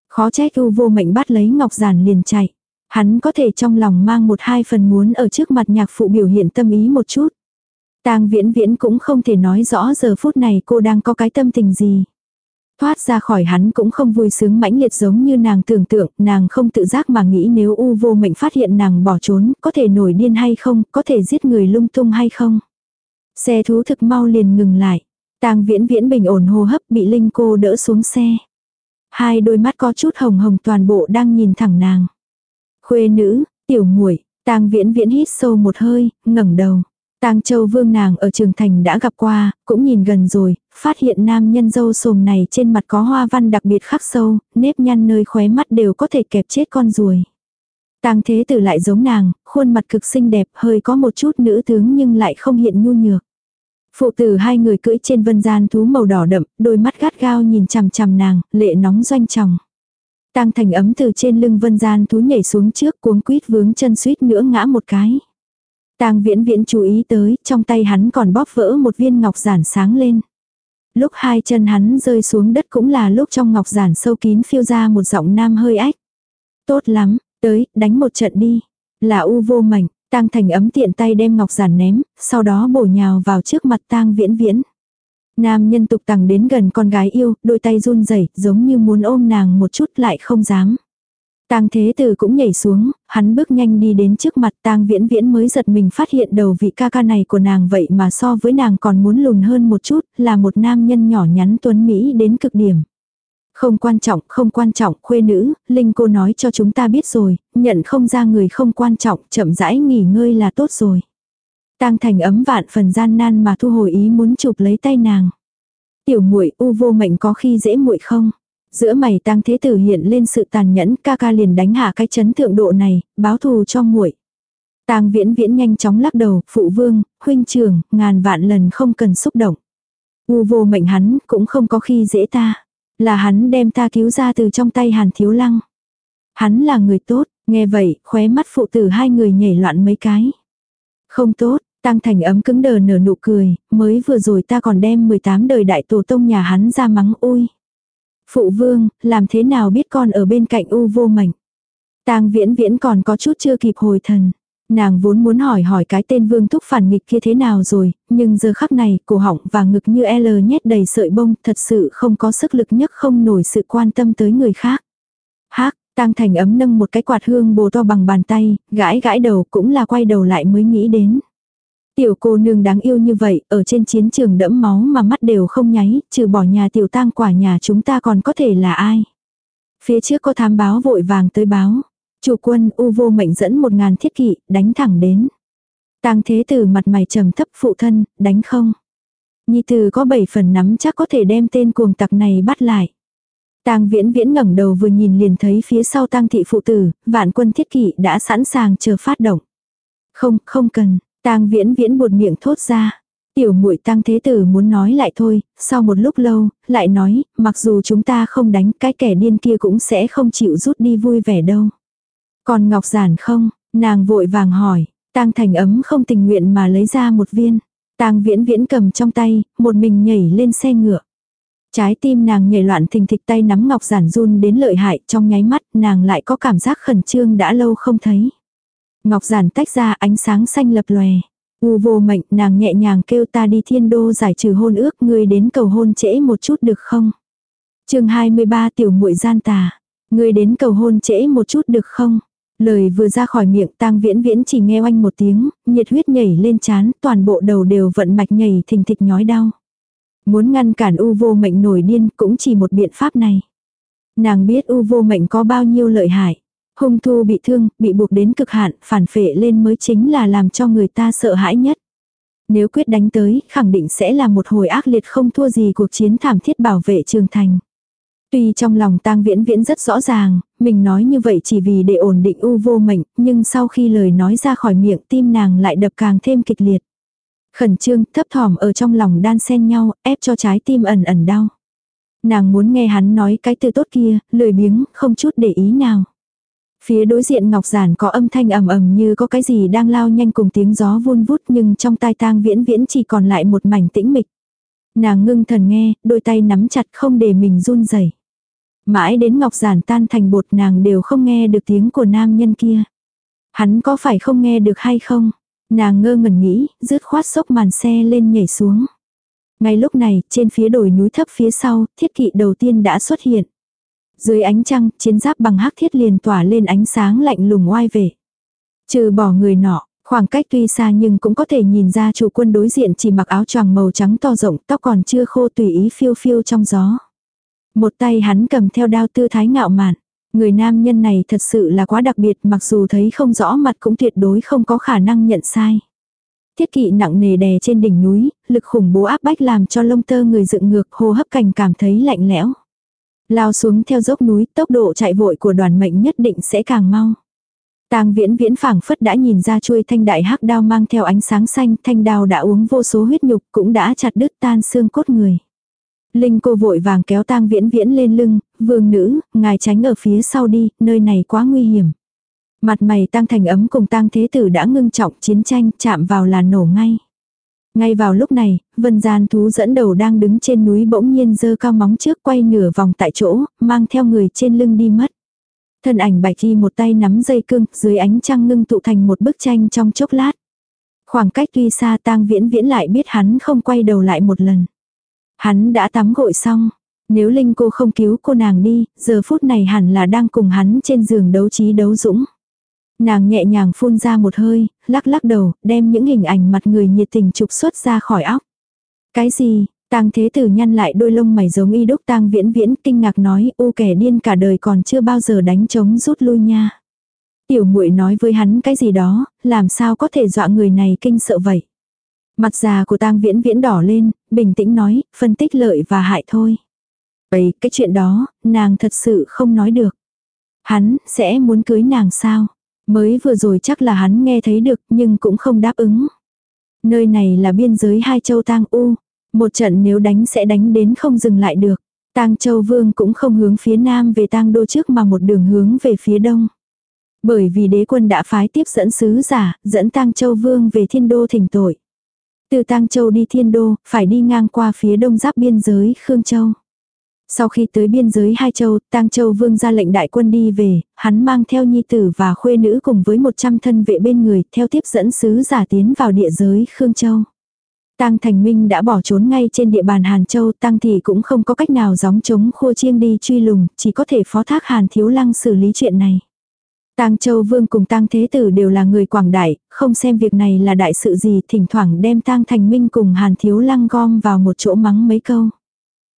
Khó trách u vô mệnh bắt lấy ngọc giản liền chạy. Hắn có thể trong lòng mang một hai phần muốn ở trước mặt nhạc phụ biểu hiện tâm ý một chút. Tang viễn viễn cũng không thể nói rõ giờ phút này cô đang có cái tâm tình gì. Thoát ra khỏi hắn cũng không vui sướng mãnh liệt giống như nàng tưởng tượng, nàng không tự giác mà nghĩ nếu u vô mệnh phát hiện nàng bỏ trốn, có thể nổi điên hay không, có thể giết người lung tung hay không. Xe thú thực mau liền ngừng lại. Tang viễn viễn bình ổn hô hấp bị Linh cô đỡ xuống xe. Hai đôi mắt có chút hồng hồng toàn bộ đang nhìn thẳng nàng. Khuê nữ, tiểu muội, Tang Viễn Viễn hít sâu một hơi, ngẩng đầu. Tang Châu Vương nàng ở trường thành đã gặp qua, cũng nhìn gần rồi, phát hiện nam nhân dâu sồm này trên mặt có hoa văn đặc biệt khắc sâu, nếp nhăn nơi khóe mắt đều có thể kẹp chết con ruồi. Tang Thế Tử lại giống nàng, khuôn mặt cực xinh đẹp, hơi có một chút nữ tướng nhưng lại không hiện nhu nhược. Phụ tử hai người cưỡi trên vân gian thú màu đỏ đậm, đôi mắt gắt gao nhìn chằm chằm nàng, lệ nóng doanh chồng. Tang thành ấm từ trên lưng vân gian thú nhảy xuống trước cuống quýt vướng chân suýt nữa ngã một cái. Tang viễn viễn chú ý tới, trong tay hắn còn bóp vỡ một viên ngọc giản sáng lên. Lúc hai chân hắn rơi xuống đất cũng là lúc trong ngọc giản sâu kín phiêu ra một giọng nam hơi ách. Tốt lắm, tới, đánh một trận đi. Là u vô mảnh, tang thành ấm tiện tay đem ngọc giản ném, sau đó bổ nhào vào trước mặt tang viễn viễn. Nam nhân tục tằng đến gần con gái yêu, đôi tay run rẩy giống như muốn ôm nàng một chút lại không dám. Tang thế tử cũng nhảy xuống, hắn bước nhanh đi đến trước mặt tang viễn viễn mới giật mình phát hiện đầu vị ca ca này của nàng vậy mà so với nàng còn muốn lùn hơn một chút, là một nam nhân nhỏ nhắn tuấn Mỹ đến cực điểm. Không quan trọng, không quan trọng, khuê nữ, Linh cô nói cho chúng ta biết rồi, nhận không ra người không quan trọng, chậm rãi nghỉ ngơi là tốt rồi. Tang thành ấm vạn phần gian nan mà thu hồi ý muốn chụp lấy tay nàng. Tiểu muội u vô mệnh có khi dễ muội không? Giữa mày tang thế tử hiện lên sự tàn nhẫn ca ca liền đánh hạ cái chấn thượng độ này, báo thù cho muội. Tang viễn viễn nhanh chóng lắc đầu, phụ vương, huynh trưởng, ngàn vạn lần không cần xúc động. U vô mệnh hắn cũng không có khi dễ ta. Là hắn đem ta cứu ra từ trong tay hàn thiếu lăng. Hắn là người tốt, nghe vậy, khóe mắt phụ tử hai người nhảy loạn mấy cái. Không tốt, Tăng thành ấm cứng đờ nở nụ cười, mới vừa rồi ta còn đem 18 đời đại tổ tông nhà hắn ra mắng ui. Phụ vương, làm thế nào biết con ở bên cạnh u vô mảnh Tang viễn viễn còn có chút chưa kịp hồi thần. Nàng vốn muốn hỏi hỏi cái tên vương thúc phản nghịch kia thế nào rồi, nhưng giờ khắc này cổ họng và ngực như e L nhét đầy sợi bông thật sự không có sức lực nhất không nổi sự quan tâm tới người khác. Hác, Tang thành ấm nâng một cái quạt hương bồ to bằng bàn tay, gãi gãi đầu cũng là quay đầu lại mới nghĩ đến. Tiểu cô nương đáng yêu như vậy, ở trên chiến trường đẫm máu mà mắt đều không nháy, trừ bỏ nhà tiểu tang quả nhà chúng ta còn có thể là ai. Phía trước có thám báo vội vàng tới báo. Chủ quân u vô mệnh dẫn một ngàn thiết kỵ, đánh thẳng đến. Tang thế tử mặt mày trầm thấp phụ thân, đánh không. Nhi tử có bảy phần nắm chắc có thể đem tên cuồng tặc này bắt lại. Tang Viễn Viễn ngẩng đầu vừa nhìn liền thấy phía sau Tang thị phụ tử, vạn quân thiết kỵ đã sẵn sàng chờ phát động. Không, không cần, Tang viễn viễn buột miệng thốt ra. Tiểu muội tang thế tử muốn nói lại thôi, sau một lúc lâu, lại nói, mặc dù chúng ta không đánh cái kẻ điên kia cũng sẽ không chịu rút đi vui vẻ đâu. Còn ngọc giản không, nàng vội vàng hỏi, tang thành ấm không tình nguyện mà lấy ra một viên. tang viễn viễn cầm trong tay, một mình nhảy lên xe ngựa. Trái tim nàng nhảy loạn thình thịch tay nắm ngọc giản run đến lợi hại, trong nháy mắt nàng lại có cảm giác khẩn trương đã lâu không thấy. Ngọc giản tách ra ánh sáng xanh lập lòe. U vô mệnh nàng nhẹ nhàng kêu ta đi thiên đô giải trừ hôn ước ngươi đến cầu hôn trễ một chút được không? chương 23 tiểu muội gian tà. Ngươi đến cầu hôn trễ một chút được không? Lời vừa ra khỏi miệng tang viễn viễn chỉ nghe oanh một tiếng, nhiệt huyết nhảy lên chán, toàn bộ đầu đều vận mạch nhảy thình thịch nhói đau. Muốn ngăn cản u vô mệnh nổi điên cũng chỉ một biện pháp này. Nàng biết u vô mệnh có bao nhiêu lợi hại. Hung thu bị thương, bị buộc đến cực hạn, phản phệ lên mới chính là làm cho người ta sợ hãi nhất. Nếu quyết đánh tới, khẳng định sẽ là một hồi ác liệt không thua gì cuộc chiến thảm thiết bảo vệ trường thành. Tuy trong lòng tang viễn viễn rất rõ ràng, mình nói như vậy chỉ vì để ổn định u vô mệnh, nhưng sau khi lời nói ra khỏi miệng tim nàng lại đập càng thêm kịch liệt. Khẩn trương, thấp thỏm ở trong lòng đan xen nhau, ép cho trái tim ẩn ẩn đau. Nàng muốn nghe hắn nói cái từ tốt kia, lười biếng, không chút để ý nào. Phía đối diện ngọc giản có âm thanh ầm ầm như có cái gì đang lao nhanh cùng tiếng gió vun vút nhưng trong tai tang viễn viễn chỉ còn lại một mảnh tĩnh mịch. Nàng ngưng thần nghe, đôi tay nắm chặt không để mình run rẩy. Mãi đến ngọc giản tan thành bột nàng đều không nghe được tiếng của nam nhân kia. Hắn có phải không nghe được hay không? Nàng ngơ ngẩn nghĩ, rứt khoát sốc màn xe lên nhảy xuống. Ngay lúc này, trên phía đồi núi thấp phía sau, thiết kỵ đầu tiên đã xuất hiện. Dưới ánh trăng, chiến giáp bằng hắc thiết liền tỏa lên ánh sáng lạnh lùng oai về. Trừ bỏ người nọ, khoảng cách tuy xa nhưng cũng có thể nhìn ra chủ quân đối diện chỉ mặc áo choàng màu trắng to rộng, tóc còn chưa khô tùy ý phiêu phiêu trong gió. Một tay hắn cầm theo đao tư thái ngạo mạn. Người nam nhân này thật sự là quá đặc biệt mặc dù thấy không rõ mặt cũng tuyệt đối không có khả năng nhận sai. Thiết kỵ nặng nề đè trên đỉnh núi, lực khủng bố áp bách làm cho lông tơ người dựng ngược hô hấp cảnh cảm thấy lạnh lẽo. Lao xuống theo dốc núi, tốc độ chạy vội của đoàn mệnh nhất định sẽ càng mau. Tang viễn viễn phảng phất đã nhìn ra chuôi thanh đại hắc đao mang theo ánh sáng xanh, thanh đao đã uống vô số huyết nhục cũng đã chặt đứt tan xương cốt người. Linh cô vội vàng kéo tang viễn viễn lên lưng, vương nữ, ngài tránh ở phía sau đi, nơi này quá nguy hiểm. Mặt mày Tang thành ấm cùng tang thế tử đã ngưng trọng chiến tranh chạm vào là nổ ngay. Ngay vào lúc này, vân gian thú dẫn đầu đang đứng trên núi bỗng nhiên dơ cao móng trước quay nửa vòng tại chỗ, mang theo người trên lưng đi mất. Thân ảnh bạch chi một tay nắm dây cương, dưới ánh trăng ngưng tụ thành một bức tranh trong chốc lát. Khoảng cách tuy xa tang viễn viễn lại biết hắn không quay đầu lại một lần. Hắn đã tắm gội xong. Nếu Linh cô không cứu cô nàng đi, giờ phút này hẳn là đang cùng hắn trên giường đấu trí đấu dũng. Nàng nhẹ nhàng phun ra một hơi, lắc lắc đầu, đem những hình ảnh mặt người nhiệt tình trục xuất ra khỏi óc. Cái gì, tang thế tử nhăn lại đôi lông mày giống y đúc tang viễn viễn kinh ngạc nói u kẻ điên cả đời còn chưa bao giờ đánh trống rút lui nha. Tiểu muội nói với hắn cái gì đó, làm sao có thể dọa người này kinh sợ vậy. Mặt già của tang viễn viễn đỏ lên, bình tĩnh nói, phân tích lợi và hại thôi. Vậy cái chuyện đó, nàng thật sự không nói được. Hắn, sẽ muốn cưới nàng sao? Mới vừa rồi chắc là hắn nghe thấy được nhưng cũng không đáp ứng. Nơi này là biên giới hai châu tang u. Một trận nếu đánh sẽ đánh đến không dừng lại được. Tang Châu Vương cũng không hướng phía nam về Tang Đô trước mà một đường hướng về phía đông. Bởi vì đế quân đã phái tiếp dẫn sứ giả, dẫn Tang Châu Vương về Thiên Đô thỉnh tội. Từ Tang Châu đi Thiên Đô, phải đi ngang qua phía đông giáp biên giới Khương Châu. Sau khi tới biên giới hai châu, Tang Châu Vương ra lệnh đại quân đi về, hắn mang theo nhi tử và khuê nữ cùng với 100 thân vệ bên người, theo tiếp dẫn sứ giả tiến vào địa giới Khương Châu. Tang Thành Minh đã bỏ trốn ngay trên địa bàn Hàn Châu, Tang thì cũng không có cách nào gióng chống khua chiêng đi truy lùng, chỉ có thể phó thác Hàn Thiếu Lăng xử lý chuyện này. Tang Châu Vương cùng Tang Thế Tử đều là người quảng đại, không xem việc này là đại sự gì, thỉnh thoảng đem Tang Thành Minh cùng Hàn Thiếu Lăng gom vào một chỗ mắng mấy câu.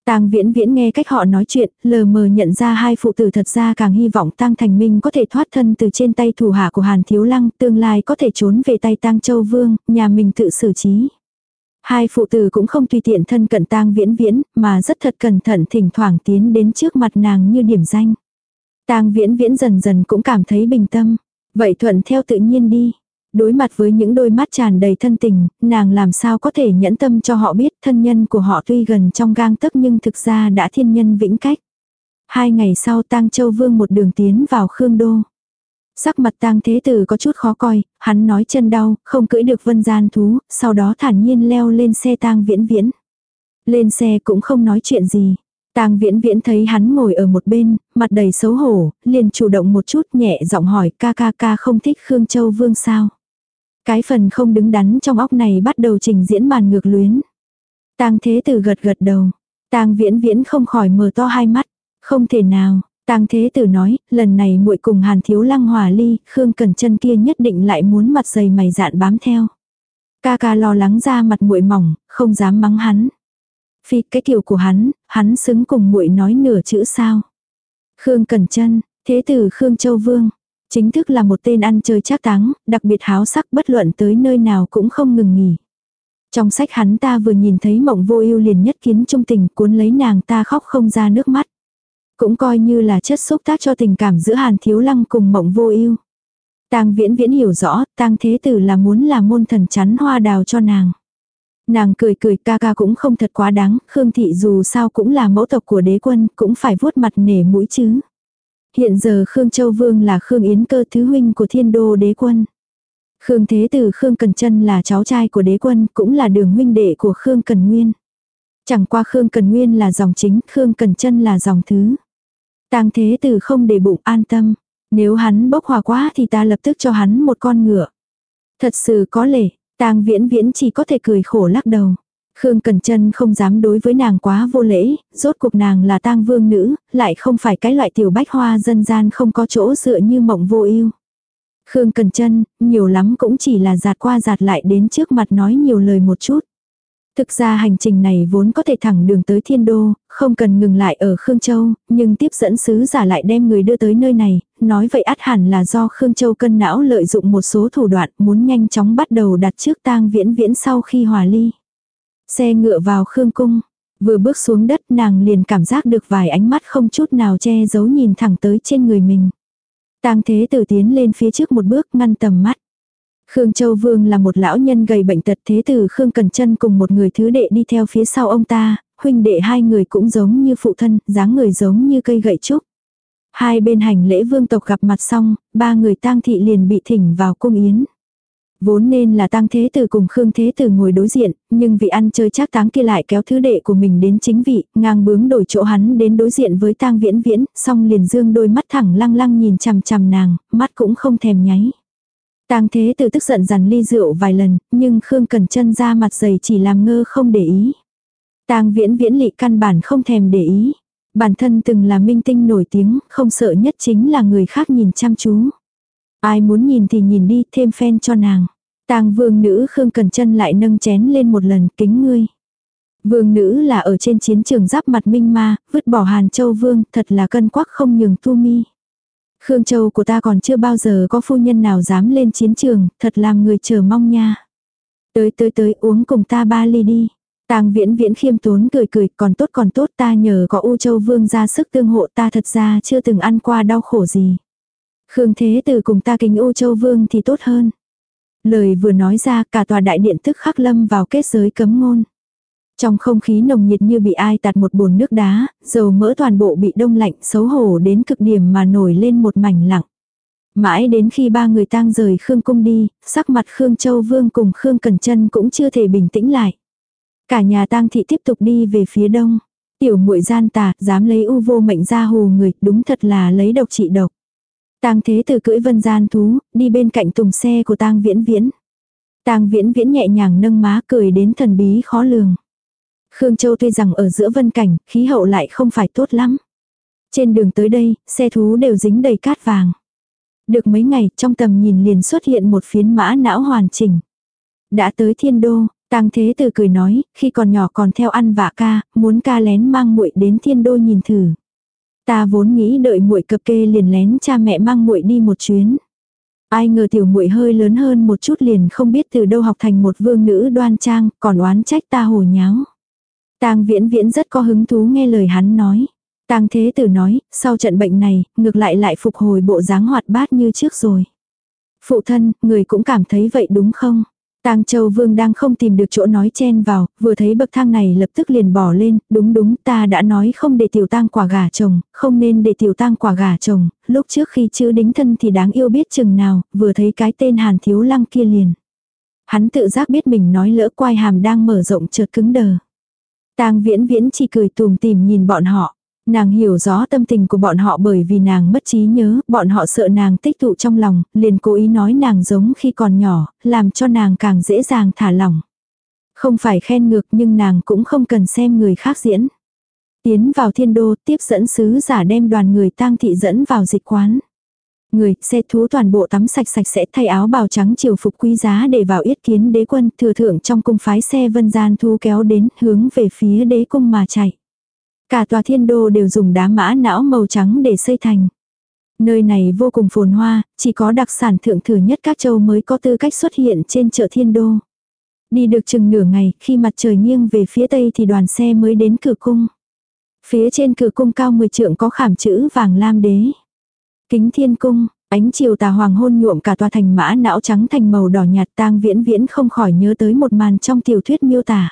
Tang Viễn Viễn nghe cách họ nói chuyện, lờ mờ nhận ra hai phụ tử thật ra càng hy vọng Tang Thành Minh có thể thoát thân từ trên tay thủ hạ của Hàn Thiếu Lăng, tương lai có thể trốn về tay Tang Châu Vương, nhà mình tự xử trí. Hai phụ tử cũng không tùy tiện thân cận Tang Viễn Viễn, mà rất thật cẩn thận thỉnh thoảng tiến đến trước mặt nàng như điểm danh. Tang Viễn Viễn dần dần cũng cảm thấy bình tâm, vậy thuận theo tự nhiên đi. Đối mặt với những đôi mắt tràn đầy thân tình, nàng làm sao có thể nhẫn tâm cho họ biết thân nhân của họ tuy gần trong gang tấc nhưng thực ra đã thiên nhân vĩnh cách. Hai ngày sau tang châu vương một đường tiến vào Khương Đô. Sắc mặt tang thế tử có chút khó coi, hắn nói chân đau, không cưỡi được vân gian thú, sau đó thản nhiên leo lên xe tang viễn viễn. Lên xe cũng không nói chuyện gì. Tang viễn viễn thấy hắn ngồi ở một bên, mặt đầy xấu hổ, liền chủ động một chút nhẹ giọng hỏi ca ca ca không thích Khương Châu Vương sao. Cái phần không đứng đắn trong óc này bắt đầu trình diễn màn ngược luyến. Tang thế tử gật gật đầu. Tang viễn viễn không khỏi mở to hai mắt. Không thể nào, Tang thế tử nói, lần này muội cùng Hàn Thiếu Lăng hòa ly, Khương Cẩn Chân kia nhất định lại muốn mặt dày mày dạn bám theo. Ca ca lo lắng ra mặt muội mỏng, không dám mắng hắn. Phi cái kiểu của hắn, hắn xứng cùng muội nói nửa chữ sao? Khương Cẩn Chân, thế tử Khương Châu Vương, Chính thức là một tên ăn chơi chắc táng, đặc biệt háo sắc bất luận tới nơi nào cũng không ngừng nghỉ. Trong sách hắn ta vừa nhìn thấy mộng vô ưu liền nhất kiến trung tình cuốn lấy nàng ta khóc không ra nước mắt. Cũng coi như là chất xúc tác cho tình cảm giữa Hàn Thiếu Lăng cùng mộng vô ưu. Tang viễn viễn hiểu rõ, tang thế tử là muốn là môn thần chắn hoa đào cho nàng. Nàng cười cười ca ca cũng không thật quá đáng, Khương Thị dù sao cũng là mẫu tộc của đế quân, cũng phải vuốt mặt nể mũi chứ. Hiện giờ Khương Châu Vương là Khương Yến cơ thứ huynh của thiên đô đế quân. Khương Thế Tử Khương Cần Trân là cháu trai của đế quân, cũng là đường huynh đệ của Khương Cần Nguyên. Chẳng qua Khương Cần Nguyên là dòng chính, Khương Cần Trân là dòng thứ. Tang Thế Tử không để bụng an tâm. Nếu hắn bốc hòa quá thì ta lập tức cho hắn một con ngựa. Thật sự có lệ, Tang Viễn Viễn chỉ có thể cười khổ lắc đầu. Khương Cần Chân không dám đối với nàng quá vô lễ, rốt cuộc nàng là tang vương nữ, lại không phải cái loại tiểu bách hoa dân gian không có chỗ dựa như mộng vô ưu. Khương Cần Chân, nhiều lắm cũng chỉ là giạt qua giạt lại đến trước mặt nói nhiều lời một chút. Thực ra hành trình này vốn có thể thẳng đường tới Thiên Đô, không cần ngừng lại ở Khương Châu, nhưng tiếp dẫn sứ giả lại đem người đưa tới nơi này, nói vậy át hẳn là do Khương Châu cân não lợi dụng một số thủ đoạn muốn nhanh chóng bắt đầu đặt trước tang viễn viễn sau khi hòa ly. Xe ngựa vào Khương Cung, vừa bước xuống đất nàng liền cảm giác được vài ánh mắt không chút nào che giấu nhìn thẳng tới trên người mình. Tang thế tử tiến lên phía trước một bước ngăn tầm mắt. Khương Châu Vương là một lão nhân gầy bệnh tật thế tử Khương Cần Chân cùng một người thứ đệ đi theo phía sau ông ta, huynh đệ hai người cũng giống như phụ thân, dáng người giống như cây gậy trúc. Hai bên hành lễ vương tộc gặp mặt xong, ba người tang thị liền bị thỉnh vào cung yến. Vốn nên là tang thế tử cùng Khương thế tử ngồi đối diện, nhưng vị ăn chơi chắc táng kia lại kéo thứ đệ của mình đến chính vị, ngang bướng đổi chỗ hắn đến đối diện với tang viễn viễn, xong liền dương đôi mắt thẳng lăng lăng nhìn chằm chằm nàng, mắt cũng không thèm nháy. Tang thế tử tức giận dằn ly rượu vài lần, nhưng Khương Cần chân ra mặt dày chỉ làm ngơ không để ý. Tang viễn viễn lị căn bản không thèm để ý. Bản thân từng là minh tinh nổi tiếng, không sợ nhất chính là người khác nhìn chăm chú. Ai muốn nhìn thì nhìn đi, thêm phen cho nàng. Tang vương nữ Khương Cần chân lại nâng chén lên một lần, kính ngươi. Vương nữ là ở trên chiến trường giáp mặt minh ma, vứt bỏ Hàn Châu Vương, thật là cân quắc không nhường tu mi. Khương Châu của ta còn chưa bao giờ có phu nhân nào dám lên chiến trường, thật làm người chờ mong nha. Tới tới tới uống cùng ta ba ly đi. Tang viễn viễn khiêm tốn cười cười còn tốt còn tốt ta nhờ có U Châu Vương ra sức tương hộ ta thật ra chưa từng ăn qua đau khổ gì. Khương Thế Tử cùng ta kính U Châu Vương thì tốt hơn. Lời vừa nói ra cả tòa đại điện tức khắc lâm vào kết giới cấm ngôn. Trong không khí nồng nhiệt như bị ai tạt một bồn nước đá, dầu mỡ toàn bộ bị đông lạnh xấu hổ đến cực điểm mà nổi lên một mảnh lặng. Mãi đến khi ba người tang rời Khương Cung đi, sắc mặt Khương Châu Vương cùng Khương cần chân cũng chưa thể bình tĩnh lại. Cả nhà tang thị tiếp tục đi về phía đông. Tiểu muội gian tà, dám lấy u vô mệnh ra hù người, đúng thật là lấy độc trị độc. Tang thế từ cưỡi vân gian thú, đi bên cạnh tùng xe của tang viễn viễn. Tang viễn viễn nhẹ nhàng nâng má cười đến thần bí khó lường. Khương Châu tuy rằng ở giữa vân cảnh, khí hậu lại không phải tốt lắm. Trên đường tới đây, xe thú đều dính đầy cát vàng. Được mấy ngày, trong tầm nhìn liền xuất hiện một phiến mã não hoàn chỉnh. Đã tới thiên đô, Tang Thế Tử cười nói, khi còn nhỏ còn theo ăn vạ ca, muốn ca lén mang muội đến thiên đô nhìn thử. Ta vốn nghĩ đợi muội cập kê liền lén cha mẹ mang muội đi một chuyến. Ai ngờ tiểu muội hơi lớn hơn một chút liền không biết từ đâu học thành một vương nữ đoan trang, còn oán trách ta hồ nháo. Tang Viễn Viễn rất có hứng thú nghe lời hắn nói. Tang Thế Tử nói, sau trận bệnh này, ngược lại lại phục hồi bộ dáng hoạt bát như trước rồi. Phụ thân, người cũng cảm thấy vậy đúng không? Tang Châu Vương đang không tìm được chỗ nói chen vào, vừa thấy bậc thang này lập tức liền bỏ lên, đúng đúng ta đã nói không để tiểu tang quả gà chồng, không nên để tiểu tang quả gà chồng, lúc trước khi chữ đính thân thì đáng yêu biết chừng nào, vừa thấy cái tên Hàn Thiếu Lăng kia liền. Hắn tự giác biết mình nói lỡ quai hàm đang mở rộng chợt cứng đờ. Tang viễn viễn chỉ cười tùm tìm nhìn bọn họ. Nàng hiểu rõ tâm tình của bọn họ bởi vì nàng mất trí nhớ, bọn họ sợ nàng tích tụ trong lòng, liền cố ý nói nàng giống khi còn nhỏ, làm cho nàng càng dễ dàng thả lỏng. Không phải khen ngược nhưng nàng cũng không cần xem người khác diễn. Tiến vào thiên đô tiếp dẫn sứ giả đem đoàn người tang thị dẫn vào dịch quán. Người, xe thú toàn bộ tắm sạch sạch sẽ thay áo bào trắng triều phục quý giá để vào yết kiến đế quân thừa thượng trong cung phái xe vân gian thú kéo đến hướng về phía đế cung mà chạy. Cả tòa thiên đô đều dùng đá mã não màu trắng để xây thành. Nơi này vô cùng phồn hoa, chỉ có đặc sản thượng thừa nhất các châu mới có tư cách xuất hiện trên chợ thiên đô. Đi được chừng nửa ngày, khi mặt trời nghiêng về phía tây thì đoàn xe mới đến cửa cung. Phía trên cửa cung cao 10 trượng có khảm chữ vàng lam đế. Kính thiên cung, ánh chiều tà hoàng hôn nhuộm cả tòa thành mã não trắng thành màu đỏ nhạt tang viễn viễn không khỏi nhớ tới một màn trong tiểu thuyết miêu tả.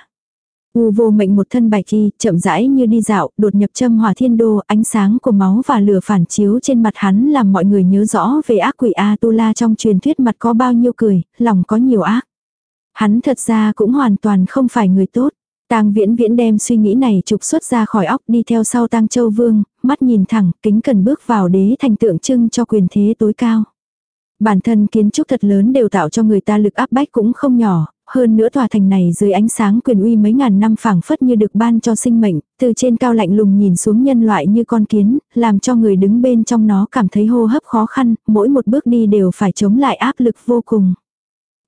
U vô mệnh một thân bài chi chậm rãi như đi dạo, đột nhập châm hỏa thiên đô, ánh sáng của máu và lửa phản chiếu trên mặt hắn làm mọi người nhớ rõ về ác quỷ A-tu-la trong truyền thuyết mặt có bao nhiêu cười, lòng có nhiều ác. Hắn thật ra cũng hoàn toàn không phải người tốt. Tang Viễn Viễn đem suy nghĩ này trục xuất ra khỏi óc đi theo sau Tang Châu Vương, mắt nhìn thẳng, kính cần bước vào đế thành tượng trưng cho quyền thế tối cao. Bản thân kiến trúc thật lớn đều tạo cho người ta lực áp bách cũng không nhỏ, hơn nữa tòa thành này dưới ánh sáng quyền uy mấy ngàn năm phảng phất như được ban cho sinh mệnh, từ trên cao lạnh lùng nhìn xuống nhân loại như con kiến, làm cho người đứng bên trong nó cảm thấy hô hấp khó khăn, mỗi một bước đi đều phải chống lại áp lực vô cùng.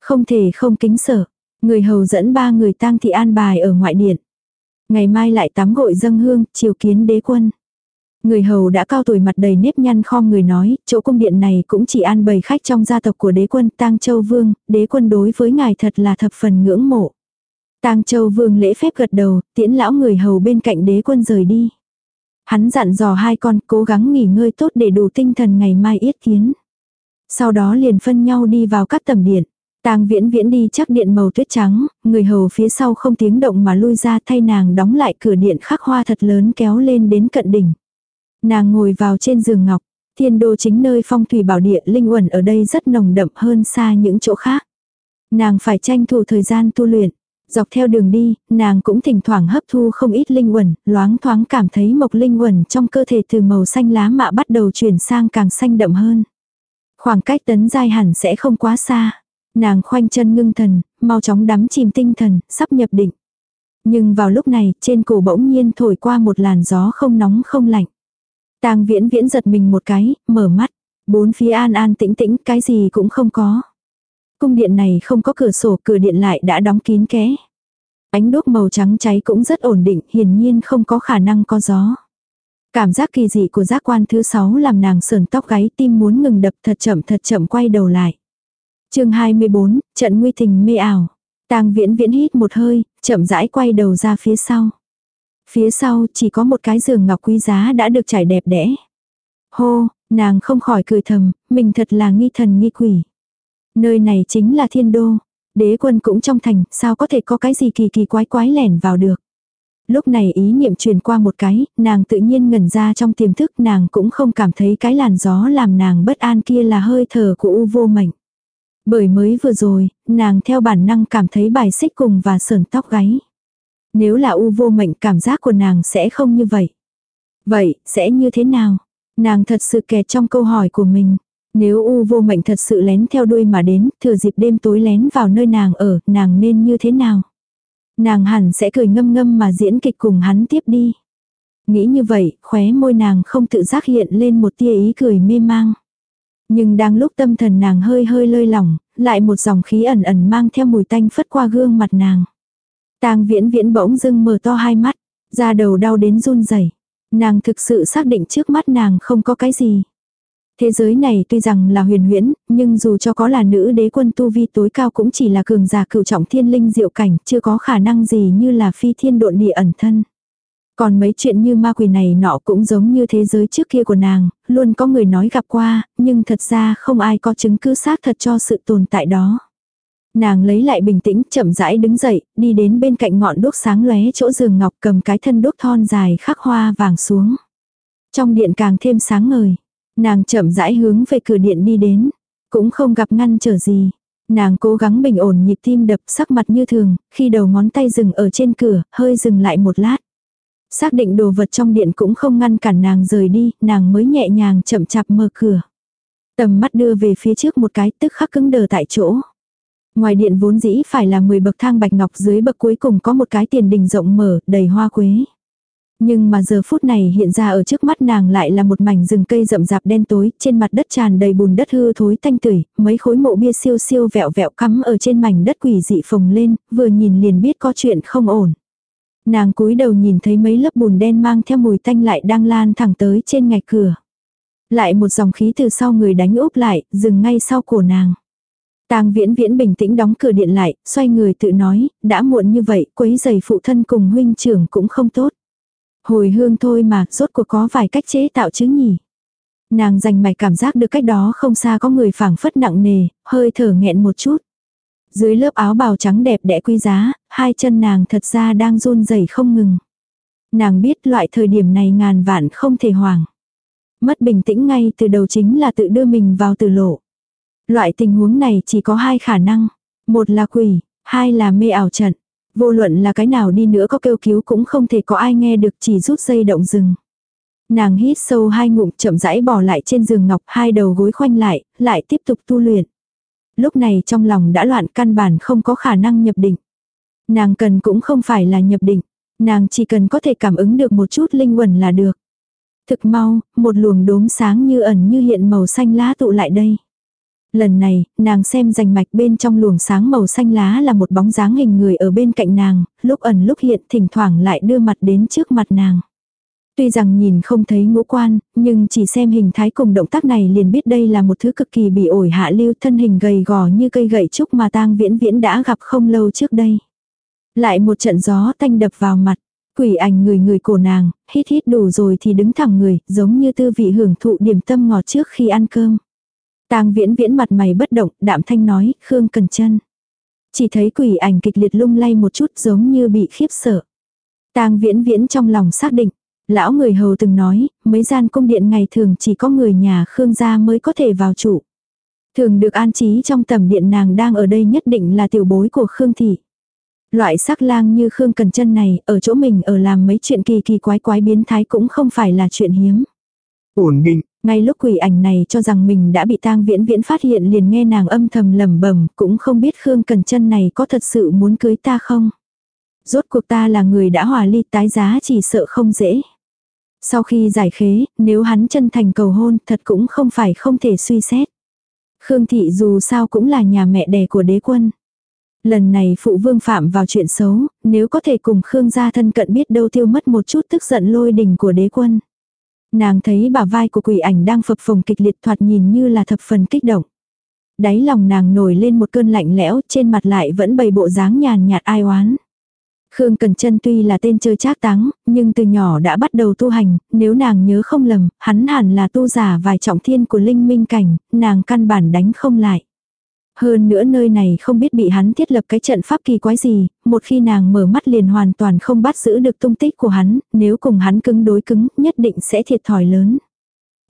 Không thể không kính sợ. Người hầu dẫn ba người tang thị an bài ở ngoại điện. Ngày mai lại tắm gội dâng hương, chiều kiến đế quân. Người hầu đã cao tuổi mặt đầy nếp nhăn khom người nói, chỗ cung điện này cũng chỉ an bày khách trong gia tộc của đế quân tang châu vương, đế quân đối với ngài thật là thập phần ngưỡng mộ. tang châu vương lễ phép gật đầu, tiễn lão người hầu bên cạnh đế quân rời đi. Hắn dặn dò hai con cố gắng nghỉ ngơi tốt để đủ tinh thần ngày mai yết kiến. Sau đó liền phân nhau đi vào các tầm điện. Tang viễn viễn đi chắc điện màu tuyết trắng, người hầu phía sau không tiếng động mà lui ra thay nàng đóng lại cửa điện khắc hoa thật lớn kéo lên đến cận đỉnh. Nàng ngồi vào trên giường ngọc, thiên đô chính nơi phong thủy bảo địa linh uẩn ở đây rất nồng đậm hơn xa những chỗ khác. Nàng phải tranh thủ thời gian tu luyện. Dọc theo đường đi, nàng cũng thỉnh thoảng hấp thu không ít linh uẩn, loáng thoáng cảm thấy mộc linh uẩn trong cơ thể từ màu xanh lá mạ bắt đầu chuyển sang càng xanh đậm hơn. Khoảng cách tấn giai hẳn sẽ không quá xa. Nàng khoanh chân ngưng thần, mau chóng đắm chìm tinh thần, sắp nhập định. Nhưng vào lúc này, trên cổ bỗng nhiên thổi qua một làn gió không nóng không lạnh. Tang viễn viễn giật mình một cái, mở mắt. Bốn phía an an tĩnh tĩnh, cái gì cũng không có. Cung điện này không có cửa sổ, cửa điện lại đã đóng kín ké. Ánh đốt màu trắng cháy cũng rất ổn định, hiển nhiên không có khả năng có gió. Cảm giác kỳ dị của giác quan thứ sáu làm nàng sờn tóc gáy tim muốn ngừng đập thật chậm thật chậm quay đầu lại. chương 24, trận nguy tình mê ảo. Tang viễn viễn hít một hơi, chậm rãi quay đầu ra phía sau. Phía sau chỉ có một cái giường ngọc quý giá đã được trải đẹp đẽ. Hô, nàng không khỏi cười thầm, mình thật là nghi thần nghi quỷ. Nơi này chính là thiên đô. Đế quân cũng trong thành, sao có thể có cái gì kỳ kỳ quái quái lẻn vào được. Lúc này ý niệm truyền qua một cái, nàng tự nhiên ngẩn ra trong tiềm thức nàng cũng không cảm thấy cái làn gió làm nàng bất an kia là hơi thở của u vô mệnh. Bởi mới vừa rồi, nàng theo bản năng cảm thấy bài xích cùng và sờn tóc gáy. Nếu là u vô mệnh cảm giác của nàng sẽ không như vậy. Vậy, sẽ như thế nào? Nàng thật sự kẹt trong câu hỏi của mình. Nếu u vô mệnh thật sự lén theo đuôi mà đến, thừa dịp đêm tối lén vào nơi nàng ở, nàng nên như thế nào? Nàng hẳn sẽ cười ngâm ngâm mà diễn kịch cùng hắn tiếp đi. Nghĩ như vậy, khóe môi nàng không tự giác hiện lên một tia ý cười mê mang. Nhưng đang lúc tâm thần nàng hơi hơi lơi lỏng, lại một dòng khí ẩn ẩn mang theo mùi tanh phất qua gương mặt nàng. Tang viễn viễn bỗng dưng mở to hai mắt, da đầu đau đến run rẩy. Nàng thực sự xác định trước mắt nàng không có cái gì. Thế giới này tuy rằng là huyền huyễn, nhưng dù cho có là nữ đế quân tu vi tối cao cũng chỉ là cường giả cửu trọng thiên linh diệu cảnh, chưa có khả năng gì như là phi thiên độn địa ẩn thân. Còn mấy chuyện như ma quỷ này nọ cũng giống như thế giới trước kia của nàng, luôn có người nói gặp qua, nhưng thật ra không ai có chứng cứ xác thật cho sự tồn tại đó. Nàng lấy lại bình tĩnh, chậm rãi đứng dậy, đi đến bên cạnh ngọn đốt sáng lóe chỗ giường ngọc cầm cái thân đốt thon dài khắc hoa vàng xuống. Trong điện càng thêm sáng ngời. Nàng chậm rãi hướng về cửa điện đi đến. Cũng không gặp ngăn trở gì. Nàng cố gắng bình ổn nhịp tim đập sắc mặt như thường, khi đầu ngón tay dừng ở trên cửa, hơi dừng lại một lát. Xác định đồ vật trong điện cũng không ngăn cản nàng rời đi, nàng mới nhẹ nhàng chậm chạp mở cửa. Tầm mắt đưa về phía trước một cái tức khắc cứng đờ tại chỗ. Ngoài điện vốn dĩ phải là 10 bậc thang bạch ngọc dưới bậc cuối cùng có một cái tiền đình rộng mở, đầy hoa quế. Nhưng mà giờ phút này hiện ra ở trước mắt nàng lại là một mảnh rừng cây rậm rạp đen tối, trên mặt đất tràn đầy bùn đất hư thối tanh tưởi, mấy khối mộ bia siêu siêu vẹo vẹo cắm ở trên mảnh đất quỷ dị phồng lên, vừa nhìn liền biết có chuyện không ổn. Nàng cúi đầu nhìn thấy mấy lớp bùn đen mang theo mùi tanh lại đang lan thẳng tới trên ngạch cửa. Lại một dòng khí từ sau người đánh úp lại, dừng ngay sau cổ nàng. Tang Viễn Viễn bình tĩnh đóng cửa điện lại, xoay người tự nói, đã muộn như vậy, quấy giày phụ thân cùng huynh trưởng cũng không tốt. Hồi hương thôi mà, rốt cuộc có vài cách chế tạo chứ nhỉ. Nàng dành mạch cảm giác được cách đó không xa có người phảng phất nặng nề, hơi thở nghẹn một chút. Dưới lớp áo bào trắng đẹp đẽ quý giá, hai chân nàng thật ra đang run rẩy không ngừng. Nàng biết loại thời điểm này ngàn vạn không thể hoảng. Mất bình tĩnh ngay từ đầu chính là tự đưa mình vào tử lộ. Loại tình huống này chỉ có hai khả năng. Một là quỷ, hai là mê ảo trận. Vô luận là cái nào đi nữa có kêu cứu cũng không thể có ai nghe được chỉ rút dây động rừng. Nàng hít sâu hai ngụm chậm rãi bỏ lại trên giường ngọc hai đầu gối khoanh lại, lại tiếp tục tu luyện. Lúc này trong lòng đã loạn căn bản không có khả năng nhập định. Nàng cần cũng không phải là nhập định. Nàng chỉ cần có thể cảm ứng được một chút linh quẩn là được. Thực mau, một luồng đốm sáng như ẩn như hiện màu xanh lá tụ lại đây. Lần này, nàng xem rành mạch bên trong luồng sáng màu xanh lá là một bóng dáng hình người ở bên cạnh nàng, lúc ẩn lúc hiện thỉnh thoảng lại đưa mặt đến trước mặt nàng. Tuy rằng nhìn không thấy ngũ quan, nhưng chỉ xem hình thái cùng động tác này liền biết đây là một thứ cực kỳ bị ổi hạ lưu thân hình gầy gò như cây gậy trúc mà tang viễn viễn đã gặp không lâu trước đây. Lại một trận gió tanh đập vào mặt, quỷ ảnh người người cổ nàng, hít hít đủ rồi thì đứng thẳng người, giống như tư vị hưởng thụ điểm tâm ngọt trước khi ăn cơm. Tang viễn viễn mặt mày bất động, đạm thanh nói, Khương Cần chân Chỉ thấy quỷ ảnh kịch liệt lung lay một chút giống như bị khiếp sợ. Tang viễn viễn trong lòng xác định, lão người hầu từng nói, mấy gian cung điện ngày thường chỉ có người nhà Khương gia mới có thể vào trụ. Thường được an trí trong tầm điện nàng đang ở đây nhất định là tiểu bối của Khương thị. Loại sắc lang như Khương Cần chân này, ở chỗ mình ở làm mấy chuyện kỳ kỳ quái quái biến thái cũng không phải là chuyện hiếm. Ổn định, ngay lúc quỷ ảnh này cho rằng mình đã bị tang viễn viễn phát hiện liền nghe nàng âm thầm lẩm bẩm cũng không biết Khương Cần chân này có thật sự muốn cưới ta không. Rốt cuộc ta là người đã hòa ly tái giá chỉ sợ không dễ. Sau khi giải khế, nếu hắn chân thành cầu hôn thật cũng không phải không thể suy xét. Khương thị dù sao cũng là nhà mẹ đẻ của đế quân. Lần này phụ vương phạm vào chuyện xấu, nếu có thể cùng Khương gia thân cận biết đâu tiêu mất một chút tức giận lôi đình của đế quân. Nàng thấy bả vai của quỷ ảnh đang phập phồng kịch liệt thoạt nhìn như là thập phần kích động. Đáy lòng nàng nổi lên một cơn lạnh lẽo, trên mặt lại vẫn bày bộ dáng nhàn nhạt ai oán. Khương Cần Chân tuy là tên chơi trác táng, nhưng từ nhỏ đã bắt đầu tu hành, nếu nàng nhớ không lầm, hắn hẳn là tu giả vài trọng thiên của linh minh cảnh, nàng căn bản đánh không lại. Hơn nữa nơi này không biết bị hắn thiết lập cái trận pháp kỳ quái gì, một khi nàng mở mắt liền hoàn toàn không bắt giữ được tung tích của hắn, nếu cùng hắn cứng đối cứng, nhất định sẽ thiệt thòi lớn.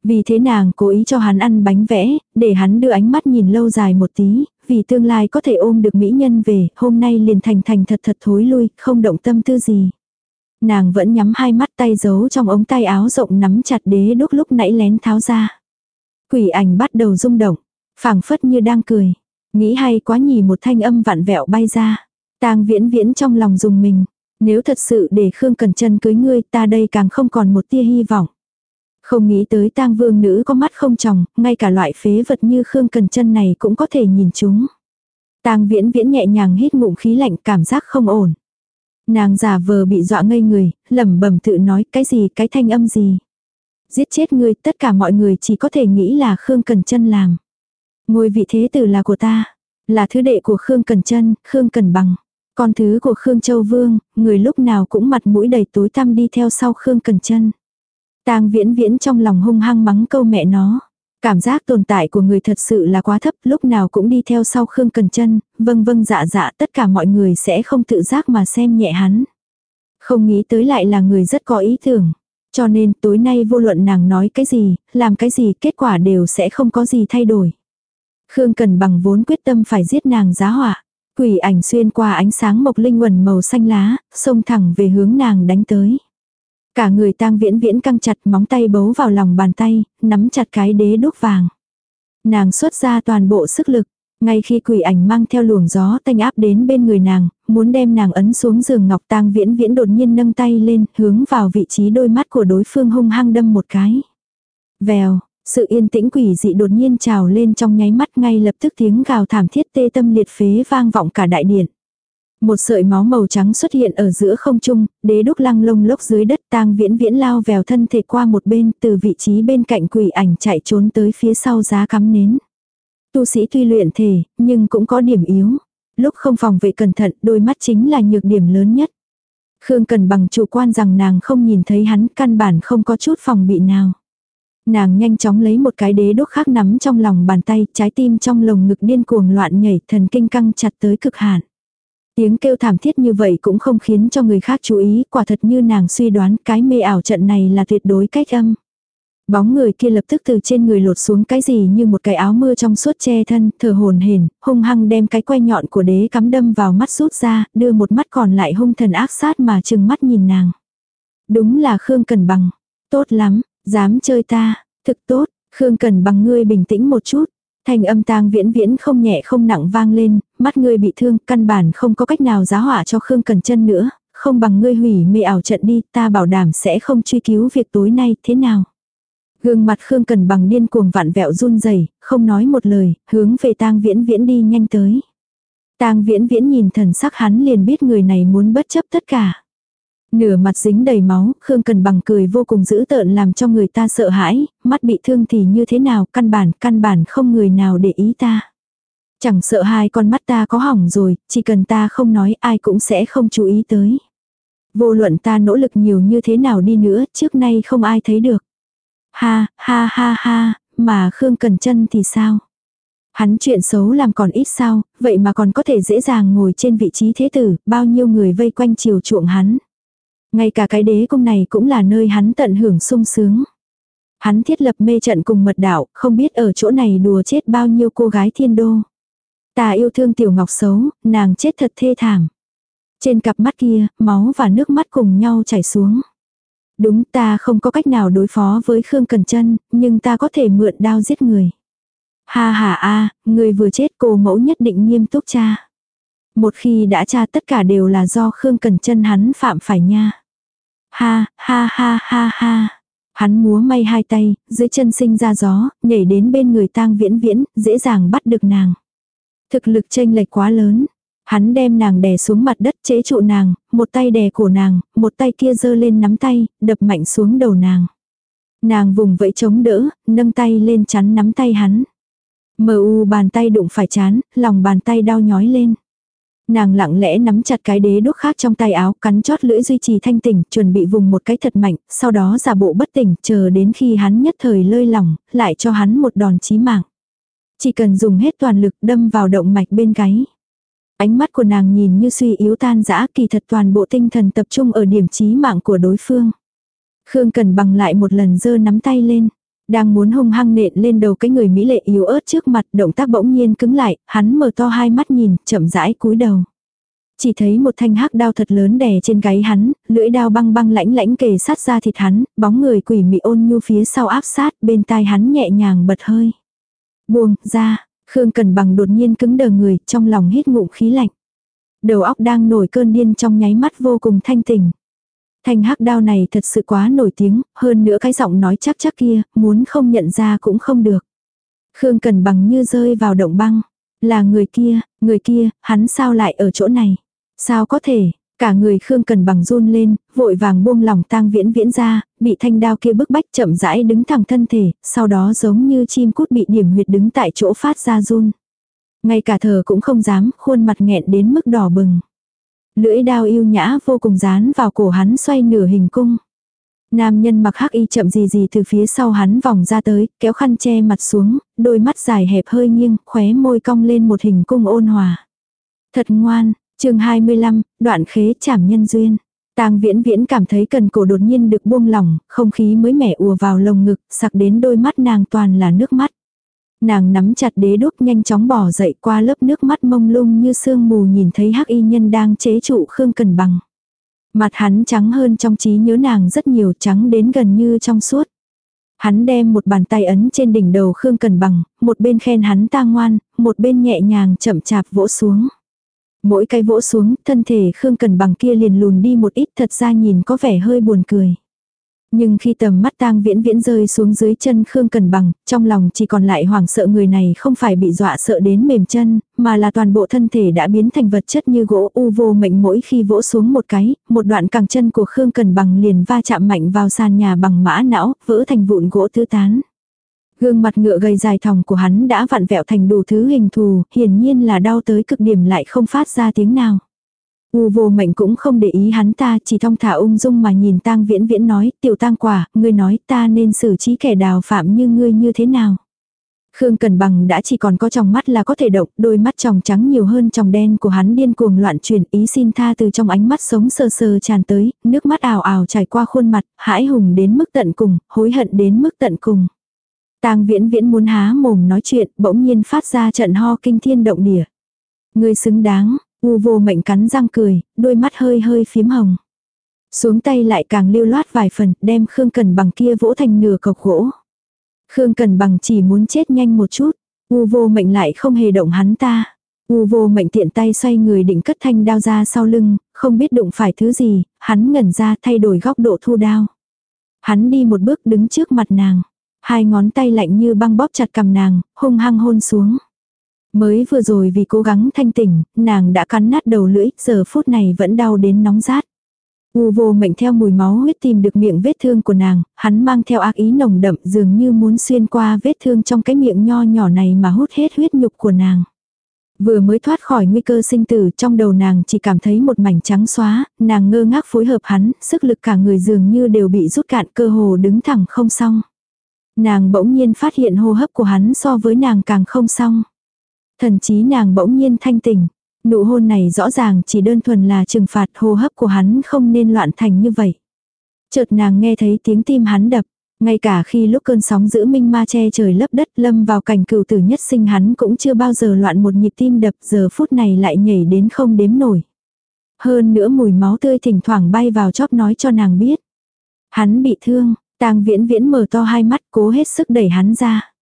Vì thế nàng cố ý cho hắn ăn bánh vẽ, để hắn đưa ánh mắt nhìn lâu dài một tí, vì tương lai có thể ôm được mỹ nhân về, hôm nay liền thành thành thật thật thối lui, không động tâm tư gì. Nàng vẫn nhắm hai mắt tay giấu trong ống tay áo rộng nắm chặt đế đúc lúc nãy lén tháo ra. Quỷ ảnh bắt đầu rung động, phảng phất như đang cười. Nghĩ hay quá nhỉ một thanh âm vặn vẹo bay ra. Tang viễn viễn trong lòng dùng mình. Nếu thật sự để Khương Cần chân cưới ngươi ta đây càng không còn một tia hy vọng. Không nghĩ tới tang vương nữ có mắt không tròng, ngay cả loại phế vật như Khương Cần chân này cũng có thể nhìn chúng. Tang viễn viễn nhẹ nhàng hít ngụm khí lạnh cảm giác không ổn. Nàng giả vờ bị dọa ngây người, lẩm bẩm tự nói cái gì cái thanh âm gì. Giết chết ngươi tất cả mọi người chỉ có thể nghĩ là Khương Cần chân làm. Ngôi vị thế tử là của ta. Là thứ đệ của Khương Cần chân Khương Cần Bằng. Con thứ của Khương Châu Vương, người lúc nào cũng mặt mũi đầy tối tăm đi theo sau Khương Cần chân Tang viễn viễn trong lòng hung hăng mắng câu mẹ nó. Cảm giác tồn tại của người thật sự là quá thấp, lúc nào cũng đi theo sau Khương Cần chân vâng vâng dạ dạ tất cả mọi người sẽ không tự giác mà xem nhẹ hắn. Không nghĩ tới lại là người rất có ý tưởng. Cho nên tối nay vô luận nàng nói cái gì, làm cái gì kết quả đều sẽ không có gì thay đổi. Khương Cần bằng vốn quyết tâm phải giết nàng giá họa. Quỷ ảnh xuyên qua ánh sáng mộc linh quần màu xanh lá, xông thẳng về hướng nàng đánh tới. Cả người tang viễn viễn căng chặt móng tay bấu vào lòng bàn tay, nắm chặt cái đế đúc vàng. Nàng xuất ra toàn bộ sức lực. Ngay khi quỷ ảnh mang theo luồng gió tanh áp đến bên người nàng, muốn đem nàng ấn xuống giường ngọc tang viễn viễn đột nhiên nâng tay lên, hướng vào vị trí đôi mắt của đối phương hung hăng đâm một cái. Vèo, sự yên tĩnh quỷ dị đột nhiên trào lên trong nháy mắt ngay lập tức tiếng gào thảm thiết tê tâm liệt phế vang vọng cả đại điện. Một sợi máu màu trắng xuất hiện ở giữa không trung, đế đúc lăng lông lốc dưới đất tang viễn viễn lao vèo thân thể qua một bên từ vị trí bên cạnh quỷ ảnh chạy trốn tới phía sau giá cắm nến. Tu sĩ tuy luyện thể, nhưng cũng có điểm yếu. Lúc không phòng vệ cẩn thận, đôi mắt chính là nhược điểm lớn nhất. Khương cần bằng chủ quan rằng nàng không nhìn thấy hắn căn bản không có chút phòng bị nào. Nàng nhanh chóng lấy một cái đế đốt khác nắm trong lòng bàn tay, trái tim trong lồng ngực điên cuồng loạn nhảy, thần kinh căng chặt tới cực hạn. Tiếng kêu thảm thiết như vậy cũng không khiến cho người khác chú ý, quả thật như nàng suy đoán cái mê ảo trận này là tuyệt đối cách âm. Bóng người kia lập tức từ trên người lột xuống cái gì như một cái áo mưa trong suốt che thân, thở hồn hển, hung hăng đem cái que nhọn của đế cắm đâm vào mắt rút ra, đưa một mắt còn lại hung thần ác sát mà chừng mắt nhìn nàng. Đúng là Khương Cần Bằng. Tốt lắm, dám chơi ta, thực tốt, Khương Cần Bằng ngươi bình tĩnh một chút. thành âm tang viễn viễn không nhẹ không nặng vang lên, mắt ngươi bị thương, căn bản không có cách nào giá hỏa cho Khương Cần chân nữa, không bằng ngươi hủy mê ảo trận đi, ta bảo đảm sẽ không truy cứu việc tối nay, thế nào? Gương mặt Khương Cần bằng điên cuồng vặn vẹo run rẩy, không nói một lời, hướng về tang viễn viễn đi nhanh tới. Tang viễn viễn nhìn thần sắc hắn liền biết người này muốn bất chấp tất cả. Nửa mặt dính đầy máu, Khương Cần bằng cười vô cùng dữ tợn làm cho người ta sợ hãi, mắt bị thương thì như thế nào, căn bản, căn bản không người nào để ý ta. Chẳng sợ hai con mắt ta có hỏng rồi, chỉ cần ta không nói ai cũng sẽ không chú ý tới. Vô luận ta nỗ lực nhiều như thế nào đi nữa, trước nay không ai thấy được. Ha, ha ha ha, mà Khương Cần chân thì sao? Hắn chuyện xấu làm còn ít sao, vậy mà còn có thể dễ dàng ngồi trên vị trí thế tử, bao nhiêu người vây quanh chiều chuộng hắn. Ngay cả cái đế cung này cũng là nơi hắn tận hưởng sung sướng. Hắn thiết lập mê trận cùng mật đạo, không biết ở chỗ này đùa chết bao nhiêu cô gái thiên đô. Ta yêu thương tiểu ngọc xấu, nàng chết thật thê thảm. Trên cặp mắt kia, máu và nước mắt cùng nhau chảy xuống. Đúng ta không có cách nào đối phó với Khương Cần Chân, nhưng ta có thể mượn đao giết người. Ha ha a, người vừa chết cô mẫu nhất định nghiêm túc cha. Một khi đã tra tất cả đều là do Khương Cần Chân hắn phạm phải nha. Ha, ha ha ha ha. Hắn múa may hai tay, dưới chân sinh ra gió, nhảy đến bên người tang viễn viễn, dễ dàng bắt được nàng. Thực lực chênh lệch quá lớn. Hắn đem nàng đè xuống mặt đất chế trụ nàng, một tay đè cổ nàng, một tay kia giơ lên nắm tay, đập mạnh xuống đầu nàng. Nàng vùng vẫy chống đỡ, nâng tay lên chắn nắm tay hắn. Mờ u bàn tay đụng phải chán, lòng bàn tay đau nhói lên. Nàng lặng lẽ nắm chặt cái đế đốt khác trong tay áo, cắn chót lưỡi duy trì thanh tỉnh, chuẩn bị vùng một cái thật mạnh, sau đó giả bộ bất tỉnh, chờ đến khi hắn nhất thời lơi lỏng, lại cho hắn một đòn chí mạng. Chỉ cần dùng hết toàn lực đâm vào động mạch bên gáy. Ánh mắt của nàng nhìn như suy yếu tan dã kỳ thật toàn bộ tinh thần tập trung ở điểm chí mạng của đối phương. Khương Cần bằng lại một lần giơ nắm tay lên. Đang muốn hung hăng nện lên đầu cái người mỹ lệ yếu ớt trước mặt, động tác bỗng nhiên cứng lại, hắn mở to hai mắt nhìn, chậm rãi cúi đầu. Chỉ thấy một thanh hắc đao thật lớn đè trên gáy hắn, lưỡi đao băng băng lãnh lãnh kề sát ra thịt hắn, bóng người quỷ mị ôn nhu phía sau áp sát, bên tai hắn nhẹ nhàng bật hơi. Buông ra, Khương Cần Bằng đột nhiên cứng đờ người, trong lòng hít ngụm khí lạnh. Đầu óc đang nổi cơn điên trong nháy mắt vô cùng thanh tỉnh. Thanh hắc đao này thật sự quá nổi tiếng, hơn nữa cái giọng nói chắc chắc kia, muốn không nhận ra cũng không được. Khương Cần Bằng như rơi vào động băng. Là người kia, người kia, hắn sao lại ở chỗ này? Sao có thể? Cả người Khương Cần Bằng run lên, vội vàng buông lòng tang viễn viễn ra, bị thanh đao kia bức bách chậm rãi đứng thẳng thân thể, sau đó giống như chim cút bị điểm huyệt đứng tại chỗ phát ra run. Ngay cả thờ cũng không dám, khuôn mặt nghẹn đến mức đỏ bừng. Lưỡi đao yêu nhã vô cùng dán vào cổ hắn xoay nửa hình cung. Nam nhân mặc hắc y chậm gì gì từ phía sau hắn vòng ra tới, kéo khăn che mặt xuống, đôi mắt dài hẹp hơi nghiêng, khóe môi cong lên một hình cung ôn hòa. Thật ngoan, chương 25, đoạn khế chảm nhân duyên. Tang viễn viễn cảm thấy cần cổ đột nhiên được buông lỏng, không khí mới mẻ ùa vào lồng ngực, sặc đến đôi mắt nàng toàn là nước mắt. Nàng nắm chặt đế đúc nhanh chóng bỏ dậy qua lớp nước mắt mông lung như sương mù nhìn thấy hắc y nhân đang chế trụ Khương Cần Bằng. Mặt hắn trắng hơn trong trí nhớ nàng rất nhiều trắng đến gần như trong suốt. Hắn đem một bàn tay ấn trên đỉnh đầu Khương Cần Bằng, một bên khen hắn ta ngoan, một bên nhẹ nhàng chậm chạp vỗ xuống. Mỗi cái vỗ xuống, thân thể Khương Cần Bằng kia liền lùn đi một ít thật ra nhìn có vẻ hơi buồn cười. Nhưng khi tầm mắt tang viễn viễn rơi xuống dưới chân Khương Cần Bằng, trong lòng chỉ còn lại hoảng sợ người này không phải bị dọa sợ đến mềm chân, mà là toàn bộ thân thể đã biến thành vật chất như gỗ u vô mệnh mỗi khi vỗ xuống một cái, một đoạn càng chân của Khương Cần Bằng liền va chạm mạnh vào sàn nhà bằng mã não, vỡ thành vụn gỗ tứ tán. Gương mặt ngựa gầy dài thòng của hắn đã vặn vẹo thành đủ thứ hình thù, hiển nhiên là đau tới cực điểm lại không phát ra tiếng nào. U vô mệnh cũng không để ý hắn ta chỉ thong thả ung dung mà nhìn tang viễn viễn nói, tiểu tang quả, ngươi nói ta nên xử trí kẻ đào phạm như ngươi như thế nào. Khương Cần Bằng đã chỉ còn có trong mắt là có thể động, đôi mắt tròng trắng nhiều hơn tròng đen của hắn điên cuồng loạn chuyển ý xin tha từ trong ánh mắt sống sờ sờ tràn tới, nước mắt ảo ảo trải qua khuôn mặt, hãi hùng đến mức tận cùng, hối hận đến mức tận cùng. Tang viễn viễn muốn há mồm nói chuyện, bỗng nhiên phát ra trận ho kinh thiên động địa. Ngươi xứng đáng, U vô mệnh cắn răng cười, đôi mắt hơi hơi phím hồng. Xuống tay lại càng lưu loát vài phần, đem Khương Cần bằng kia vỗ thành nửa cọc gỗ. Khương Cần bằng chỉ muốn chết nhanh một chút. U vô mệnh lại không hề động hắn ta. U vô mệnh tiện tay xoay người định cất thanh đao ra sau lưng, không biết đụng phải thứ gì, hắn ngẩn ra thay đổi góc độ thu đao. Hắn đi một bước đứng trước mặt nàng. Hai ngón tay lạnh như băng bóp chặt cầm nàng, hung hăng hôn xuống. Mới vừa rồi vì cố gắng thanh tỉnh, nàng đã cắn nát đầu lưỡi, giờ phút này vẫn đau đến nóng rát. U vô mệnh theo mùi máu huyết tìm được miệng vết thương của nàng, hắn mang theo ác ý nồng đậm dường như muốn xuyên qua vết thương trong cái miệng nho nhỏ này mà hút hết huyết nhục của nàng. Vừa mới thoát khỏi nguy cơ sinh tử trong đầu nàng chỉ cảm thấy một mảnh trắng xóa, nàng ngơ ngác phối hợp hắn, sức lực cả người dường như đều bị rút cạn cơ hồ đứng thẳng không xong. Nàng bỗng nhiên phát hiện hô hấp của hắn so với nàng càng không xong. Thần chí nàng bỗng nhiên thanh tỉnh. Nụ hôn này rõ ràng chỉ đơn thuần là trừng phạt hô hấp của hắn không nên loạn thành như vậy. Chợt nàng nghe thấy tiếng tim hắn đập. Ngay cả khi lúc cơn sóng giữ minh ma che trời lấp đất lâm vào cảnh cựu tử nhất sinh hắn cũng chưa bao giờ loạn một nhịp tim đập giờ phút này lại nhảy đến không đếm nổi. Hơn nữa mùi máu tươi thỉnh thoảng bay vào chóp nói cho nàng biết. Hắn bị thương, tang viễn viễn mở to hai mắt cố hết sức đẩy hắn ra.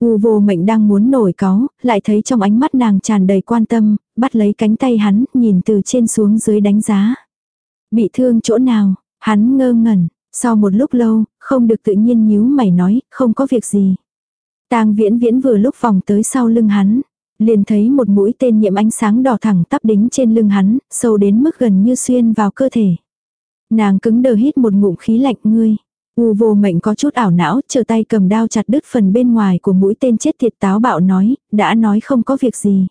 U vô mệnh đang muốn nổi cáu, lại thấy trong ánh mắt nàng tràn đầy quan tâm, bắt lấy cánh tay hắn, nhìn từ trên xuống dưới đánh giá. Bị thương chỗ nào, hắn ngơ ngẩn, sau một lúc lâu, không được tự nhiên nhíu mày nói, không có việc gì. tang viễn viễn vừa lúc vòng tới sau lưng hắn, liền thấy một mũi tên nhiễm ánh sáng đỏ thẳng tắp đính trên lưng hắn, sâu đến mức gần như xuyên vào cơ thể. Nàng cứng đờ hít một ngụm khí lạnh ngươi. U vô mệnh có chút ảo não, chờ tay cầm đao chặt đứt phần bên ngoài của mũi tên chết tiệt táo bạo nói, đã nói không có việc gì.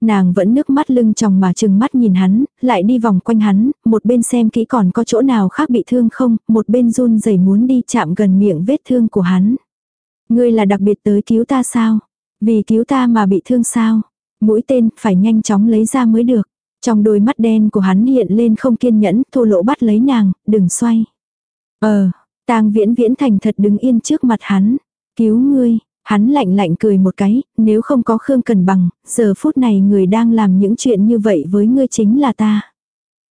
Nàng vẫn nước mắt lưng tròng mà chừng mắt nhìn hắn, lại đi vòng quanh hắn, một bên xem kỹ còn có chỗ nào khác bị thương không, một bên run rẩy muốn đi chạm gần miệng vết thương của hắn. Ngươi là đặc biệt tới cứu ta sao? Vì cứu ta mà bị thương sao? Mũi tên phải nhanh chóng lấy ra mới được. Trong đôi mắt đen của hắn hiện lên không kiên nhẫn, thô lỗ bắt lấy nàng, đừng xoay. Ờ, tang viễn viễn thành thật đứng yên trước mặt hắn. Cứu ngươi, Hắn lạnh lạnh cười một cái, nếu không có Khương Cần Bằng, giờ phút này người đang làm những chuyện như vậy với ngươi chính là ta.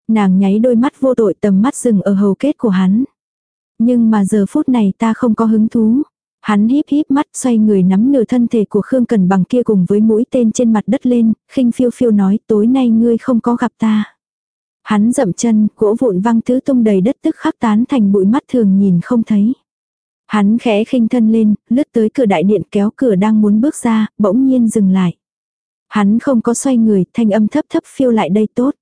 Nàng nháy đôi mắt vô tội tầm mắt dừng ở hầu kết của hắn. Nhưng mà giờ phút này ta không có hứng thú. Hắn híp híp mắt xoay người nắm nửa thân thể của Khương Cần Bằng kia cùng với mũi tên trên mặt đất lên, khinh phiêu phiêu nói tối nay ngươi không có gặp ta. Hắn dậm chân, gỗ vụn văng tứ tung đầy đất tức khắc tán thành bụi mắt thường nhìn không thấy. Hắn khẽ khinh thân lên, lướt tới cửa đại điện kéo cửa đang muốn bước ra, bỗng nhiên dừng lại. Hắn không có xoay người, thanh âm thấp thấp phiêu lại đây tốt.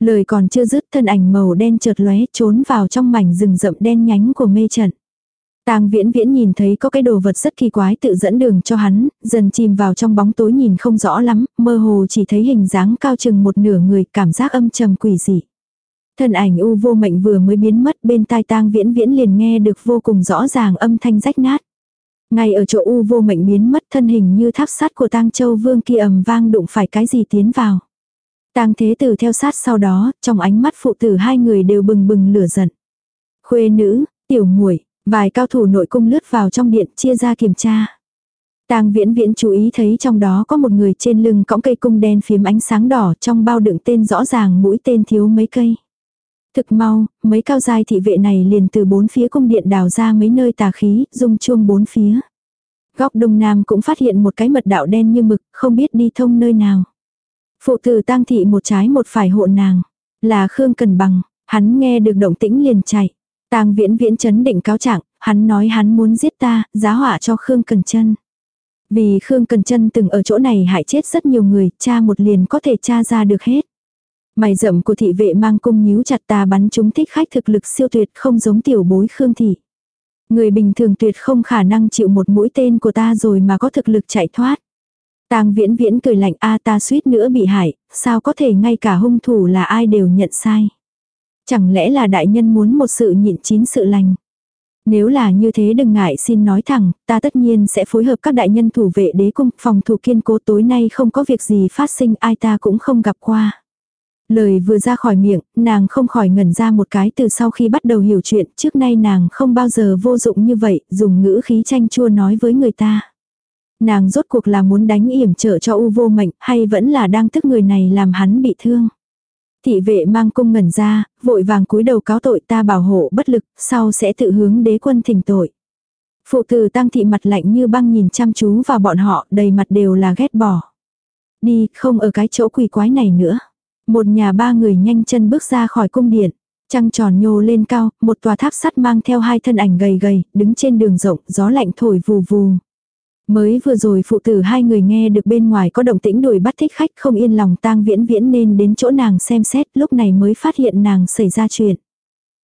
Lời còn chưa dứt thân ảnh màu đen chợt lóe trốn vào trong mảnh rừng rậm đen nhánh của mê trận. Tang viễn viễn nhìn thấy có cái đồ vật rất kỳ quái tự dẫn đường cho hắn, dần chìm vào trong bóng tối nhìn không rõ lắm, mơ hồ chỉ thấy hình dáng cao chừng một nửa người cảm giác âm trầm quỷ dị. Thân ảnh u vô mệnh vừa mới biến mất bên tai tang viễn viễn liền nghe được vô cùng rõ ràng âm thanh rách nát. Ngay ở chỗ u vô mệnh biến mất thân hình như tháp sắt của tang châu vương kia ầm vang đụng phải cái gì tiến vào. Tang thế tử theo sát sau đó, trong ánh mắt phụ tử hai người đều bừng bừng lửa giận. Khuê nữ, tiểu muội vài cao thủ nội cung lướt vào trong điện chia ra kiểm tra. Tang viễn viễn chú ý thấy trong đó có một người trên lưng cõng cây cung đen phím ánh sáng đỏ trong bao đựng tên rõ ràng mũi tên thiếu mấy cây. Thực mau, mấy cao giai thị vệ này liền từ bốn phía cung điện đào ra mấy nơi tà khí, rung chuông bốn phía. Góc đông nam cũng phát hiện một cái mật đạo đen như mực, không biết đi thông nơi nào. Phụ tử tang thị một trái một phải hộ nàng. Là Khương Cần Bằng, hắn nghe được động tĩnh liền chạy. Tang viễn viễn chấn định cáo trạng, hắn nói hắn muốn giết ta, giá họa cho Khương Cần chân. Vì Khương Cần chân từng ở chỗ này hại chết rất nhiều người, cha một liền có thể tra ra được hết. Mày rậm của thị vệ mang cung nhíu chặt ta bắn chúng thích khách thực lực siêu tuyệt không giống tiểu bối Khương thị. Người bình thường tuyệt không khả năng chịu một mũi tên của ta rồi mà có thực lực chạy thoát. Tang viễn viễn cười lạnh a ta suýt nữa bị hại, sao có thể ngay cả hung thủ là ai đều nhận sai. Chẳng lẽ là đại nhân muốn một sự nhịn chín sự lành. Nếu là như thế đừng ngại xin nói thẳng, ta tất nhiên sẽ phối hợp các đại nhân thủ vệ đế cung, phòng thủ kiên cố tối nay không có việc gì phát sinh ai ta cũng không gặp qua. Lời vừa ra khỏi miệng, nàng không khỏi ngẩn ra một cái từ sau khi bắt đầu hiểu chuyện, trước nay nàng không bao giờ vô dụng như vậy, dùng ngữ khí chanh chua nói với người ta. Nàng rốt cuộc là muốn đánh yểm trợ cho u vô mệnh, hay vẫn là đang tức người này làm hắn bị thương. Thị vệ mang cung ngẩn ra, vội vàng cúi đầu cáo tội ta bảo hộ bất lực, sau sẽ tự hướng đế quân thỉnh tội. Phụ tử tăng thị mặt lạnh như băng nhìn chăm chú vào bọn họ, đầy mặt đều là ghét bỏ. Đi, không ở cái chỗ quỷ quái này nữa. Một nhà ba người nhanh chân bước ra khỏi cung điện. Trăng tròn nhô lên cao, một tòa tháp sắt mang theo hai thân ảnh gầy gầy, đứng trên đường rộng, gió lạnh thổi vù vù. Mới vừa rồi phụ tử hai người nghe được bên ngoài có động tĩnh đuổi bắt thích khách không yên lòng tang viễn viễn nên đến chỗ nàng xem xét lúc này mới phát hiện nàng xảy ra chuyện.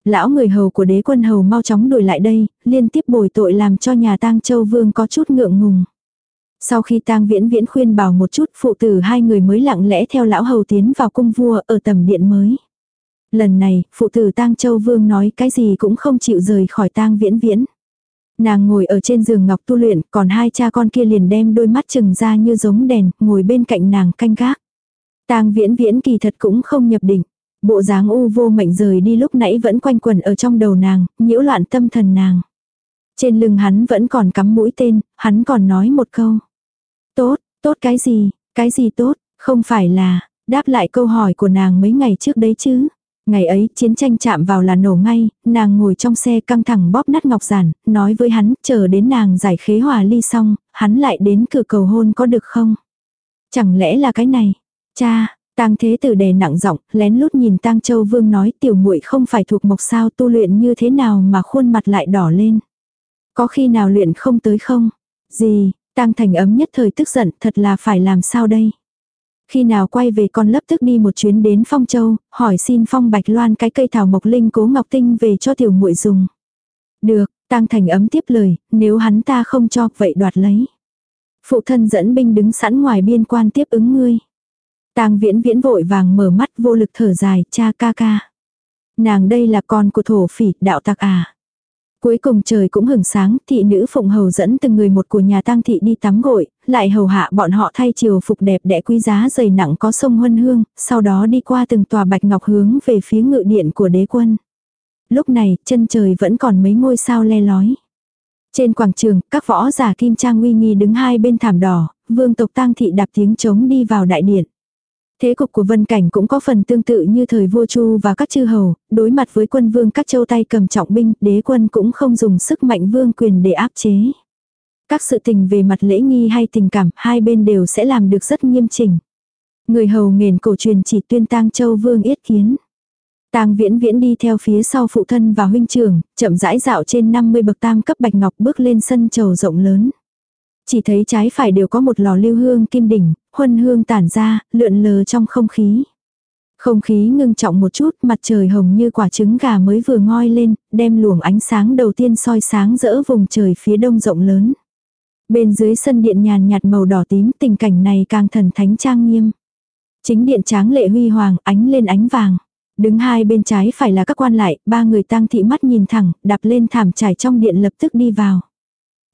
Lão người hầu của đế quân hầu mau chóng đuổi lại đây, liên tiếp bồi tội làm cho nhà tang châu vương có chút ngượng ngùng. Sau khi tang viễn viễn khuyên bảo một chút phụ tử hai người mới lặng lẽ theo lão hầu tiến vào cung vua ở tầm điện mới. Lần này, phụ tử tang châu vương nói cái gì cũng không chịu rời khỏi tang viễn viễn. Nàng ngồi ở trên giường ngọc tu luyện, còn hai cha con kia liền đem đôi mắt chừng ra như giống đèn, ngồi bên cạnh nàng canh gác. Tang viễn viễn kỳ thật cũng không nhập định. Bộ dáng u vô mệnh rời đi lúc nãy vẫn quanh quẩn ở trong đầu nàng, nhiễu loạn tâm thần nàng. Trên lưng hắn vẫn còn cắm mũi tên, hắn còn nói một câu. Tốt, tốt cái gì, cái gì tốt, không phải là, đáp lại câu hỏi của nàng mấy ngày trước đấy chứ. Ngày ấy chiến tranh chạm vào là nổ ngay, nàng ngồi trong xe căng thẳng bóp nát ngọc giản, nói với hắn chờ đến nàng giải khế hòa ly xong, hắn lại đến cửa cầu hôn có được không? Chẳng lẽ là cái này? Cha, tang thế tử đè nặng giọng lén lút nhìn tang châu vương nói tiểu muội không phải thuộc mộc sao tu luyện như thế nào mà khuôn mặt lại đỏ lên. Có khi nào luyện không tới không? Gì, tang thành ấm nhất thời tức giận thật là phải làm sao đây? Khi nào quay về con lập tức đi một chuyến đến Phong Châu, hỏi xin Phong Bạch Loan cái cây thảo mộc linh cố ngọc tinh về cho tiểu muội dùng. Được, Tăng Thành ấm tiếp lời, nếu hắn ta không cho, vậy đoạt lấy. Phụ thân dẫn binh đứng sẵn ngoài biên quan tiếp ứng ngươi. Tang Viễn Viễn vội vàng mở mắt vô lực thở dài, cha ca ca. Nàng đây là con của thổ phỉ, đạo tặc à. Cuối cùng trời cũng hừng sáng, thị nữ phụng hầu dẫn từng người một của nhà tang thị đi tắm gội, lại hầu hạ bọn họ thay chiều phục đẹp đẽ quý giá dày nặng có sông huân hương, sau đó đi qua từng tòa bạch ngọc hướng về phía ngự điện của đế quân. Lúc này, chân trời vẫn còn mấy ngôi sao le lói. Trên quảng trường, các võ giả kim trang uy nghi đứng hai bên thảm đỏ, vương tộc tang thị đạp tiếng trống đi vào đại điện. Thế cục của Vân Cảnh cũng có phần tương tự như thời vua Chu và các chư hầu, đối mặt với quân vương các châu tay cầm trọng binh, đế quân cũng không dùng sức mạnh vương quyền để áp chế. Các sự tình về mặt lễ nghi hay tình cảm, hai bên đều sẽ làm được rất nghiêm chỉnh. Người hầu nghền cổ truyền chỉ tuyên tang châu vương yết kiến. Tang Viễn Viễn đi theo phía sau phụ thân và huynh trưởng, chậm rãi dạo trên 50 bậc tam cấp bạch ngọc bước lên sân trầu rộng lớn. Chỉ thấy trái phải đều có một lò lưu hương kim đỉnh, huân hương tản ra, lượn lờ trong không khí. Không khí ngưng trọng một chút, mặt trời hồng như quả trứng gà mới vừa ngoi lên, đem luồng ánh sáng đầu tiên soi sáng rỡ vùng trời phía đông rộng lớn. Bên dưới sân điện nhàn nhạt màu đỏ tím tình cảnh này càng thần thánh trang nghiêm. Chính điện tráng lệ huy hoàng ánh lên ánh vàng. Đứng hai bên trái phải là các quan lại, ba người tang thị mắt nhìn thẳng, đạp lên thảm trải trong điện lập tức đi vào.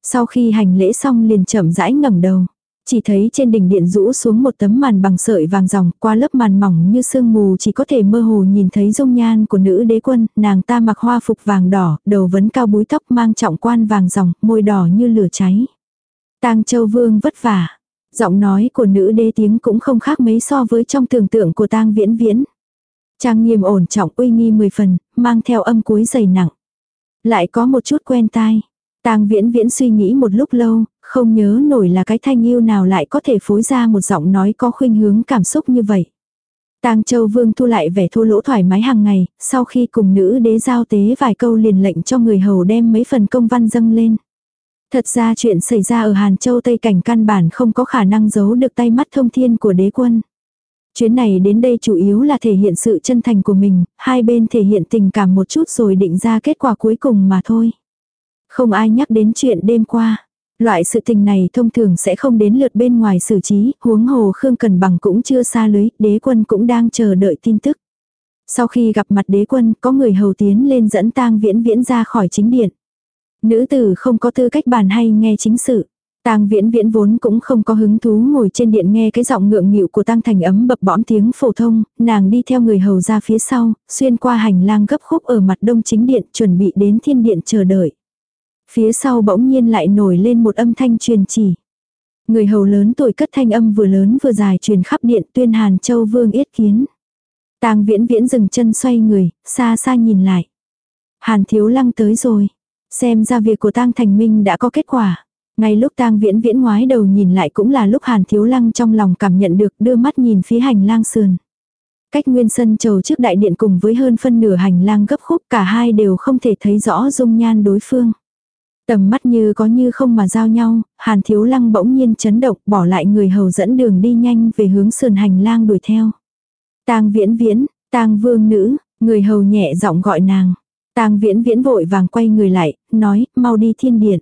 Sau khi hành lễ xong liền chậm rãi ngẩng đầu. Chỉ thấy trên đỉnh điện rũ xuống một tấm màn bằng sợi vàng ròng, qua lớp màn mỏng như sương mù chỉ có thể mơ hồ nhìn thấy dung nhan của nữ đế quân, nàng ta mặc hoa phục vàng đỏ, đầu vấn cao búi tóc mang trọng quan vàng ròng, môi đỏ như lửa cháy. Tang Châu Vương vất vả. Giọng nói của nữ đế tiếng cũng không khác mấy so với trong tưởng tượng của Tang Viễn Viễn. Trang nghiêm ổn trọng uy nghi mười phần, mang theo âm cuối dày nặng. Lại có một chút quen tai. Tang Viễn Viễn suy nghĩ một lúc lâu, không nhớ nổi là cái thanh yêu nào lại có thể phối ra một giọng nói có khuynh hướng cảm xúc như vậy. Tang Châu Vương thu lại vẻ thô lỗ thoải mái hàng ngày, sau khi cùng nữ đế giao tế vài câu liền lệnh cho người hầu đem mấy phần công văn dâng lên. Thật ra chuyện xảy ra ở Hàn Châu Tây Cảnh căn bản không có khả năng giấu được tay mắt thông thiên của đế quân. Chuyến này đến đây chủ yếu là thể hiện sự chân thành của mình, hai bên thể hiện tình cảm một chút rồi định ra kết quả cuối cùng mà thôi. Không ai nhắc đến chuyện đêm qua. Loại sự tình này thông thường sẽ không đến lượt bên ngoài xử trí, huống hồ Khương Cần Bằng cũng chưa xa lưới, đế quân cũng đang chờ đợi tin tức. Sau khi gặp mặt đế quân, có người hầu tiến lên dẫn tang viễn viễn ra khỏi chính điện. Nữ tử không có tư cách bàn hay nghe chính sự. Tang Viễn Viễn vốn cũng không có hứng thú ngồi trên điện nghe cái giọng ngượng nghịu của Tang Thành ấm bập bõm tiếng phổ thông, nàng đi theo người hầu ra phía sau, xuyên qua hành lang gấp khúc ở mặt đông chính điện, chuẩn bị đến thiên điện chờ đợi. Phía sau bỗng nhiên lại nổi lên một âm thanh truyền chỉ. Người hầu lớn tuổi cất thanh âm vừa lớn vừa dài truyền khắp điện tuyên Hàn Châu Vương yết kiến. Tang Viễn Viễn dừng chân xoay người, xa xa nhìn lại. Hàn Thiếu Lăng tới rồi. Xem ra việc của Tang Thành Minh đã có kết quả. Ngay lúc Tang Viễn Viễn ngoái đầu nhìn lại cũng là lúc Hàn Thiếu Lăng trong lòng cảm nhận được đưa mắt nhìn phía hành lang sườn. Cách nguyên sân trầu trước đại điện cùng với hơn phân nửa hành lang gấp khúc cả hai đều không thể thấy rõ dung nhan đối phương. Tầm mắt như có như không mà giao nhau, hàn thiếu lăng bỗng nhiên chấn động bỏ lại người hầu dẫn đường đi nhanh về hướng sườn hành lang đuổi theo. tang viễn viễn, tang vương nữ, người hầu nhẹ giọng gọi nàng. tang viễn viễn vội vàng quay người lại, nói, mau đi thiên điện.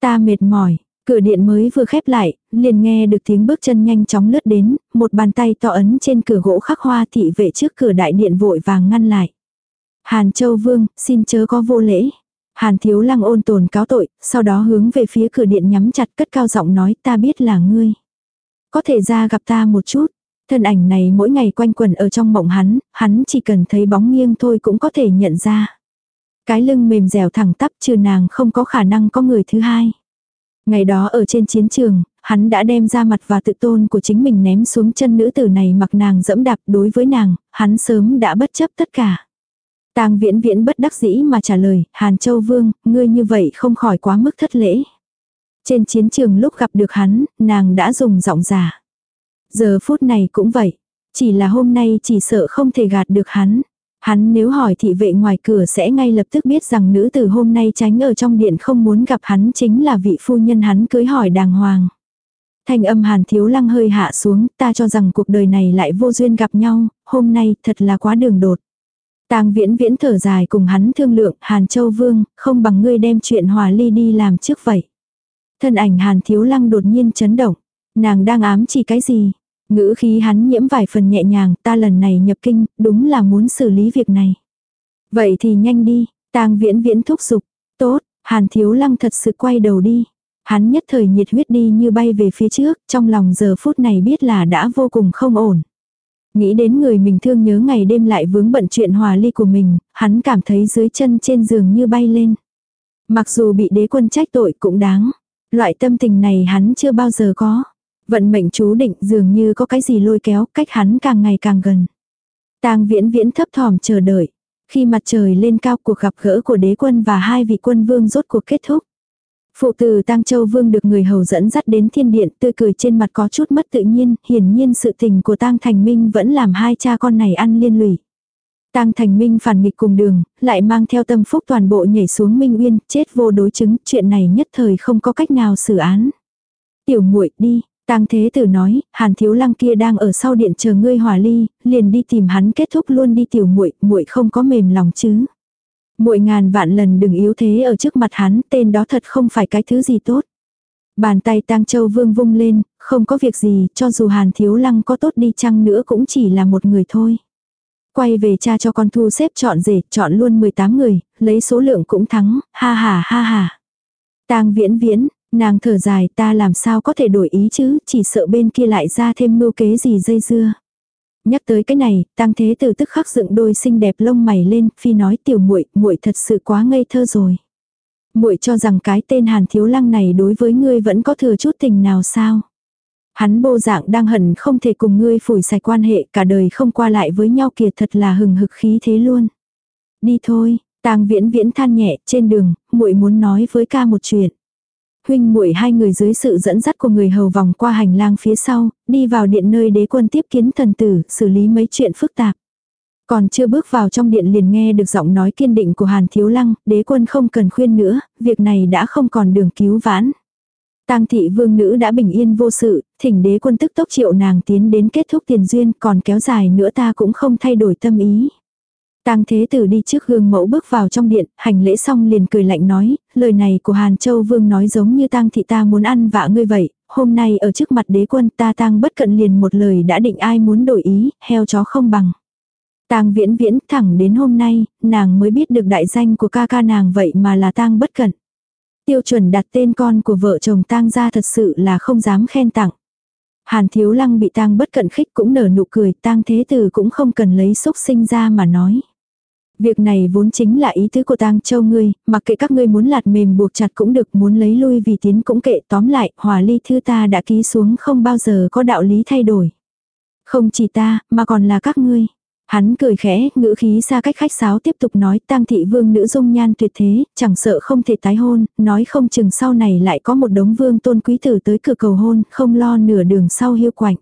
Ta mệt mỏi, cửa điện mới vừa khép lại, liền nghe được tiếng bước chân nhanh chóng lướt đến, một bàn tay to ấn trên cửa gỗ khắc hoa thị vệ trước cửa đại điện vội vàng ngăn lại. Hàn Châu Vương, xin chớ có vô lễ. Hàn Thiếu Lăng ôn tồn cáo tội, sau đó hướng về phía cửa điện nhắm chặt cất cao giọng nói ta biết là ngươi. Có thể ra gặp ta một chút. Thân ảnh này mỗi ngày quanh quần ở trong mộng hắn, hắn chỉ cần thấy bóng nghiêng thôi cũng có thể nhận ra. Cái lưng mềm dẻo thẳng tắp trừ nàng không có khả năng có người thứ hai. Ngày đó ở trên chiến trường, hắn đã đem ra mặt và tự tôn của chính mình ném xuống chân nữ tử này mặc nàng dẫm đạp đối với nàng, hắn sớm đã bất chấp tất cả. Tang viễn viễn bất đắc dĩ mà trả lời, Hàn Châu Vương, ngươi như vậy không khỏi quá mức thất lễ. Trên chiến trường lúc gặp được hắn, nàng đã dùng giọng giả. Giờ phút này cũng vậy. Chỉ là hôm nay chỉ sợ không thể gạt được hắn. Hắn nếu hỏi thị vệ ngoài cửa sẽ ngay lập tức biết rằng nữ tử hôm nay tránh ở trong điện không muốn gặp hắn chính là vị phu nhân hắn cưới hỏi đàng hoàng. Thanh âm hàn thiếu lăng hơi hạ xuống, ta cho rằng cuộc đời này lại vô duyên gặp nhau, hôm nay thật là quá đường đột. Tang viễn viễn thở dài cùng hắn thương lượng, Hàn Châu Vương, không bằng ngươi đem chuyện hòa ly đi làm trước vậy. Thân ảnh Hàn Thiếu Lăng đột nhiên chấn động. Nàng đang ám chỉ cái gì? Ngữ khí hắn nhiễm vài phần nhẹ nhàng, ta lần này nhập kinh, đúng là muốn xử lý việc này. Vậy thì nhanh đi, tang viễn viễn thúc giục. Tốt, Hàn Thiếu Lăng thật sự quay đầu đi. Hắn nhất thời nhiệt huyết đi như bay về phía trước, trong lòng giờ phút này biết là đã vô cùng không ổn. Nghĩ đến người mình thương nhớ ngày đêm lại vướng bận chuyện hòa ly của mình, hắn cảm thấy dưới chân trên giường như bay lên. Mặc dù bị đế quân trách tội cũng đáng. Loại tâm tình này hắn chưa bao giờ có. Vận mệnh chú định dường như có cái gì lôi kéo cách hắn càng ngày càng gần. tang viễn viễn thấp thỏm chờ đợi. Khi mặt trời lên cao cuộc gặp gỡ của đế quân và hai vị quân vương rốt cuộc kết thúc. Phụ tử Tang Châu Vương được người hầu dẫn dắt đến thiên điện tươi cười trên mặt có chút mất tự nhiên, hiển nhiên sự tình của Tang Thành Minh vẫn làm hai cha con này ăn liên lụy. Tang Thành Minh phản nghịch cùng đường, lại mang theo tâm phúc toàn bộ nhảy xuống Minh Uyên, chết vô đối chứng, chuyện này nhất thời không có cách nào xử án. Tiểu muội đi, Tang Thế Tử nói, Hàn Thiếu Lăng kia đang ở sau điện chờ ngươi hòa ly, liền đi tìm hắn kết thúc luôn đi tiểu muội, muội không có mềm lòng chứ. Muội ngàn vạn lần đừng yếu thế ở trước mặt hắn, tên đó thật không phải cái thứ gì tốt. Bàn tay Tang Châu Vương vung lên, không có việc gì, cho dù Hàn Thiếu Lăng có tốt đi chăng nữa cũng chỉ là một người thôi. Quay về cha cho con thu xếp chọn rể, chọn luôn 18 người, lấy số lượng cũng thắng, ha ha ha ha. Tang Viễn Viễn, nàng thở dài, ta làm sao có thể đổi ý chứ, chỉ sợ bên kia lại ra thêm mưu kế gì dây dưa. Nhắc tới cái này, tăng thế tử tức khắc dựng đôi xinh đẹp lông mày lên, phi nói tiểu muội, muội thật sự quá ngây thơ rồi. Muội cho rằng cái tên Hàn Thiếu Lăng này đối với ngươi vẫn có thừa chút tình nào sao? Hắn bộ dạng đang hận không thể cùng ngươi phủi sạch quan hệ cả đời không qua lại với nhau kìa thật là hừng hực khí thế luôn. Đi thôi, Tang Viễn Viễn than nhẹ, trên đường, muội muốn nói với ca một chuyện. Huynh muội hai người dưới sự dẫn dắt của người hầu vòng qua hành lang phía sau, đi vào điện nơi đế quân tiếp kiến thần tử, xử lý mấy chuyện phức tạp. Còn chưa bước vào trong điện liền nghe được giọng nói kiên định của Hàn Thiếu Lăng, đế quân không cần khuyên nữa, việc này đã không còn đường cứu vãn. Tang thị vương nữ đã bình yên vô sự, thỉnh đế quân tức tốc triệu nàng tiến đến kết thúc tiền duyên, còn kéo dài nữa ta cũng không thay đổi tâm ý. Tang thế tử đi trước hương mẫu bước vào trong điện, hành lễ xong liền cười lạnh nói, lời này của Hàn Châu Vương nói giống như tang thị ta muốn ăn vạ ngươi vậy, hôm nay ở trước mặt đế quân ta tang bất cận liền một lời đã định ai muốn đổi ý, heo chó không bằng. Tang viễn viễn thẳng đến hôm nay, nàng mới biết được đại danh của ca ca nàng vậy mà là tang bất cận. Tiêu chuẩn đặt tên con của vợ chồng tang ra thật sự là không dám khen tặng. Hàn thiếu lăng bị tang bất cận khích cũng nở nụ cười, tang thế tử cũng không cần lấy xúc sinh ra mà nói. Việc này vốn chính là ý tứ của tang châu ngươi, mặc kệ các ngươi muốn lạt mềm buộc chặt cũng được, muốn lấy lui vì tiến cũng kệ, tóm lại, hòa ly thư ta đã ký xuống không bao giờ có đạo lý thay đổi. Không chỉ ta, mà còn là các ngươi. Hắn cười khẽ, ngữ khí xa cách khách sáo tiếp tục nói tang thị vương nữ dung nhan tuyệt thế, chẳng sợ không thể tái hôn, nói không chừng sau này lại có một đống vương tôn quý tử tới cửa cầu hôn, không lo nửa đường sau hiu quạnh.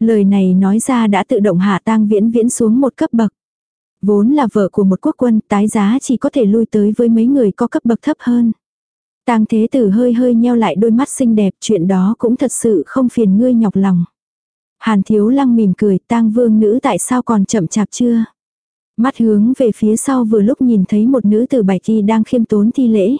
Lời này nói ra đã tự động hạ tang viễn viễn xuống một cấp bậc. Vốn là vợ của một quốc quân tái giá chỉ có thể lui tới với mấy người có cấp bậc thấp hơn. Tang thế tử hơi hơi nheo lại đôi mắt xinh đẹp chuyện đó cũng thật sự không phiền ngươi nhọc lòng. Hàn thiếu lăng mỉm cười tang vương nữ tại sao còn chậm chạp chưa. Mắt hướng về phía sau vừa lúc nhìn thấy một nữ tử bạch y đang khiêm tốn thi lễ.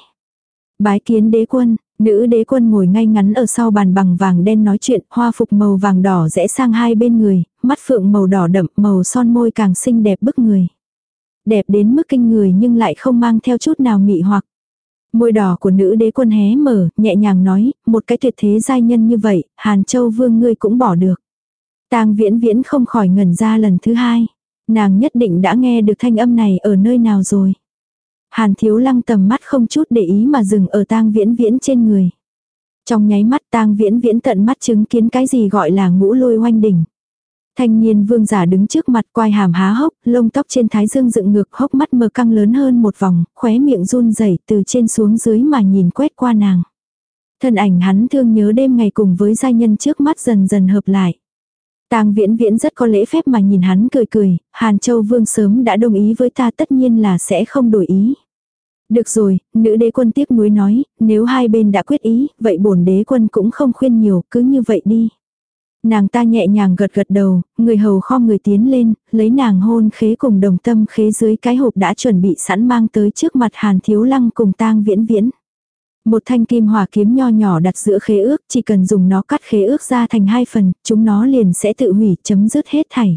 Bái kiến đế quân, nữ đế quân ngồi ngay ngắn ở sau bàn bằng vàng đen nói chuyện, hoa phục màu vàng đỏ rẽ sang hai bên người, mắt phượng màu đỏ đậm, màu son môi càng xinh đẹp bức người. Đẹp đến mức kinh người nhưng lại không mang theo chút nào mị hoặc. Môi đỏ của nữ đế quân hé mở, nhẹ nhàng nói, một cái tuyệt thế giai nhân như vậy, Hàn Châu Vương ngươi cũng bỏ được. Tang viễn viễn không khỏi ngẩn ra lần thứ hai. Nàng nhất định đã nghe được thanh âm này ở nơi nào rồi. Hàn thiếu lăng tầm mắt không chút để ý mà dừng ở tang viễn viễn trên người. Trong nháy mắt tang viễn viễn tận mắt chứng kiến cái gì gọi là ngũ lôi oanh đỉnh. Thanh niên vương giả đứng trước mặt quai hàm há hốc, lông tóc trên thái dương dựng ngược hốc mắt mờ căng lớn hơn một vòng, khóe miệng run rẩy từ trên xuống dưới mà nhìn quét qua nàng. Thân ảnh hắn thương nhớ đêm ngày cùng với gia nhân trước mắt dần dần hợp lại. Tang viễn viễn rất có lễ phép mà nhìn hắn cười cười, Hàn Châu Vương sớm đã đồng ý với ta tất nhiên là sẽ không đổi ý. Được rồi, nữ đế quân tiếc nuối nói, nếu hai bên đã quyết ý, vậy bổn đế quân cũng không khuyên nhiều, cứ như vậy đi. Nàng ta nhẹ nhàng gật gật đầu, người hầu kho người tiến lên, lấy nàng hôn khế cùng đồng tâm khế dưới cái hộp đã chuẩn bị sẵn mang tới trước mặt Hàn Thiếu Lăng cùng tang viễn viễn. Một thanh kim hỏa kiếm nho nhỏ đặt giữa khế ước, chỉ cần dùng nó cắt khế ước ra thành hai phần, chúng nó liền sẽ tự hủy chấm dứt hết thảy.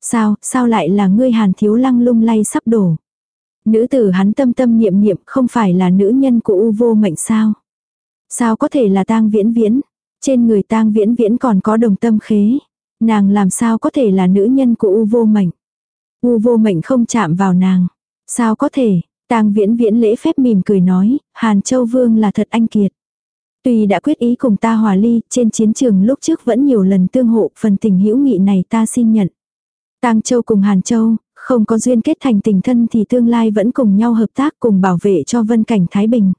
Sao, sao lại là ngươi hàn thiếu lăng lung lay sắp đổ. Nữ tử hắn tâm tâm niệm niệm không phải là nữ nhân của u vô mệnh sao. Sao có thể là tang viễn viễn, trên người tang viễn viễn còn có đồng tâm khế. Nàng làm sao có thể là nữ nhân của u vô mệnh. U vô mệnh không chạm vào nàng. Sao có thể, Tang viễn viễn lễ phép mỉm cười nói, Hàn Châu Vương là thật anh kiệt. Tuy đã quyết ý cùng ta hòa ly, trên chiến trường lúc trước vẫn nhiều lần tương hộ, phần tình hữu nghị này ta xin nhận. Tang Châu cùng Hàn Châu, không có duyên kết thành tình thân thì tương lai vẫn cùng nhau hợp tác cùng bảo vệ cho vân cảnh Thái Bình.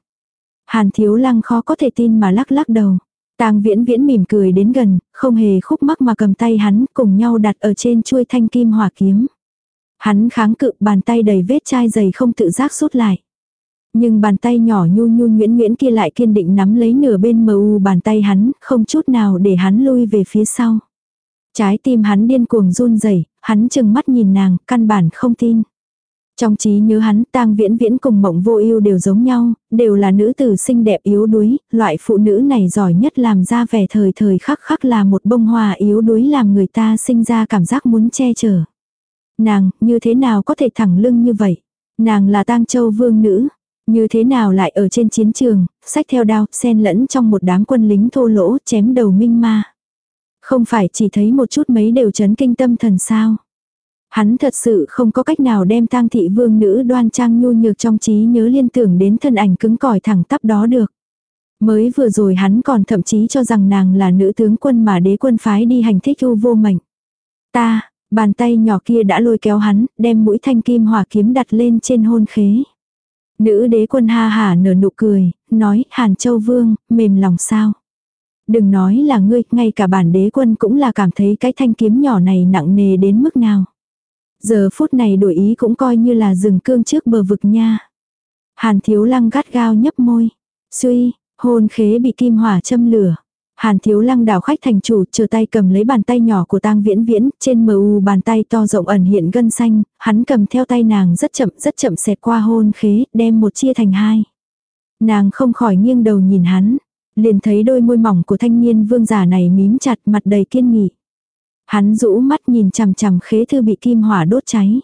Hàn Thiếu Lăng khó có thể tin mà lắc lắc đầu. Tang Viễn Viễn mỉm cười đến gần, không hề khúc mắc mà cầm tay hắn, cùng nhau đặt ở trên chuôi thanh kim hỏa kiếm. Hắn kháng cự bàn tay đầy vết chai dày không tự giác rút lại. Nhưng bàn tay nhỏ nhu nhu nhuyễn nhuyễn kia lại kiên định nắm lấy nửa bên mờ u bàn tay hắn, không chút nào để hắn lui về phía sau. Trái tim hắn điên cuồng run rẩy, hắn chừng mắt nhìn nàng, căn bản không tin. Trong trí nhớ hắn, tang viễn viễn cùng mộng vô ưu đều giống nhau, đều là nữ tử xinh đẹp yếu đuối, loại phụ nữ này giỏi nhất làm ra vẻ thời thời khắc khắc là một bông hoa yếu đuối làm người ta sinh ra cảm giác muốn che chở. Nàng, như thế nào có thể thẳng lưng như vậy? Nàng là tang châu vương nữ. Như thế nào lại ở trên chiến trường, sách theo đao, xen lẫn trong một đám quân lính thô lỗ, chém đầu minh ma. Không phải chỉ thấy một chút mấy đều chấn kinh tâm thần sao. Hắn thật sự không có cách nào đem tang thị vương nữ đoan trang nhu nhược trong trí nhớ liên tưởng đến thân ảnh cứng cỏi thẳng tắp đó được. Mới vừa rồi hắn còn thậm chí cho rằng nàng là nữ tướng quân mà đế quân phái đi hành thích u vô mệnh. Ta, Bàn tay nhỏ kia đã lôi kéo hắn, đem mũi thanh kim hỏa kiếm đặt lên trên hôn khế. Nữ đế quân ha hả nở nụ cười, nói, Hàn Châu Vương, mềm lòng sao. Đừng nói là ngươi, ngay cả bản đế quân cũng là cảm thấy cái thanh kiếm nhỏ này nặng nề đến mức nào. Giờ phút này đổi ý cũng coi như là rừng cương trước bờ vực nha. Hàn thiếu lăng gắt gao nhấp môi. Suy, hôn khế bị kim hỏa châm lửa. Hàn thiếu lăng đảo khách thành chủ, chờ tay cầm lấy bàn tay nhỏ của tang viễn viễn, trên mờ u bàn tay to rộng ẩn hiện gân xanh, hắn cầm theo tay nàng rất chậm rất chậm xẹt qua hôn khế, đem một chia thành hai. Nàng không khỏi nghiêng đầu nhìn hắn, liền thấy đôi môi mỏng của thanh niên vương giả này mím chặt mặt đầy kiên nghị. Hắn rũ mắt nhìn chằm chằm khế thư bị kim hỏa đốt cháy.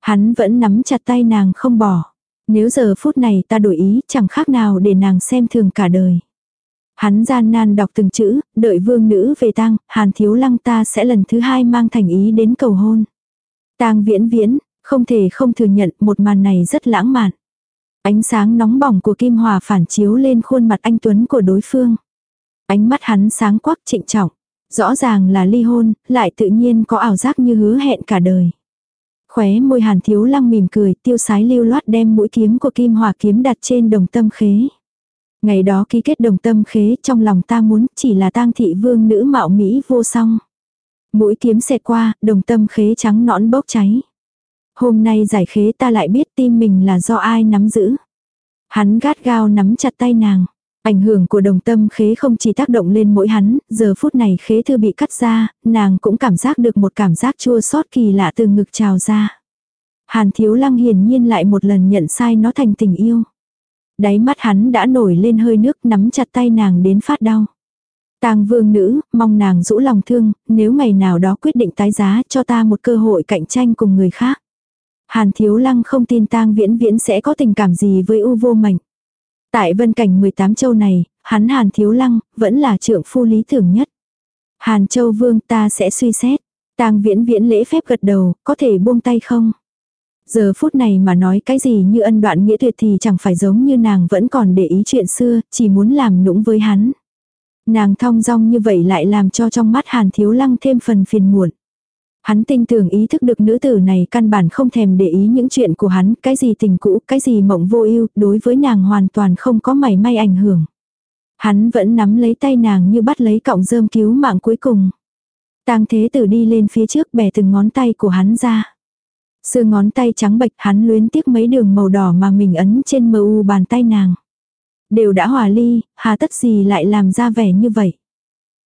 Hắn vẫn nắm chặt tay nàng không bỏ. Nếu giờ phút này ta đổi ý chẳng khác nào để nàng xem thường cả đời. Hắn gian nan đọc từng chữ, đợi vương nữ về tang, hàn thiếu lăng ta sẽ lần thứ hai mang thành ý đến cầu hôn. tang viễn viễn, không thể không thừa nhận một màn này rất lãng mạn. Ánh sáng nóng bỏng của kim hòa phản chiếu lên khuôn mặt anh Tuấn của đối phương. Ánh mắt hắn sáng quắc trịnh trọng. Rõ ràng là ly hôn, lại tự nhiên có ảo giác như hứa hẹn cả đời. Khóe môi hàn thiếu lăng mỉm cười tiêu sái lưu loát đem mũi kiếm của kim hòa kiếm đặt trên đồng tâm khế. Ngày đó ký kết đồng tâm khế trong lòng ta muốn chỉ là tang thị vương nữ mạo Mỹ vô song. Mũi kiếm xẹt qua, đồng tâm khế trắng nõn bốc cháy. Hôm nay giải khế ta lại biết tim mình là do ai nắm giữ. Hắn gắt gao nắm chặt tay nàng. Ảnh hưởng của đồng tâm khế không chỉ tác động lên mỗi hắn, giờ phút này khế thư bị cắt ra, nàng cũng cảm giác được một cảm giác chua xót kỳ lạ từ ngực trào ra. Hàn thiếu lăng hiển nhiên lại một lần nhận sai nó thành tình yêu. Đáy mắt hắn đã nổi lên hơi nước nắm chặt tay nàng đến phát đau. Tang vương nữ, mong nàng rũ lòng thương, nếu ngày nào đó quyết định tái giá cho ta một cơ hội cạnh tranh cùng người khác. Hàn thiếu lăng không tin tang viễn viễn sẽ có tình cảm gì với u vô mạnh. Tại vân cảnh 18 châu này, hắn hàn thiếu lăng, vẫn là trượng phu lý tưởng nhất. Hàn châu vương ta sẽ suy xét. tang viễn viễn lễ phép gật đầu, có thể buông tay không? Giờ phút này mà nói cái gì như ân đoạn nghĩa tuyệt thì chẳng phải giống như nàng vẫn còn để ý chuyện xưa, chỉ muốn làm nũng với hắn. Nàng thong dong như vậy lại làm cho trong mắt hàn thiếu lăng thêm phần phiền muộn. Hắn tinh tưởng ý thức được nữ tử này căn bản không thèm để ý những chuyện của hắn, cái gì tình cũ, cái gì mộng vô ưu đối với nàng hoàn toàn không có mảy may ảnh hưởng. Hắn vẫn nắm lấy tay nàng như bắt lấy cọng rơm cứu mạng cuối cùng. Tang thế tử đi lên phía trước bẻ từng ngón tay của hắn ra. Sương ngón tay trắng bạch hắn luyến tiếc mấy đường màu đỏ mà mình ấn trên mờ u bàn tay nàng. Đều đã hòa ly, hà tất gì lại làm ra vẻ như vậy.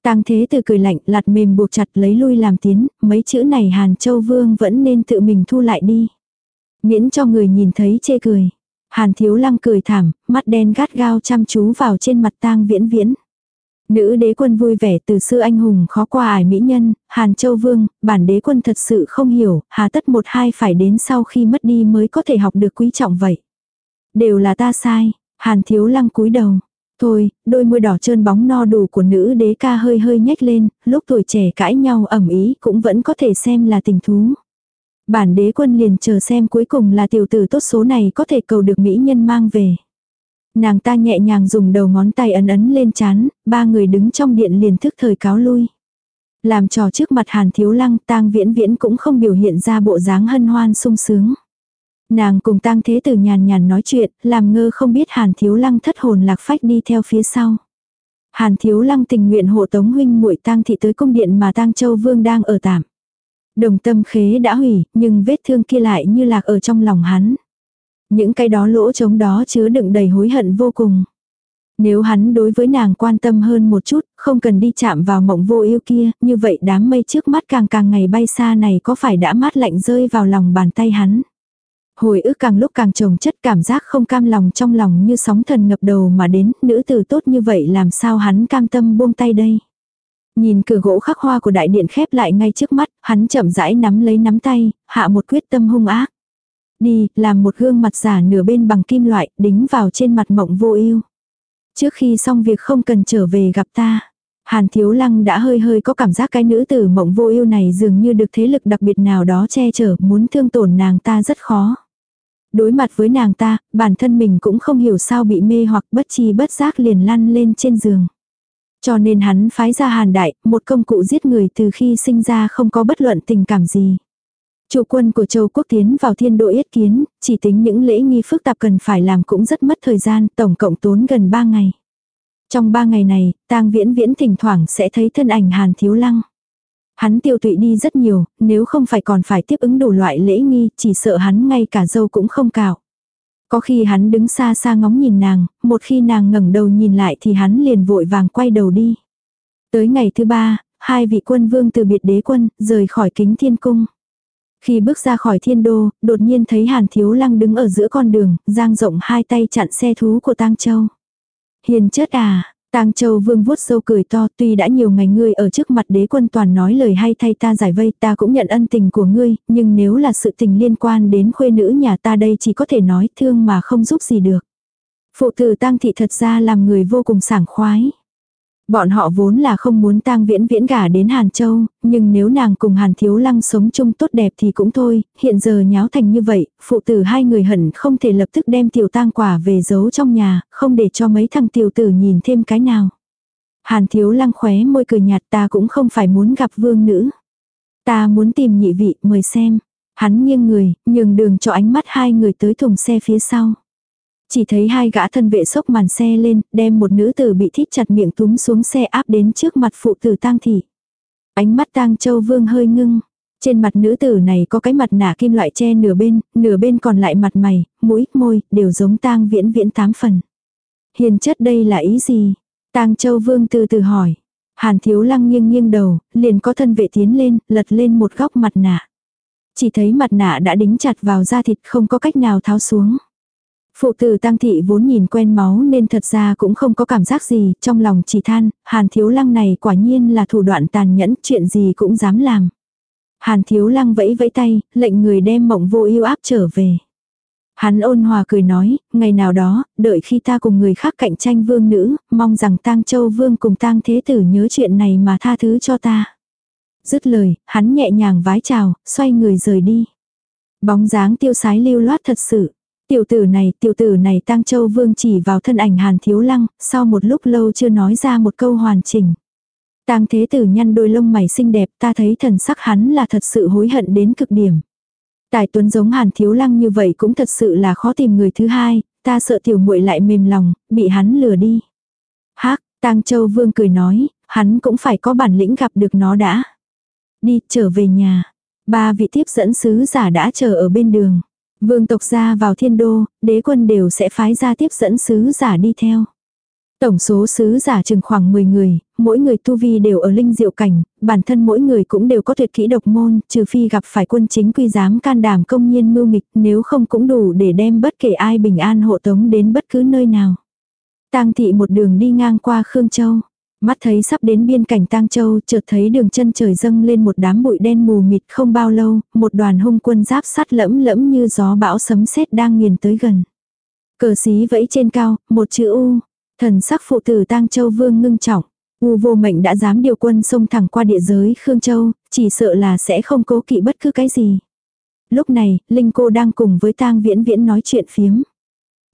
Tang thế từ cười lạnh lặt mềm buộc chặt lấy lui làm tiến, mấy chữ này Hàn Châu Vương vẫn nên tự mình thu lại đi. Miễn cho người nhìn thấy chê cười. Hàn thiếu lăng cười thảm, mắt đen gắt gao chăm chú vào trên mặt tang viễn viễn. Nữ đế quân vui vẻ từ xưa anh hùng khó qua ải mỹ nhân, Hàn Châu Vương, bản đế quân thật sự không hiểu, hà tất một hai phải đến sau khi mất đi mới có thể học được quý trọng vậy. Đều là ta sai, Hàn thiếu lăng cúi đầu. Thôi, đôi môi đỏ trơn bóng no đủ của nữ đế ca hơi hơi nhếch lên, lúc tuổi trẻ cãi nhau ẩm ý cũng vẫn có thể xem là tình thú. Bản đế quân liền chờ xem cuối cùng là tiểu tử tốt số này có thể cầu được mỹ nhân mang về. Nàng ta nhẹ nhàng dùng đầu ngón tay ấn ấn lên chán, ba người đứng trong điện liền thức thời cáo lui. Làm trò trước mặt hàn thiếu lăng tang viễn viễn cũng không biểu hiện ra bộ dáng hân hoan sung sướng. Nàng cùng tang thế tử nhàn nhàn nói chuyện, làm ngơ không biết hàn thiếu lăng thất hồn lạc phách đi theo phía sau. Hàn thiếu lăng tình nguyện hộ tống huynh muội tang thị tới cung điện mà tang châu vương đang ở tạm. Đồng tâm khế đã hủy, nhưng vết thương kia lại như lạc ở trong lòng hắn. Những cái đó lỗ trống đó chứa đựng đầy hối hận vô cùng. Nếu hắn đối với nàng quan tâm hơn một chút, không cần đi chạm vào mộng vô yêu kia, như vậy đám mây trước mắt càng càng ngày bay xa này có phải đã mát lạnh rơi vào lòng bàn tay hắn. Hồi ức càng lúc càng trồng chất cảm giác không cam lòng trong lòng như sóng thần ngập đầu mà đến, nữ tử tốt như vậy làm sao hắn cam tâm buông tay đây. Nhìn cửa gỗ khắc hoa của đại điện khép lại ngay trước mắt, hắn chậm rãi nắm lấy nắm tay, hạ một quyết tâm hung ác. Đi, làm một gương mặt giả nửa bên bằng kim loại, đính vào trên mặt mộng vô ưu. Trước khi xong việc không cần trở về gặp ta. Hàn Thiếu Lăng đã hơi hơi có cảm giác cái nữ tử mộng vô ưu này dường như được thế lực đặc biệt nào đó che chở, muốn thương tổn nàng ta rất khó. Đối mặt với nàng ta, bản thân mình cũng không hiểu sao bị mê hoặc bất chi bất giác liền lăn lên trên giường. Cho nên hắn phái ra hàn đại, một công cụ giết người từ khi sinh ra không có bất luận tình cảm gì. Chủ quân của châu quốc tiến vào thiên đội yết kiến, chỉ tính những lễ nghi phức tạp cần phải làm cũng rất mất thời gian, tổng cộng tốn gần 3 ngày. Trong 3 ngày này, tang viễn viễn thỉnh thoảng sẽ thấy thân ảnh hàn thiếu lăng. Hắn tiêu tụy đi rất nhiều, nếu không phải còn phải tiếp ứng đủ loại lễ nghi, chỉ sợ hắn ngay cả dâu cũng không cạo. Có khi hắn đứng xa xa ngóng nhìn nàng, một khi nàng ngẩng đầu nhìn lại thì hắn liền vội vàng quay đầu đi. Tới ngày thứ ba, hai vị quân vương từ biệt đế quân, rời khỏi kính thiên cung. Khi bước ra khỏi thiên đô, đột nhiên thấy Hàn Thiếu Lăng đứng ở giữa con đường, giang rộng hai tay chặn xe thú của Tang Châu. Hiền chất à, Tang Châu Vương vuốt sâu cười to, tuy đã nhiều ngày ngươi ở trước mặt đế quân toàn nói lời hay thay ta giải vây, ta cũng nhận ân tình của ngươi, nhưng nếu là sự tình liên quan đến khuê nữ nhà ta đây chỉ có thể nói thương mà không giúp gì được. Phụ tử Tang thị thật ra làm người vô cùng sảng khoái. Bọn họ vốn là không muốn tang viễn viễn gả đến Hàn Châu, nhưng nếu nàng cùng Hàn Thiếu Lăng sống chung tốt đẹp thì cũng thôi, hiện giờ nháo thành như vậy, phụ tử hai người hận không thể lập tức đem tiểu tang quả về giấu trong nhà, không để cho mấy thằng tiểu tử nhìn thêm cái nào. Hàn Thiếu Lăng khóe môi cười nhạt ta cũng không phải muốn gặp vương nữ. Ta muốn tìm nhị vị mời xem. Hắn nghiêng người, nhường đường cho ánh mắt hai người tới thùng xe phía sau. Chỉ thấy hai gã thân vệ sốc màn xe lên, đem một nữ tử bị thít chặt miệng túm xuống xe áp đến trước mặt phụ tử tang thị. Ánh mắt tang châu vương hơi ngưng. Trên mặt nữ tử này có cái mặt nạ kim loại che nửa bên, nửa bên còn lại mặt mày, mũi, môi, đều giống tang viễn viễn tám phần. Hiền chất đây là ý gì? Tang châu vương từ từ hỏi. Hàn thiếu lăng nghiêng nghiêng đầu, liền có thân vệ tiến lên, lật lên một góc mặt nạ. Chỉ thấy mặt nạ đã đính chặt vào da thịt không có cách nào tháo xuống. Phụ tử tăng thị vốn nhìn quen máu nên thật ra cũng không có cảm giác gì, trong lòng chỉ than, hàn thiếu lăng này quả nhiên là thủ đoạn tàn nhẫn, chuyện gì cũng dám làm. Hàn thiếu lăng vẫy vẫy tay, lệnh người đem mộng vô yêu áp trở về. Hắn ôn hòa cười nói, ngày nào đó, đợi khi ta cùng người khác cạnh tranh vương nữ, mong rằng tang châu vương cùng tang thế tử nhớ chuyện này mà tha thứ cho ta. Dứt lời, hắn nhẹ nhàng vái chào, xoay người rời đi. Bóng dáng tiêu sái lưu loát thật sự. Tiểu tử này, tiểu tử này tang châu vương chỉ vào thân ảnh hàn thiếu lăng, sau một lúc lâu chưa nói ra một câu hoàn chỉnh. Tang thế tử nhăn đôi lông mày xinh đẹp ta thấy thần sắc hắn là thật sự hối hận đến cực điểm. Tài tuấn giống hàn thiếu lăng như vậy cũng thật sự là khó tìm người thứ hai, ta sợ tiểu muội lại mềm lòng, bị hắn lừa đi. Hác, Tang Châu Vương cười nói, hắn cũng phải có bản lĩnh gặp được nó đã. Đi, trở về nhà. Ba vị tiếp dẫn sứ giả đã chờ ở bên đường. Vương tộc ra vào thiên đô, đế quân đều sẽ phái ra tiếp dẫn sứ giả đi theo. Tổng số sứ giả chừng khoảng 10 người, mỗi người tu vi đều ở linh diệu cảnh, bản thân mỗi người cũng đều có tuyệt kỹ độc môn, trừ phi gặp phải quân chính quy dám can đảm công nhiên mưu nghịch, nếu không cũng đủ để đem bất kể ai bình an hộ tống đến bất cứ nơi nào. Tang thị một đường đi ngang qua Khương Châu. Mắt thấy sắp đến biên cảnh Tang Châu, chợt thấy đường chân trời dâng lên một đám bụi đen mù mịt không bao lâu, một đoàn hung quân giáp sắt lẫm lẫm như gió bão sấm sét đang nghiền tới gần. Cờ xí vẫy trên cao, một chữ U, Thần sắc phụ tử tang châu vương ngưng trọng. U vô mệnh đã dám điều quân xông thẳng qua địa giới Khương Châu, chỉ sợ là sẽ không cố kỵ bất cứ cái gì. Lúc này, Linh cô đang cùng với tang viễn viễn nói chuyện phiếm.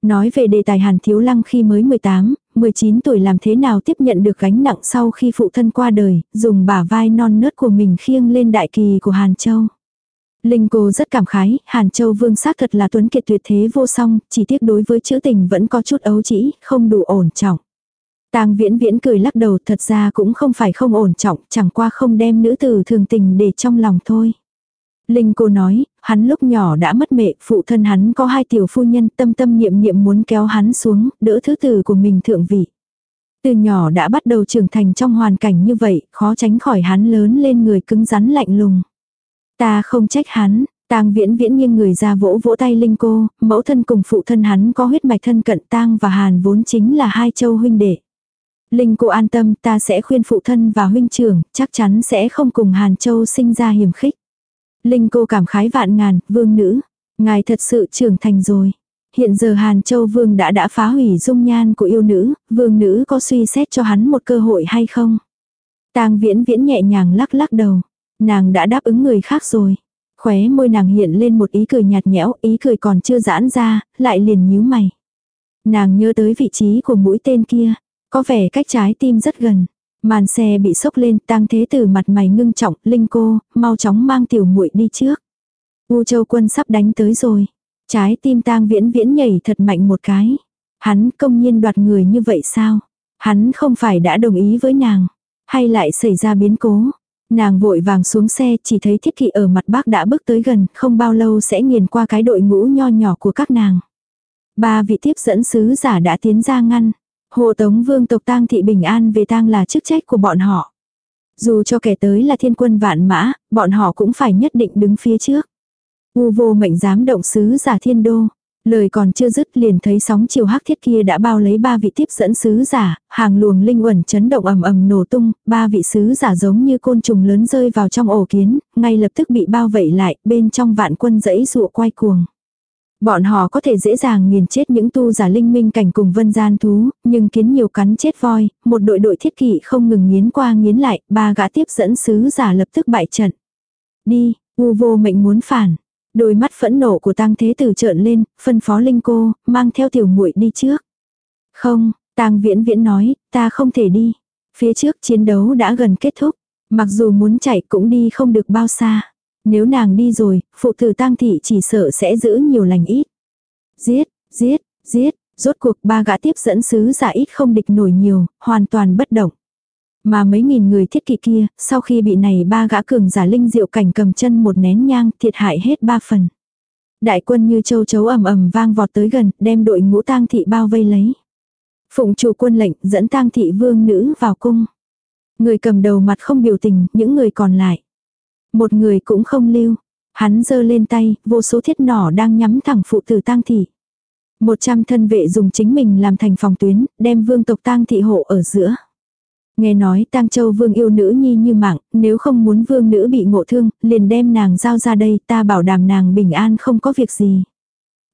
Nói về đề tài Hàn Thiếu Lăng khi mới 18, 19 tuổi làm thế nào tiếp nhận được gánh nặng sau khi phụ thân qua đời, dùng bả vai non nớt của mình khiêng lên đại kỳ của Hàn Châu. Linh cô rất cảm khái, Hàn Châu Vương xác thật là tuấn kiệt tuyệt thế vô song, chỉ tiếc đối với chữ tình vẫn có chút ấu trĩ, không đủ ổn trọng. Tang viễn viễn cười lắc đầu thật ra cũng không phải không ổn trọng, chẳng qua không đem nữ tử thường tình để trong lòng thôi. Linh cô nói, hắn lúc nhỏ đã mất mẹ, phụ thân hắn có hai tiểu phu nhân tâm tâm niệm niệm muốn kéo hắn xuống, đỡ thứ tử của mình thượng vị. Từ nhỏ đã bắt đầu trưởng thành trong hoàn cảnh như vậy, khó tránh khỏi hắn lớn lên người cứng rắn lạnh lùng. Ta không trách hắn, Tang Viễn Viễn nghiêng người ra vỗ vỗ tay Linh cô, mẫu thân cùng phụ thân hắn có huyết mạch thân cận Tang và Hàn vốn chính là hai châu huynh đệ. Linh cô an tâm, ta sẽ khuyên phụ thân và huynh trưởng, chắc chắn sẽ không cùng Hàn Châu sinh ra hiểm khích. Linh cô cảm khái vạn ngàn, vương nữ, ngài thật sự trưởng thành rồi. Hiện giờ Hàn Châu vương đã đã phá hủy dung nhan của yêu nữ, vương nữ có suy xét cho hắn một cơ hội hay không? Tang Viễn Viễn nhẹ nhàng lắc lắc đầu. Nàng đã đáp ứng người khác rồi. Khóe môi nàng hiện lên một ý cười nhạt nhẽo, ý cười còn chưa giãn ra, lại liền nhíu mày. Nàng nhớ tới vị trí của mũi tên kia, có vẻ cách trái tim rất gần. Màn xe bị sốc lên, tang thế từ mặt mày ngưng trọng, linh cô, mau chóng mang tiểu muội đi trước. U châu quân sắp đánh tới rồi. Trái tim tang viễn viễn nhảy thật mạnh một cái. Hắn công nhiên đoạt người như vậy sao? Hắn không phải đã đồng ý với nàng. Hay lại xảy ra biến cố? Nàng vội vàng xuống xe chỉ thấy thiết kỵ ở mặt bác đã bước tới gần, không bao lâu sẽ nghiền qua cái đội ngũ nho nhỏ của các nàng. Ba vị tiếp dẫn sứ giả đã tiến ra ngăn. Hộ tống vương tộc tang thị bình an về tang là chức trách của bọn họ. Dù cho kẻ tới là thiên quân vạn mã, bọn họ cũng phải nhất định đứng phía trước. U vô mệnh dám động sứ giả thiên đô. Lời còn chưa dứt liền thấy sóng chiều hắc thiết kia đã bao lấy ba vị tiếp dẫn sứ giả, hàng luồng linh uẩn chấn động ầm ầm nổ tung, ba vị sứ giả giống như côn trùng lớn rơi vào trong ổ kiến, ngay lập tức bị bao vây lại, bên trong vạn quân dãy dụa quay cuồng. Bọn họ có thể dễ dàng nghiền chết những tu giả linh minh cảnh cùng vân gian thú, nhưng kiến nhiều cắn chết voi, một đội đội thiết kỵ không ngừng nghiến qua nghiến lại, ba gã tiếp dẫn sứ giả lập tức bại trận. Đi, u vô mệnh muốn phản. Đôi mắt phẫn nộ của tang thế tử trợn lên, phân phó linh cô, mang theo tiểu muội đi trước. Không, tang viễn viễn nói, ta không thể đi. Phía trước chiến đấu đã gần kết thúc. Mặc dù muốn chạy cũng đi không được bao xa. Nếu nàng đi rồi, phụ tử tang thị chỉ sợ sẽ giữ nhiều lành ít. Giết, giết, giết, rốt cuộc ba gã tiếp dẫn sứ giả ít không địch nổi nhiều, hoàn toàn bất động. Mà mấy nghìn người thiết kỵ kia, sau khi bị này ba gã cường giả linh diệu cảnh cầm chân một nén nhang, thiệt hại hết ba phần. Đại quân như châu chấu ầm ầm vang vọt tới gần, đem đội ngũ tang thị bao vây lấy. Phụng chủ quân lệnh, dẫn tang thị vương nữ vào cung. Người cầm đầu mặt không biểu tình, những người còn lại. Một người cũng không lưu. Hắn giơ lên tay, vô số thiết nỏ đang nhắm thẳng phụ tử tang thị. Một trăm thân vệ dùng chính mình làm thành phòng tuyến, đem vương tộc tang thị hộ ở giữa. Nghe nói tang châu vương yêu nữ nhi như mạng, nếu không muốn vương nữ bị ngộ thương, liền đem nàng giao ra đây, ta bảo đảm nàng bình an không có việc gì.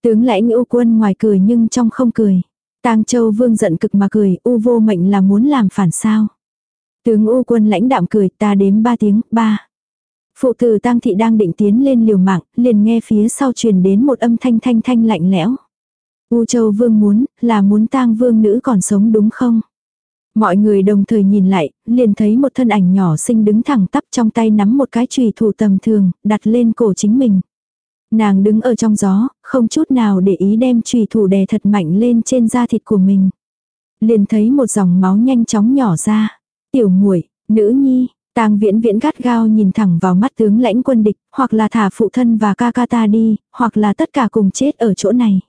Tướng lãnh u quân ngoài cười nhưng trong không cười. tang châu vương giận cực mà cười, u vô mệnh là muốn làm phản sao. Tướng u quân lãnh đạm cười, ta đếm ba tiếng, ba. Phụ tử tang thị đang định tiến lên liều mạng, liền nghe phía sau truyền đến một âm thanh thanh thanh lạnh lẽo. U châu vương muốn, là muốn tang vương nữ còn sống đúng không? Mọi người đồng thời nhìn lại, liền thấy một thân ảnh nhỏ xinh đứng thẳng tắp trong tay nắm một cái chùy thủ tầm thường, đặt lên cổ chính mình. Nàng đứng ở trong gió, không chút nào để ý đem chùy thủ đè thật mạnh lên trên da thịt của mình. Liền thấy một dòng máu nhanh chóng nhỏ ra. Tiểu muội nữ nhi, tang viễn viễn gắt gao nhìn thẳng vào mắt tướng lãnh quân địch, hoặc là thả phụ thân và ca ca ta đi, hoặc là tất cả cùng chết ở chỗ này.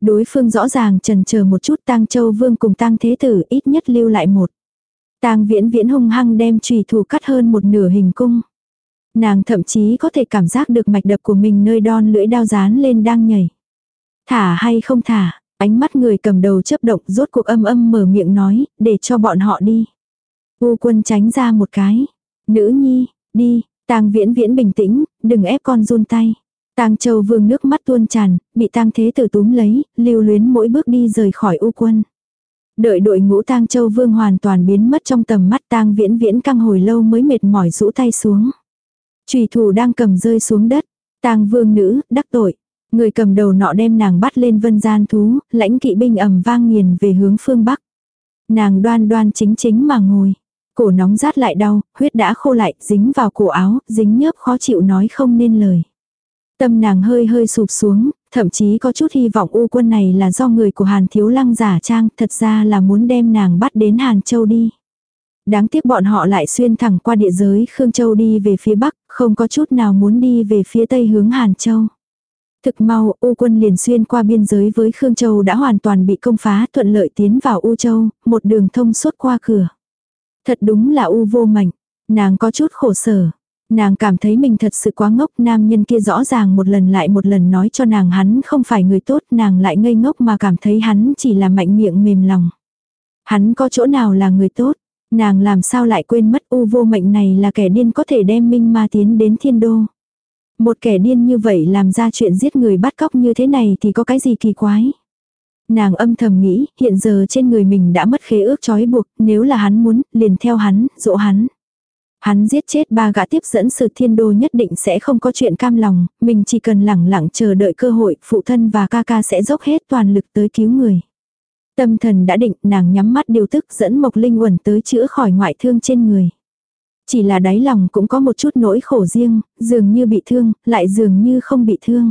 Đối phương rõ ràng trần chờ một chút tang châu vương cùng tang thế tử ít nhất lưu lại một. tang viễn viễn hung hăng đem trùy thủ cắt hơn một nửa hình cung. Nàng thậm chí có thể cảm giác được mạch đập của mình nơi đon lưỡi đao dán lên đang nhảy. Thả hay không thả, ánh mắt người cầm đầu chấp động rốt cuộc âm âm mở miệng nói, để cho bọn họ đi. U quân tránh ra một cái. Nữ nhi, đi, tang viễn viễn bình tĩnh, đừng ép con run tay. Tang Châu Vương nước mắt tuôn tràn, bị Tang Thế Tử túm lấy, lưu luyến mỗi bước đi rời khỏi u quân. Đợi đội ngũ Tang Châu Vương hoàn toàn biến mất trong tầm mắt Tang Viễn Viễn căng hồi lâu mới mệt mỏi rũ tay xuống. Chùy thủ đang cầm rơi xuống đất. Tang Vương nữ, đắc tội. Người cầm đầu nọ đem nàng bắt lên vân gian thú, lãnh kỵ binh ầm vang nghiền về hướng phương bắc. Nàng đoan đoan chính chính mà ngồi. Cổ nóng rát lại đau, huyết đã khô lại, dính vào cổ áo, dính nhớp khó chịu nói không nên lời. Tâm nàng hơi hơi sụp xuống, thậm chí có chút hy vọng u quân này là do người của Hàn Thiếu Lăng giả trang, thật ra là muốn đem nàng bắt đến Hàn Châu đi. Đáng tiếc bọn họ lại xuyên thẳng qua địa giới Khương Châu đi về phía Bắc, không có chút nào muốn đi về phía Tây hướng Hàn Châu. Thực mau, U quân liền xuyên qua biên giới với Khương Châu đã hoàn toàn bị công phá thuận lợi tiến vào U Châu, một đường thông suốt qua cửa. Thật đúng là U vô mạnh. nàng có chút khổ sở, Nàng cảm thấy mình thật sự quá ngốc, nam nhân kia rõ ràng một lần lại một lần nói cho nàng hắn không phải người tốt, nàng lại ngây ngốc mà cảm thấy hắn chỉ là mạnh miệng mềm lòng. Hắn có chỗ nào là người tốt, nàng làm sao lại quên mất u vô mệnh này là kẻ điên có thể đem minh ma tiến đến thiên đô. Một kẻ điên như vậy làm ra chuyện giết người bắt cóc như thế này thì có cái gì kỳ quái. Nàng âm thầm nghĩ, hiện giờ trên người mình đã mất khế ước trói buộc, nếu là hắn muốn, liền theo hắn, dỗ hắn. Hắn giết chết ba gã tiếp dẫn sự thiên đô nhất định sẽ không có chuyện cam lòng, mình chỉ cần lẳng lặng chờ đợi cơ hội, phụ thân và ca ca sẽ dốc hết toàn lực tới cứu người. Tâm thần đã định, nàng nhắm mắt điều tức dẫn Mộc Linh Uẩn tới chữa khỏi ngoại thương trên người. Chỉ là đáy lòng cũng có một chút nỗi khổ riêng, dường như bị thương, lại dường như không bị thương.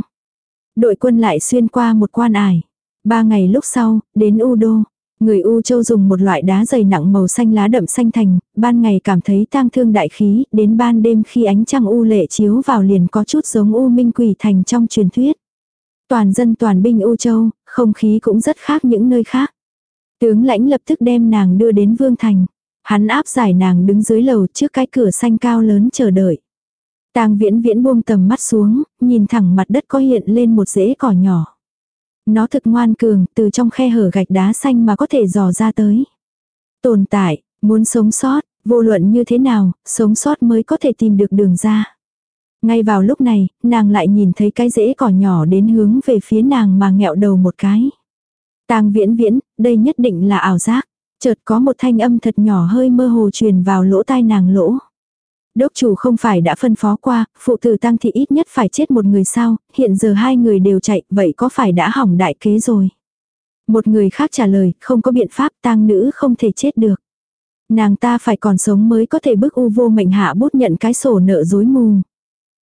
Đội quân lại xuyên qua một quan ải. Ba ngày lúc sau, đến U Đô. Người U Châu dùng một loại đá dày nặng màu xanh lá đậm xanh thành, ban ngày cảm thấy tang thương đại khí, đến ban đêm khi ánh trăng U lệ chiếu vào liền có chút giống U Minh Quỷ Thành trong truyền thuyết. Toàn dân toàn binh U Châu, không khí cũng rất khác những nơi khác. Tướng lãnh lập tức đem nàng đưa đến Vương Thành. Hắn áp giải nàng đứng dưới lầu trước cái cửa xanh cao lớn chờ đợi. Tang viễn viễn buông tầm mắt xuống, nhìn thẳng mặt đất có hiện lên một rễ cỏ nhỏ. Nó thực ngoan cường, từ trong khe hở gạch đá xanh mà có thể dò ra tới. Tồn tại, muốn sống sót, vô luận như thế nào, sống sót mới có thể tìm được đường ra. Ngay vào lúc này, nàng lại nhìn thấy cái rễ cỏ nhỏ đến hướng về phía nàng mà nghẹo đầu một cái. Tang viễn viễn, đây nhất định là ảo giác. Chợt có một thanh âm thật nhỏ hơi mơ hồ truyền vào lỗ tai nàng lỗ. Đốc chủ không phải đã phân phó qua, phụ tử tăng thì ít nhất phải chết một người sao, hiện giờ hai người đều chạy, vậy có phải đã hỏng đại kế rồi? Một người khác trả lời, không có biện pháp tang nữ không thể chết được. Nàng ta phải còn sống mới có thể bức u vô mệnh hạ bút nhận cái sổ nợ dối mù.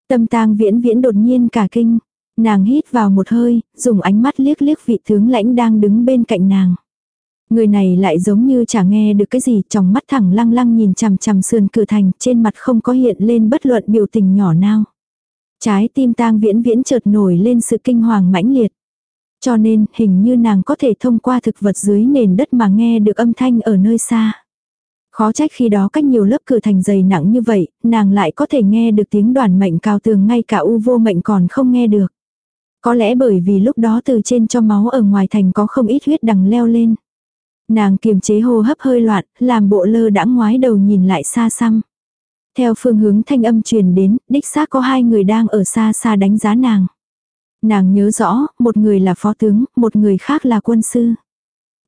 Tâm tang viễn viễn đột nhiên cả kinh. Nàng hít vào một hơi, dùng ánh mắt liếc liếc vị tướng lãnh đang đứng bên cạnh nàng. Người này lại giống như chả nghe được cái gì, trong mắt thẳng lăng lăng nhìn chằm chằm sườn cửa thành, trên mặt không có hiện lên bất luận biểu tình nhỏ nào. Trái tim tang viễn viễn chợt nổi lên sự kinh hoàng mãnh liệt. Cho nên, hình như nàng có thể thông qua thực vật dưới nền đất mà nghe được âm thanh ở nơi xa. Khó trách khi đó cách nhiều lớp cửa thành dày nặng như vậy, nàng lại có thể nghe được tiếng đoàn mệnh cao tường ngay cả u vô mệnh còn không nghe được. Có lẽ bởi vì lúc đó từ trên cho máu ở ngoài thành có không ít huyết đằng leo lên. Nàng kiềm chế hô hấp hơi loạn, làm bộ lơ đãng ngoái đầu nhìn lại xa xăm. Theo phương hướng thanh âm truyền đến, đích xác có hai người đang ở xa xa đánh giá nàng. Nàng nhớ rõ, một người là phó tướng, một người khác là quân sư.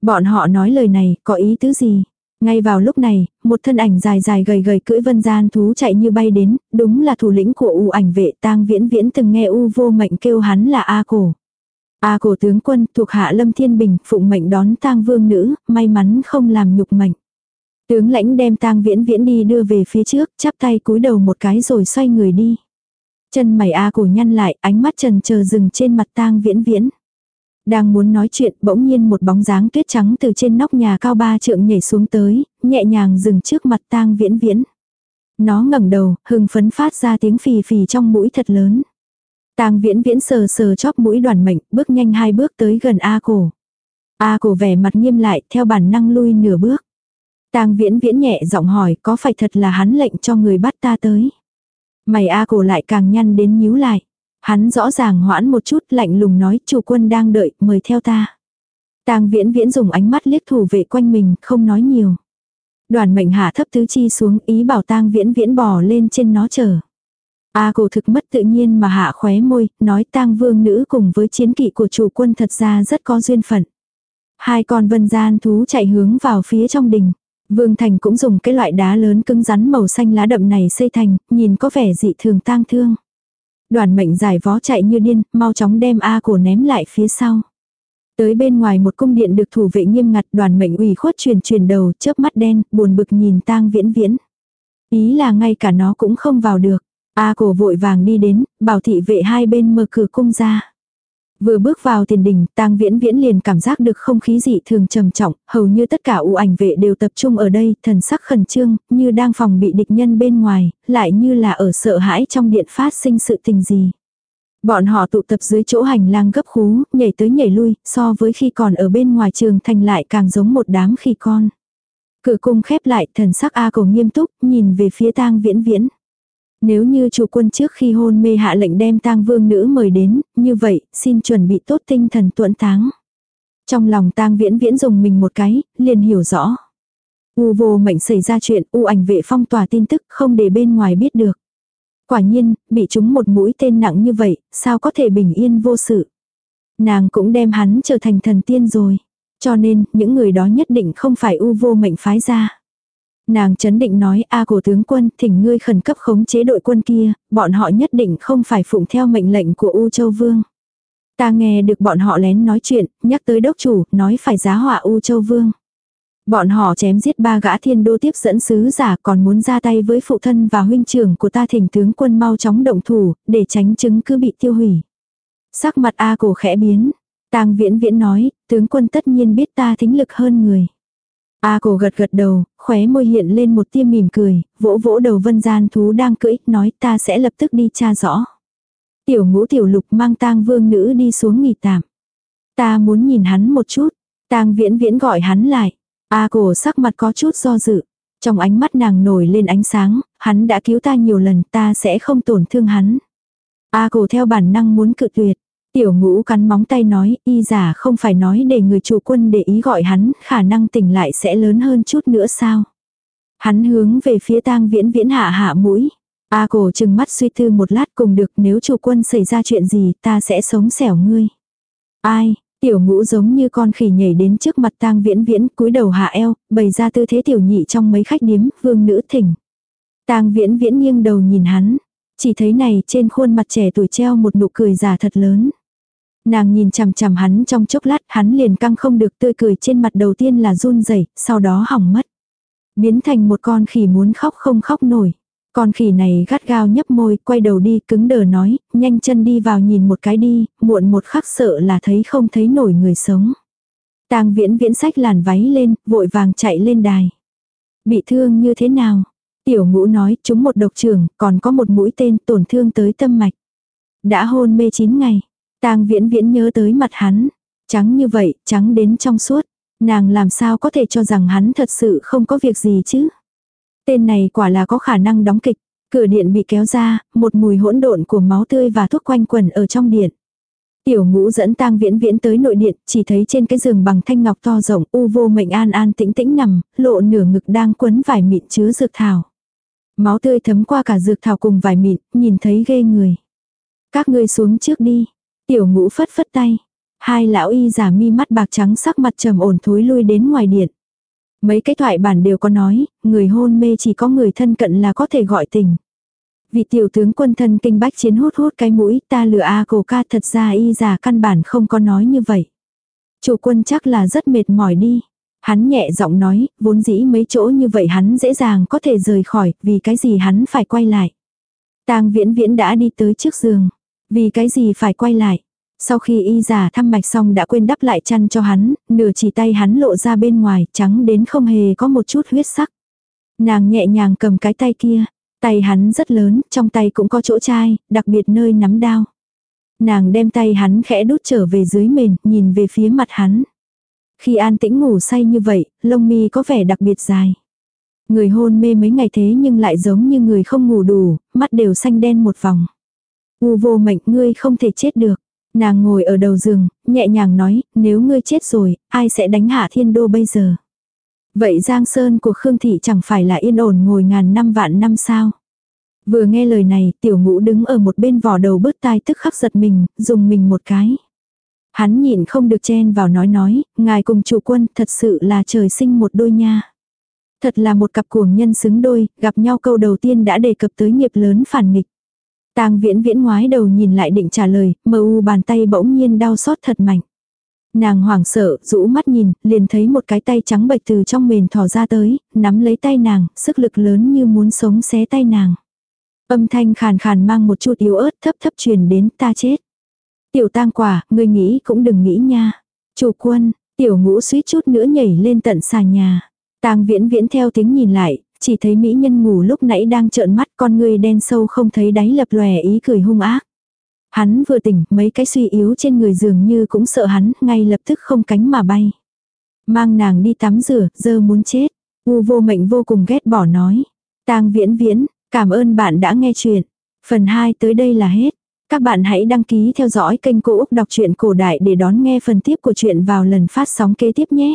Bọn họ nói lời này, có ý tứ gì? Ngay vào lúc này, một thân ảnh dài dài gầy gầy cưỡi vân gian thú chạy như bay đến, đúng là thủ lĩnh của U ảnh vệ tang viễn viễn từng nghe U vô mệnh kêu hắn là A cổ. A cổ tướng quân thuộc hạ lâm thiên bình phụng mệnh đón tang vương nữ, may mắn không làm nhục mệnh. Tướng lãnh đem tang viễn viễn đi đưa về phía trước, chắp tay cúi đầu một cái rồi xoay người đi. Chân mày A cổ nhăn lại, ánh mắt trần chờ dừng trên mặt tang viễn viễn. Đang muốn nói chuyện, bỗng nhiên một bóng dáng tuyết trắng từ trên nóc nhà cao ba trượng nhảy xuống tới, nhẹ nhàng dừng trước mặt tang viễn viễn. Nó ngẩng đầu, hưng phấn phát ra tiếng phì phì trong mũi thật lớn. Tang viễn viễn sờ sờ chóp mũi đoàn mệnh, bước nhanh hai bước tới gần A cổ. A cổ vẻ mặt nghiêm lại, theo bản năng lui nửa bước. Tang viễn viễn nhẹ giọng hỏi có phải thật là hắn lệnh cho người bắt ta tới. Mày A cổ lại càng nhăn đến nhíu lại. Hắn rõ ràng hoãn một chút lạnh lùng nói chủ quân đang đợi, mời theo ta. Tang viễn viễn dùng ánh mắt liếc thủ vệ quanh mình, không nói nhiều. Đoàn mệnh hạ thấp tứ chi xuống ý bảo tang viễn viễn bò lên trên nó chờ. A cổ thực mất tự nhiên mà hạ khóe môi, nói tang vương nữ cùng với chiến kỵ của chủ quân thật ra rất có duyên phận. Hai con vân gian thú chạy hướng vào phía trong đình. Vương Thành cũng dùng cái loại đá lớn cứng rắn màu xanh lá đậm này xây thành, nhìn có vẻ dị thường tang thương. Đoàn mệnh giải vó chạy như điên, mau chóng đem A cổ ném lại phía sau. Tới bên ngoài một cung điện được thủ vệ nghiêm ngặt đoàn mệnh ủy khuất truyền truyền đầu chớp mắt đen, buồn bực nhìn tang viễn viễn. Ý là ngay cả nó cũng không vào được. A cổ vội vàng đi đến, bảo thị vệ hai bên mở cửa cung ra. Vừa bước vào tiền đình, tang viễn viễn liền cảm giác được không khí dị thường trầm trọng, hầu như tất cả u ảnh vệ đều tập trung ở đây, thần sắc khẩn trương, như đang phòng bị địch nhân bên ngoài, lại như là ở sợ hãi trong điện phát sinh sự tình gì. Bọn họ tụ tập dưới chỗ hành lang gấp khú, nhảy tới nhảy lui, so với khi còn ở bên ngoài trường thành lại càng giống một đám khi con. Cửa cung khép lại, thần sắc A cổ nghiêm túc, nhìn về phía tang viễn viễn. Nếu như chủ quân trước khi hôn mê hạ lệnh đem tang vương nữ mời đến, như vậy, xin chuẩn bị tốt tinh thần tuẫn táng. Trong lòng tang viễn viễn dùng mình một cái, liền hiểu rõ. U vô mệnh xảy ra chuyện, u ảnh vệ phong tỏa tin tức không để bên ngoài biết được. Quả nhiên, bị chúng một mũi tên nặng như vậy, sao có thể bình yên vô sự. Nàng cũng đem hắn trở thành thần tiên rồi. Cho nên, những người đó nhất định không phải u vô mệnh phái ra. Nàng chấn định nói a cổ tướng quân thỉnh ngươi khẩn cấp khống chế đội quân kia, bọn họ nhất định không phải phụng theo mệnh lệnh của U Châu Vương. Ta nghe được bọn họ lén nói chuyện, nhắc tới đốc chủ, nói phải giá họa U Châu Vương. Bọn họ chém giết ba gã thiên đô tiếp dẫn sứ giả còn muốn ra tay với phụ thân và huynh trưởng của ta thỉnh tướng quân mau chóng động thủ, để tránh chứng cứ bị tiêu hủy. Sắc mặt A cổ khẽ biến. tang viễn viễn nói, tướng quân tất nhiên biết ta thính lực hơn người. A cổ gật gật đầu, khóe môi hiện lên một tia mỉm cười, vỗ vỗ đầu vân gian thú đang cưỡi, nói ta sẽ lập tức đi tra rõ. Tiểu ngũ tiểu lục mang tang vương nữ đi xuống nghỉ tạm. Ta muốn nhìn hắn một chút. Tang viễn viễn gọi hắn lại. A cổ sắc mặt có chút do dự. Trong ánh mắt nàng nổi lên ánh sáng, hắn đã cứu ta nhiều lần ta sẽ không tổn thương hắn. A cổ theo bản năng muốn cự tuyệt. Tiểu ngũ cắn móng tay nói, y giả không phải nói để người chủ quân để ý gọi hắn, khả năng tỉnh lại sẽ lớn hơn chút nữa sao. Hắn hướng về phía tang viễn viễn hạ hạ mũi. A cổ chừng mắt suy tư một lát cùng được nếu chủ quân xảy ra chuyện gì ta sẽ sống xẻo ngươi. Ai, tiểu ngũ giống như con khỉ nhảy đến trước mặt tang viễn viễn cúi đầu hạ eo, bày ra tư thế tiểu nhị trong mấy khách điếm, vương nữ thỉnh. Tang viễn viễn nghiêng đầu nhìn hắn, chỉ thấy này trên khuôn mặt trẻ tuổi treo một nụ cười giả thật lớn. Nàng nhìn chằm chằm hắn trong chốc lát, hắn liền căng không được tươi cười trên mặt đầu tiên là run rẩy, sau đó hỏng mất. Biến thành một con khỉ muốn khóc không khóc nổi. Con khỉ này gắt gao nhấp môi, quay đầu đi, cứng đờ nói, nhanh chân đi vào nhìn một cái đi, muộn một khắc sợ là thấy không thấy nổi người sống. Tang viễn viễn sách làn váy lên, vội vàng chạy lên đài. Bị thương như thế nào? Tiểu ngũ nói, chúng một độc trưởng, còn có một mũi tên tổn thương tới tâm mạch. Đã hôn mê 9 ngày. Tang viễn viễn nhớ tới mặt hắn. Trắng như vậy, trắng đến trong suốt. Nàng làm sao có thể cho rằng hắn thật sự không có việc gì chứ? Tên này quả là có khả năng đóng kịch. Cửa điện bị kéo ra, một mùi hỗn độn của máu tươi và thuốc quanh quần ở trong điện. Tiểu ngũ dẫn tang viễn viễn tới nội điện, chỉ thấy trên cái giường bằng thanh ngọc to rộng, u vô mệnh an an tĩnh tĩnh nằm, lộ nửa ngực đang quấn vải mịn chứa dược thảo. Máu tươi thấm qua cả dược thảo cùng vải mịn, nhìn thấy ghê người. Các ngươi xuống trước đi. Tiểu ngũ phất phất tay. Hai lão y giả mi mắt bạc trắng sắc mặt trầm ổn thối lui đến ngoài điện. Mấy cái thoại bản đều có nói, người hôn mê chỉ có người thân cận là có thể gọi tình. Vì tiểu tướng quân thân kinh bách chiến hút hút cái mũi ta lừa A cổ ca thật ra y giả căn bản không có nói như vậy. Chủ quân chắc là rất mệt mỏi đi. Hắn nhẹ giọng nói, vốn dĩ mấy chỗ như vậy hắn dễ dàng có thể rời khỏi, vì cái gì hắn phải quay lại. tang viễn viễn đã đi tới trước giường. Vì cái gì phải quay lại. Sau khi y giả thăm mạch xong đã quên đắp lại chăn cho hắn, nửa chỉ tay hắn lộ ra bên ngoài, trắng đến không hề có một chút huyết sắc. Nàng nhẹ nhàng cầm cái tay kia, tay hắn rất lớn, trong tay cũng có chỗ chai, đặc biệt nơi nắm đao. Nàng đem tay hắn khẽ đút trở về dưới mền, nhìn về phía mặt hắn. Khi an tĩnh ngủ say như vậy, lông mi có vẻ đặc biệt dài. Người hôn mê mấy ngày thế nhưng lại giống như người không ngủ đủ, mắt đều xanh đen một vòng. U vô mệnh ngươi không thể chết được. Nàng ngồi ở đầu giường, nhẹ nhàng nói, nếu ngươi chết rồi, ai sẽ đánh hạ thiên đô bây giờ? Vậy Giang Sơn của Khương Thị chẳng phải là yên ổn ngồi ngàn năm vạn năm sao? Vừa nghe lời này, tiểu ngũ đứng ở một bên vỏ đầu bứt tai tức khắc giật mình, dùng mình một cái. Hắn nhịn không được chen vào nói nói, ngài cùng chủ quân thật sự là trời sinh một đôi nha. Thật là một cặp cuồng nhân xứng đôi, gặp nhau câu đầu tiên đã đề cập tới nghiệp lớn phản nghịch. Tang viễn viễn ngoái đầu nhìn lại định trả lời, mờ u bàn tay bỗng nhiên đau xót thật mạnh. Nàng hoảng sợ, rũ mắt nhìn, liền thấy một cái tay trắng bệch từ trong mền thò ra tới, nắm lấy tay nàng, sức lực lớn như muốn sống xé tay nàng. Âm thanh khàn khàn mang một chút yếu ớt thấp thấp truyền đến ta chết. Tiểu tang quả, ngươi nghĩ cũng đừng nghĩ nha. Chủ quân, tiểu ngũ suýt chút nữa nhảy lên tận xà nhà. Tang viễn viễn theo tiếng nhìn lại, chỉ thấy mỹ nhân ngủ lúc nãy đang trợn mắt con người đen sâu không thấy đáy lập lòe ý cười hung ác. Hắn vừa tỉnh, mấy cái suy yếu trên người dường như cũng sợ hắn, ngay lập tức không cánh mà bay. Mang nàng đi tắm rửa, giờ muốn chết. U vô mệnh vô cùng ghét bỏ nói. tang viễn viễn, cảm ơn bạn đã nghe chuyện. Phần 2 tới đây là hết. Các bạn hãy đăng ký theo dõi kênh Cô Úc Đọc truyện Cổ Đại để đón nghe phần tiếp của chuyện vào lần phát sóng kế tiếp nhé.